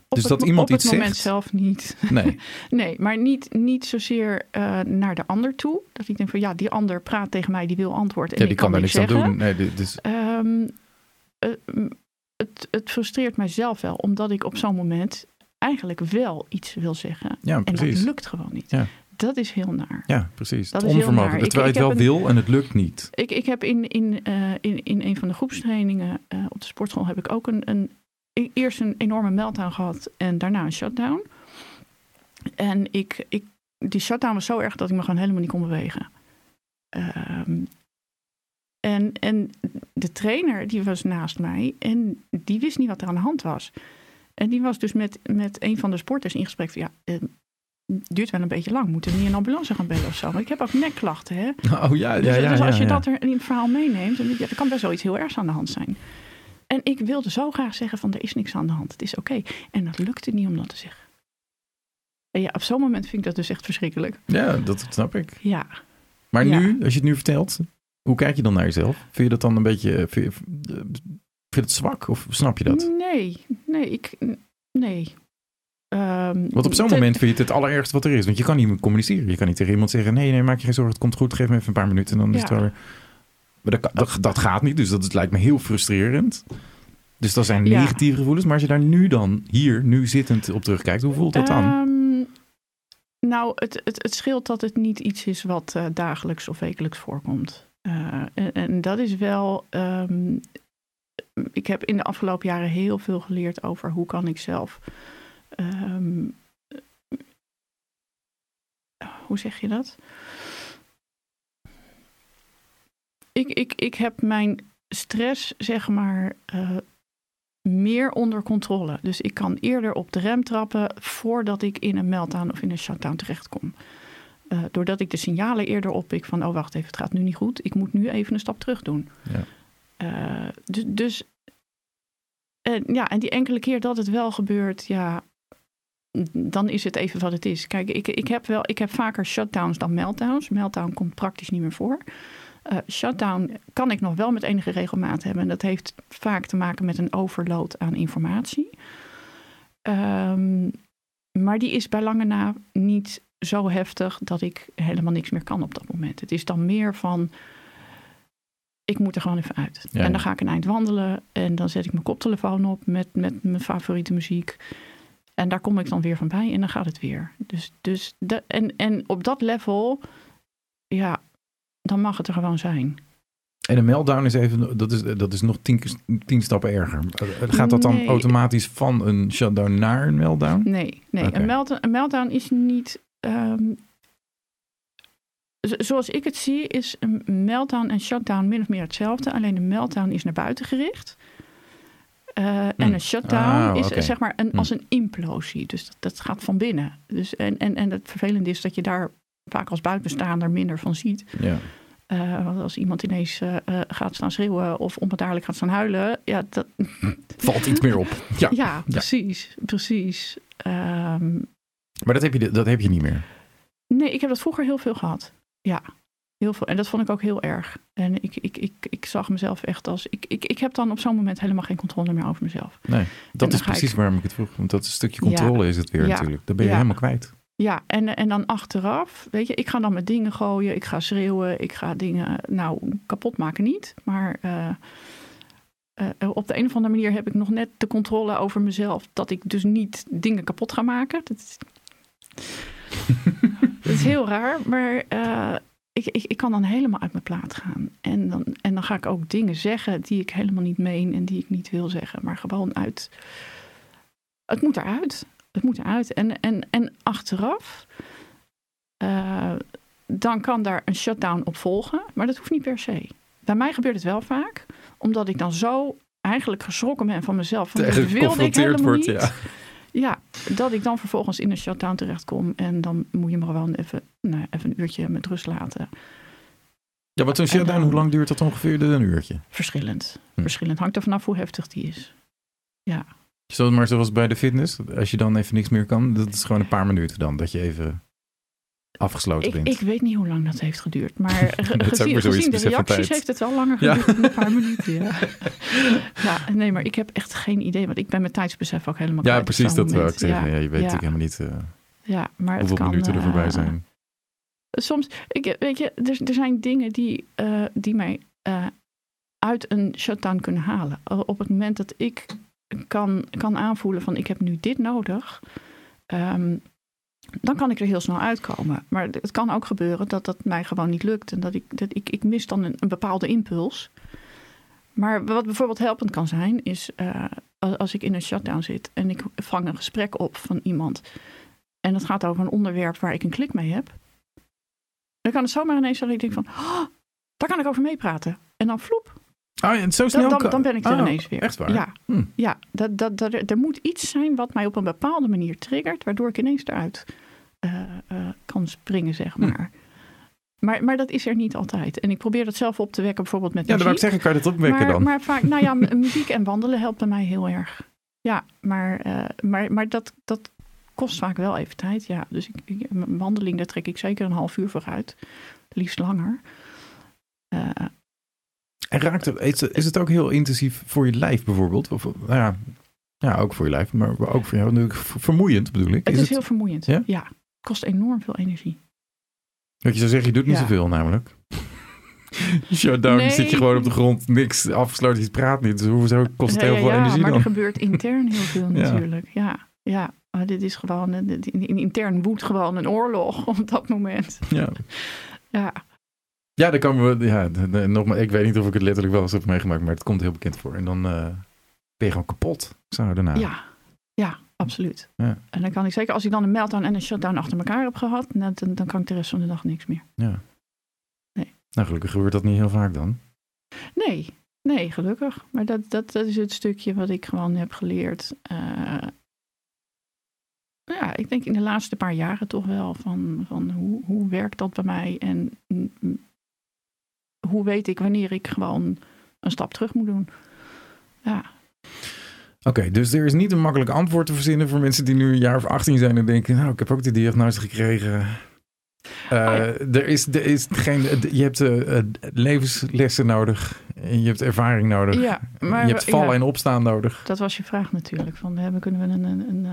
Op Dus het, dat iemand op het moment zegt? zelf niet. Nee. Nee, maar niet, niet zozeer eh, naar de ander toe. Dat ik denk van ja, die ander praat tegen mij, die wil antwoord. En ja, ik die kan daar niks aan zeggen. doen. Nee, dit is, Ehm, eh, het, het frustreert mijzelf wel, omdat ik op zo'n moment eigenlijk wel iets wil zeggen. ja, En dat lukt gewoon niet. Ja. Dat is heel naar. Ja, precies. Dat het is heel onvermogen. Terwijl je het wel een- wil en het lukt niet. Ik, ik heb in, in, eh, in, in een van de groepstrainingen eh, op de sportschool heb ik ook een, een, e- eerst een enorme meltdown gehad en daarna een shutdown. En ik, ik, die shutdown was zo erg dat ik me gewoon helemaal niet kon bewegen. Ehm, en, en de trainer die was naast mij en die wist niet wat er aan de hand was. En die was dus met, met een van de sporters in gesprek van ja, eh, het duurt wel een beetje lang. Moeten we niet een ambulance gaan bellen of zo? Want ik heb ook nekklachten, hè? Oh ja, ja, Dus, ja. dus als je ja. dat er in het verhaal meeneemt, dan, ja, er kan best wel iets heel ergs aan de hand zijn. En ik wilde zo graag zeggen van er is niks aan de hand, het is oké. En dat lukte niet om dat te zeggen. En ja, op zo'n moment vind ik dat dus echt verschrikkelijk. Ja, dat snap ik. Ja, Maar nu, als je het nu vertelt, hoe kijk je dan naar jezelf? Vind je dat dan een beetje, vind je, vind je het zwak of snap je dat? nee, nee, ik, nee. Ehm, Want op zo'n te- moment vind je het het allerergste wat er is. Want je kan niet meer communiceren. Je kan niet tegen iemand zeggen, nee, nee, maak je geen zorgen, het komt goed, geef me even een paar minuten en dan is het weer... Maar dat, dat, dat gaat niet, dus dat lijkt me heel frustrerend. Dus dat zijn Ja. negatieve gevoelens. Maar als je daar nu dan, hier, nu zittend op terugkijkt, hoe voelt dat dan? Ehm, nou, het, het, het scheelt dat het niet iets is wat eh, dagelijks of wekelijks voorkomt. Eh, en, en dat is wel. ehm, ik heb in de afgelopen jaren heel veel geleerd over hoe kan ik zelf. Ehm, hoe zeg je dat? Ik, ik, ik heb mijn stress, zeg maar, eh, meer onder controle. Dus ik kan eerder op de rem trappen voordat ik in een meltdown of in een shutdown terechtkom. Eh, doordat ik de signalen eerder oppik van, oh wacht even, het gaat nu niet goed. Ik moet nu even een stap terug doen. Ja. Eh, dus, dus en, ja, en die enkele keer dat het wel gebeurt, ja, dan is het even wat het is. Kijk, ik, ik, heb, wel, ik heb vaker shutdowns dan meltdowns. Meltdown komt praktisch niet meer voor. Eh, shutdown kan ik nog wel met enige regelmaat hebben. En dat heeft vaak te maken met een overload aan informatie. Ehm, maar die is bij lange na niet zo heftig dat ik helemaal niks meer kan op dat moment. Het is dan meer van, ik moet er gewoon even uit. Ja, en dan ga ik een eind wandelen en dan zet ik mijn koptelefoon op met, met mijn favoriete muziek. En daar kom ik dan weer van bij en dan gaat het weer. Dus, dus de, en, en op dat level, ja, dan mag het er gewoon zijn. En een meltdown is even, dat is, dat is nog tien, tien stappen erger. Gaat dat dan automatisch van een shutdown naar een meltdown? Nee, nee. Een, melt, een meltdown is niet. ehm, zo- zoals ik het zie, is een meltdown en shutdown min of meer hetzelfde. Alleen een meltdown is naar buiten gericht. Eh, En een shutdown Ah, is zeg maar een, Hm. als een implosie. Dus dat, dat gaat van binnen. Dus, en, en, en het vervelende is dat je daar vaak als buitenstaander minder van ziet. Ja. Eh, want als iemand ineens eh, gaat staan schreeuwen of onbedaarlijk gaat staan huilen, ja, dat, Valt iets meer op. Ja. ja, precies, precies. Ehm, Maar dat heb, je, dat heb je niet meer. Nee, ik heb dat vroeger heel veel gehad. Ja, heel veel. En dat vond ik ook heel erg. En ik, ik, ik, ik zag mezelf echt als. Ik, ik, ik heb dan op zo'n moment helemaal geen controle meer over mezelf. Nee, dat is precies ik- waarom ik het vroeg. Want dat stukje Ja. controle is het weer Ja. natuurlijk. Dan ben je Ja. helemaal kwijt. Ja, en, en dan achteraf, weet je, ik ga dan met dingen gooien, ik ga schreeuwen, ik ga dingen, nou, kapot maken niet. Maar eh, eh, op de een of andere manier heb ik nog net de controle over mezelf, dat ik dus niet dingen kapot ga maken. Dat is, dat is heel raar, maar eh, ik, ik, ik kan dan helemaal uit mijn plaat gaan. En dan, en dan ga ik ook dingen zeggen die ik helemaal niet meen en die ik niet wil zeggen, maar gewoon uit. Het moet eruit. Het moet eruit. En, en, en achteraf, eh, dan kan daar een shutdown op volgen, maar dat hoeft niet per se. Bij mij gebeurt het wel vaak, omdat ik dan zo eigenlijk geschrokken ben van mezelf. Van, Tegen wilde ik helemaal wordt, niet. ja. Ja, dat ik dan vervolgens in een shutdown terechtkom. En dan moet je me gewoon even, nou, even een uurtje met rust laten. Ja, wat zo'n shutdown, dan- hoe lang duurt dat ongeveer? Een uurtje. Verschillend. Hm. Verschillend. Hangt er vanaf hoe heftig die is. Is dat maar zoals bij de fitness? Als je dan even niks meer kan, dat is gewoon een paar minuten dan. Dat je even afgesloten Ik, bent. ik weet niet hoe lang dat heeft geduurd. Maar gezien, gezien de reacties heeft het wel langer Ja. geduurd dan een paar minuten. Ja. ja, nee, maar ik heb echt geen idee. Want ik ben mijn tijdsbesef ook helemaal ja, precies, dat wil ik zeggen. Ja, je weet natuurlijk helemaal niet eh, ja, maar het hoeveel kan, minuten er voorbij eh, zijn. Soms, ik, weet je, er, er zijn dingen die, eh, die mij uit een shutdown kunnen halen. Op het moment dat ik kan, kan aanvoelen van ik heb nu dit nodig, ehm, dan kan ik er heel snel uitkomen. Maar het kan ook gebeuren dat dat mij gewoon niet lukt en dat ik, dat ik, ik mis dan een, een bepaalde impuls. Maar wat bijvoorbeeld helpend kan zijn, is eh, als, als ik in een shutdown zit en ik vang een gesprek op van iemand. En dat gaat over een onderwerp waar ik een klik mee heb. Dan kan het zomaar ineens dat ik denk van, oh, daar kan ik over meepraten. En dan vloep, Ah, en zo snel dan, dan, dan ben ik er Oh, ineens weer. Echt waar? Ja, Hm. ja dat, dat, dat, er, moet iets zijn wat mij op een bepaalde manier triggert, waardoor ik ineens eruit kan springen, zeg Hm. maar. maar. Maar dat is er niet altijd. En ik probeer dat zelf op te wekken, bijvoorbeeld met Ja, dan wou ik muziek. zeggen, kan je dat opwekken maar, dan? maar vaak, nou ja, muziek en wandelen helpt bij mij heel erg. Ja, maar, eh, maar, maar dat, dat kost vaak wel even tijd. Ja, dus ik, ik- wandeling, daar trek ik zeker een half uur voor uit. Liefst langer. Eh, En raakt het, is, het- is het ook heel intensief voor je lijf bijvoorbeeld? Of, nou ja, ja, ook voor je lijf, maar ook voor jou. natuurlijk Vermoeiend bedoel ik. het is, het, heel vermoeiend. Ja? Ja? Kost enorm veel energie. Dat je zou zeggen, je doet niet Ja. zoveel namelijk. Shutdown, Nee. zit je gewoon op de grond, niks afgesloten, je praat niet. Dus hoezo kost het heel ja, veel ja, energie maar dan? er gebeurt intern heel veel Ja. natuurlijk. Ja, ja. Maar dit is gewoon, in- intern woedt gewoon een oorlog op dat moment. Ja. Ja, Ja, dan komen we. Ja, nogmaals, ik weet niet of ik het letterlijk wel eens heb meegemaakt, maar het komt heel bekend voor. En dan eh, ben je gewoon kapot. Zo daarna. ja, ja, absoluut. Ja. En dan kan ik zeker, als ik dan een meltdown en een shutdown achter elkaar heb gehad, nou, dan, dan kan ik de rest van de dag niks meer. Ja. Nee. Nou, gelukkig gebeurt dat niet heel vaak dan. Nee, nee, gelukkig. Maar dat, dat, dat is het stukje wat ik gewoon heb geleerd. Eh, ja, ik denk in de laatste paar jaren toch wel van, van hoe, hoe werkt dat bij mij en hoe weet ik wanneer ik gewoon een stap terug moet doen. Ja, Oké, dus er is niet een makkelijk antwoord te verzinnen voor mensen die nu een jaar of 18 zijn en denken, nou, ik heb ook die diagnose gekregen. Eh, ja. er, is, er is geen, je hebt eh, eh, levenslessen nodig en je hebt ervaring nodig. ja maar je hebt vallen ja, en opstaan nodig. dat was je vraag natuurlijk. Van, hebben, kunnen we een, een, een,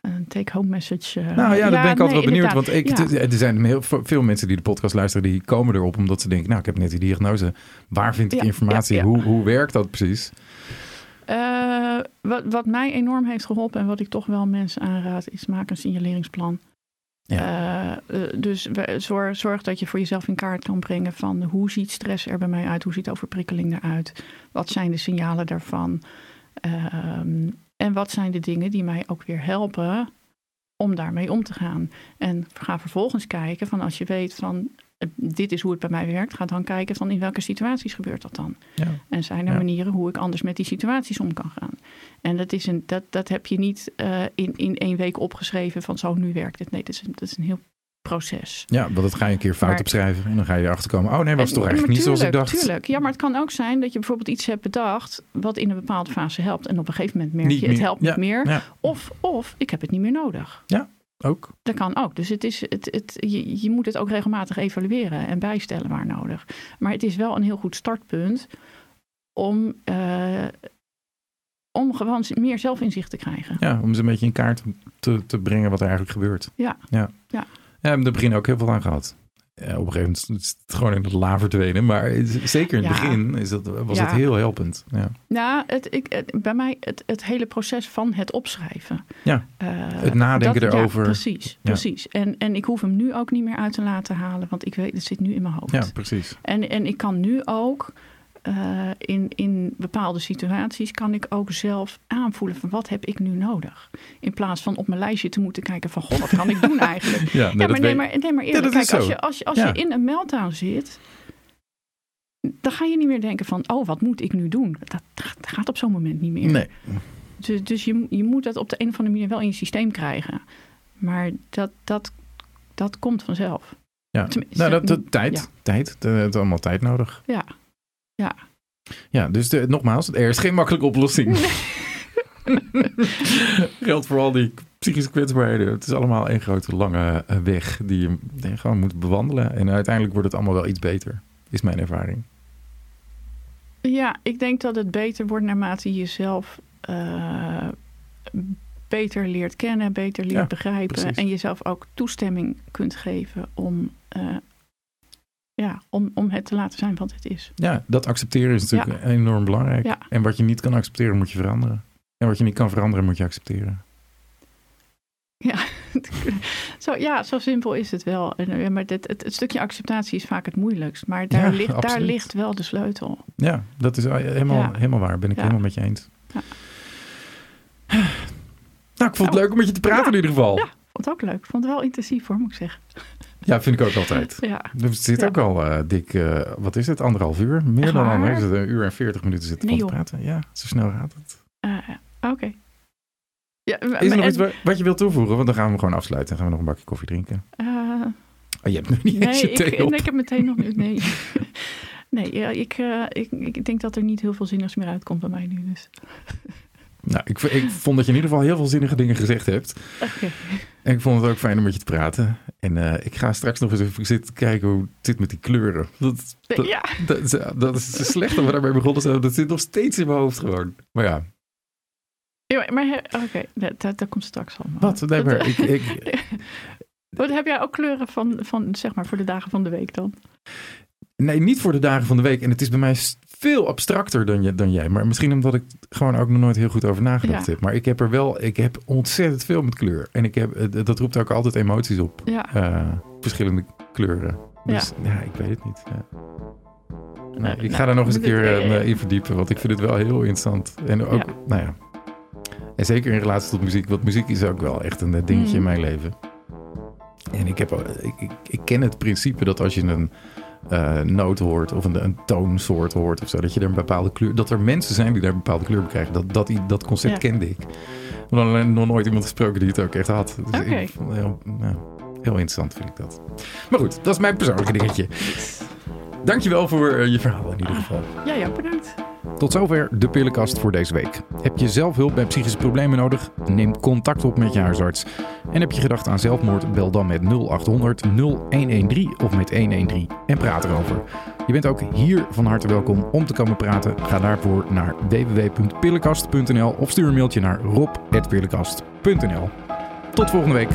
een take-home message. uh, Nou ja, daar ben ik altijd wel benieuwd. Want ik, er zijn heel veel- mensen die de podcast luisteren, die komen erop omdat ze denken, nou, ik heb net die diagnose. Waar vind ik Ja, informatie? ja, ja. Hoe, hoe werkt dat precies? Eh, wat, wat mij enorm heeft geholpen en wat ik toch wel mensen aanraad, is maak een signaleringsplan. Eh, eh, dus zorg, zorg dat je voor jezelf in kaart kan brengen van hoe ziet stress er bij mij uit, hoe ziet overprikkeling eruit, wat zijn de signalen daarvan Ehm, en wat zijn de dingen die mij ook weer helpen om daarmee om te gaan. En ga vervolgens kijken van als je weet van dit is hoe het bij mij werkt, ga dan kijken van in welke situaties gebeurt dat dan. Ja. En zijn er Ja. manieren hoe ik anders met die situaties om kan gaan. En dat, is een, dat, dat heb je niet eh, in, in één week opgeschreven van zo nu werkt het. Nee, dat is een, dat is een heel proces. Ja, want dat ga je een keer fout Maar- opschrijven en dan ga je erachter komen. Oh nee, was het toch En- eigenlijk maar niet zoals ik dacht. Tuurlijk. Ja, maar het kan ook zijn dat je bijvoorbeeld iets hebt bedacht wat in een bepaalde fase helpt. En op een gegeven moment merk Niet je het meer. helpt Ja, niet meer. ja. Of, of ik heb het niet meer nodig. Ook. Dat kan ook. Dus het is, het, het, je, je moet het ook regelmatig evalueren en bijstellen waar nodig. Maar het is wel een heel goed startpunt om, eh, om gewoon meer zelfinzicht te krijgen. Ja, om ze een beetje in kaart te, te brengen wat er eigenlijk gebeurt. Ja. Ja, Ja. ja we hebben er begin ook heel veel aan gehad. Ja, op een gegeven moment is het gewoon in het la verdwenen. Maar zeker in het Ja. begin is dat, was Ja. het heel helpend. Ja. Nou, het, ik, het- bij mij het, het hele proces van het opschrijven. Ja, Eh, het nadenken dat- ja, erover. precies, precies. En, en ik hoef hem nu ook niet meer uit te laten halen, want ik weet, het zit nu in mijn hoofd. Ja, precies. En, en ik kan nu ook eh, in, in bepaalde situaties kan ik ook zelf aanvoelen van wat heb ik nu nodig. In plaats van op mijn lijstje te moeten kijken van goh, wat kan ik doen eigenlijk? Ja, nee, ja, maar weet- maar, neem maar eerlijk. Kijk, als, je, als, je, als Ja. je in een meltdown zit, dan ga je niet meer denken van oh, wat moet ik nu doen? Dat, dat gaat op zo'n moment niet meer. Nee, Dus, dus je, je moet dat op de een of andere manier wel in je systeem krijgen. Maar dat, dat, dat komt vanzelf. ja. Tenminste, Nou, dat, dat, tijd. Tijd. Het is allemaal tijd nodig. Ja. Ja. Ja, dus de, nogmaals, er is geen makkelijke oplossing. Geldt voor al die psychische kwetsbaarheden. Het is allemaal één grote lange eh, weg die je, gewoon moet bewandelen. En uiteindelijk wordt het allemaal wel iets beter, is mijn ervaring. Ja, ik denk dat het beter wordt naarmate je jezelf eh, beter leert kennen, beter leert Ja, begrijpen. precies. En jezelf ook toestemming kunt geven om, eh, ja, om, om het te laten zijn wat het is. Ja, dat accepteren is natuurlijk enorm belangrijk. Ja. En wat je niet kan accepteren, moet je veranderen. En wat je niet kan veranderen, moet je accepteren. Zo, ja, zo simpel is het wel. En, eh, maar dit, het, het stukje acceptatie is vaak het moeilijkst. Maar daar, Ja, ligt, daar ligt wel de sleutel. Ja, dat is helemaal, Ja. helemaal waar. Ben ik Ja. helemaal met je eens. Ja. Nou, ik vond het Nou, leuk om met je te praten ja. in ieder geval. Ja. Vond het ook leuk. Vond het wel intensief hoor, moet ik zeggen. Ja, vind ik ook altijd. Ja, zitten Ja. ook al eh, dik, eh, wat is het, anderhalf uur? Meer Echt dan waar? anderhalf uur. Een uur en veertig minuten zitten Nee, van te joh. praten. Ja, zo snel gaat het. Eh, oké. Ja, Is er nog en- iets wa- wat je wilt toevoegen? Want dan gaan we gewoon afsluiten. Dan gaan we nog een bakje koffie drinken. eh, Oh, je hebt nog niet eens Nee, je ik, op. nee, ik heb meteen nog niet. Nee, nee ja, ik, ik, ik denk dat er niet heel veel zinnigs meer uitkomt bij mij nu. Dus. Nou, ik, ik vond dat je in ieder geval heel veel zinnige dingen gezegd hebt. En ik vond het ook fijn om met je te praten. En eh, ik ga straks nog eens even zitten kijken hoe het zit met die kleuren. Dat, dat, Ja, dat, is- dat is slecht dat we daarmee begonnen zijn. Dat zit nog steeds in mijn hoofd gewoon. Maar ja, Ja, maar he- oké, dat, dat, dat komt straks allemaal. wat? Nee, maar ik, ik, Wat heb jij ook kleuren van, van, zeg maar, voor de dagen van de week dan? Nee, niet voor de dagen van de week. En het is bij mij veel abstracter dan, je, dan jij. Maar misschien omdat ik gewoon ook nog nooit heel goed over nagedacht Ja. heb. Maar ik heb er wel, ik heb ontzettend veel met kleur. En ik heb, eh, dat roept ook altijd emoties op. Ja, Eh, verschillende kleuren. Dus ja. ik weet het niet. Ja. Nee, ik ga nou, daar nog eens een keer eh, in verdiepen. Want ik vind het wel heel interessant. En ook, Ja. nou ja. En zeker in relatie tot muziek. Want muziek is ook wel echt een dingetje in Mhm. mijn leven. En ik, heb, ik, ik ken het principe dat als je een eh, noot hoort of een, een toonsoort hoort of zo, dat je er een bepaalde kleur, dat er mensen zijn die daar een bepaalde kleur bij krijgen. Dat, dat, dat concept Ja. kende ik. Ik heb alleen nog nooit iemand gesproken die het ook echt had. Dus ik heel interessant vind ik dat. Maar goed, dat is mijn persoonlijke dingetje. Dankjewel voor eh, je verhaal in ieder geval. ja, ja, bedankt. Tot zover de pillenkast voor deze week. Heb je zelf hulp bij psychische problemen nodig? Neem contact op met je huisarts. En heb je gedacht aan zelfmoord? Bel dan met 0800 0113 of met 113 en praat erover. Je bent ook hier van harte welkom om te komen praten. Ga daarvoor naar www.pillenkast.nl of stuur een mailtje naar rob.pillenkast.nl. Tot volgende week.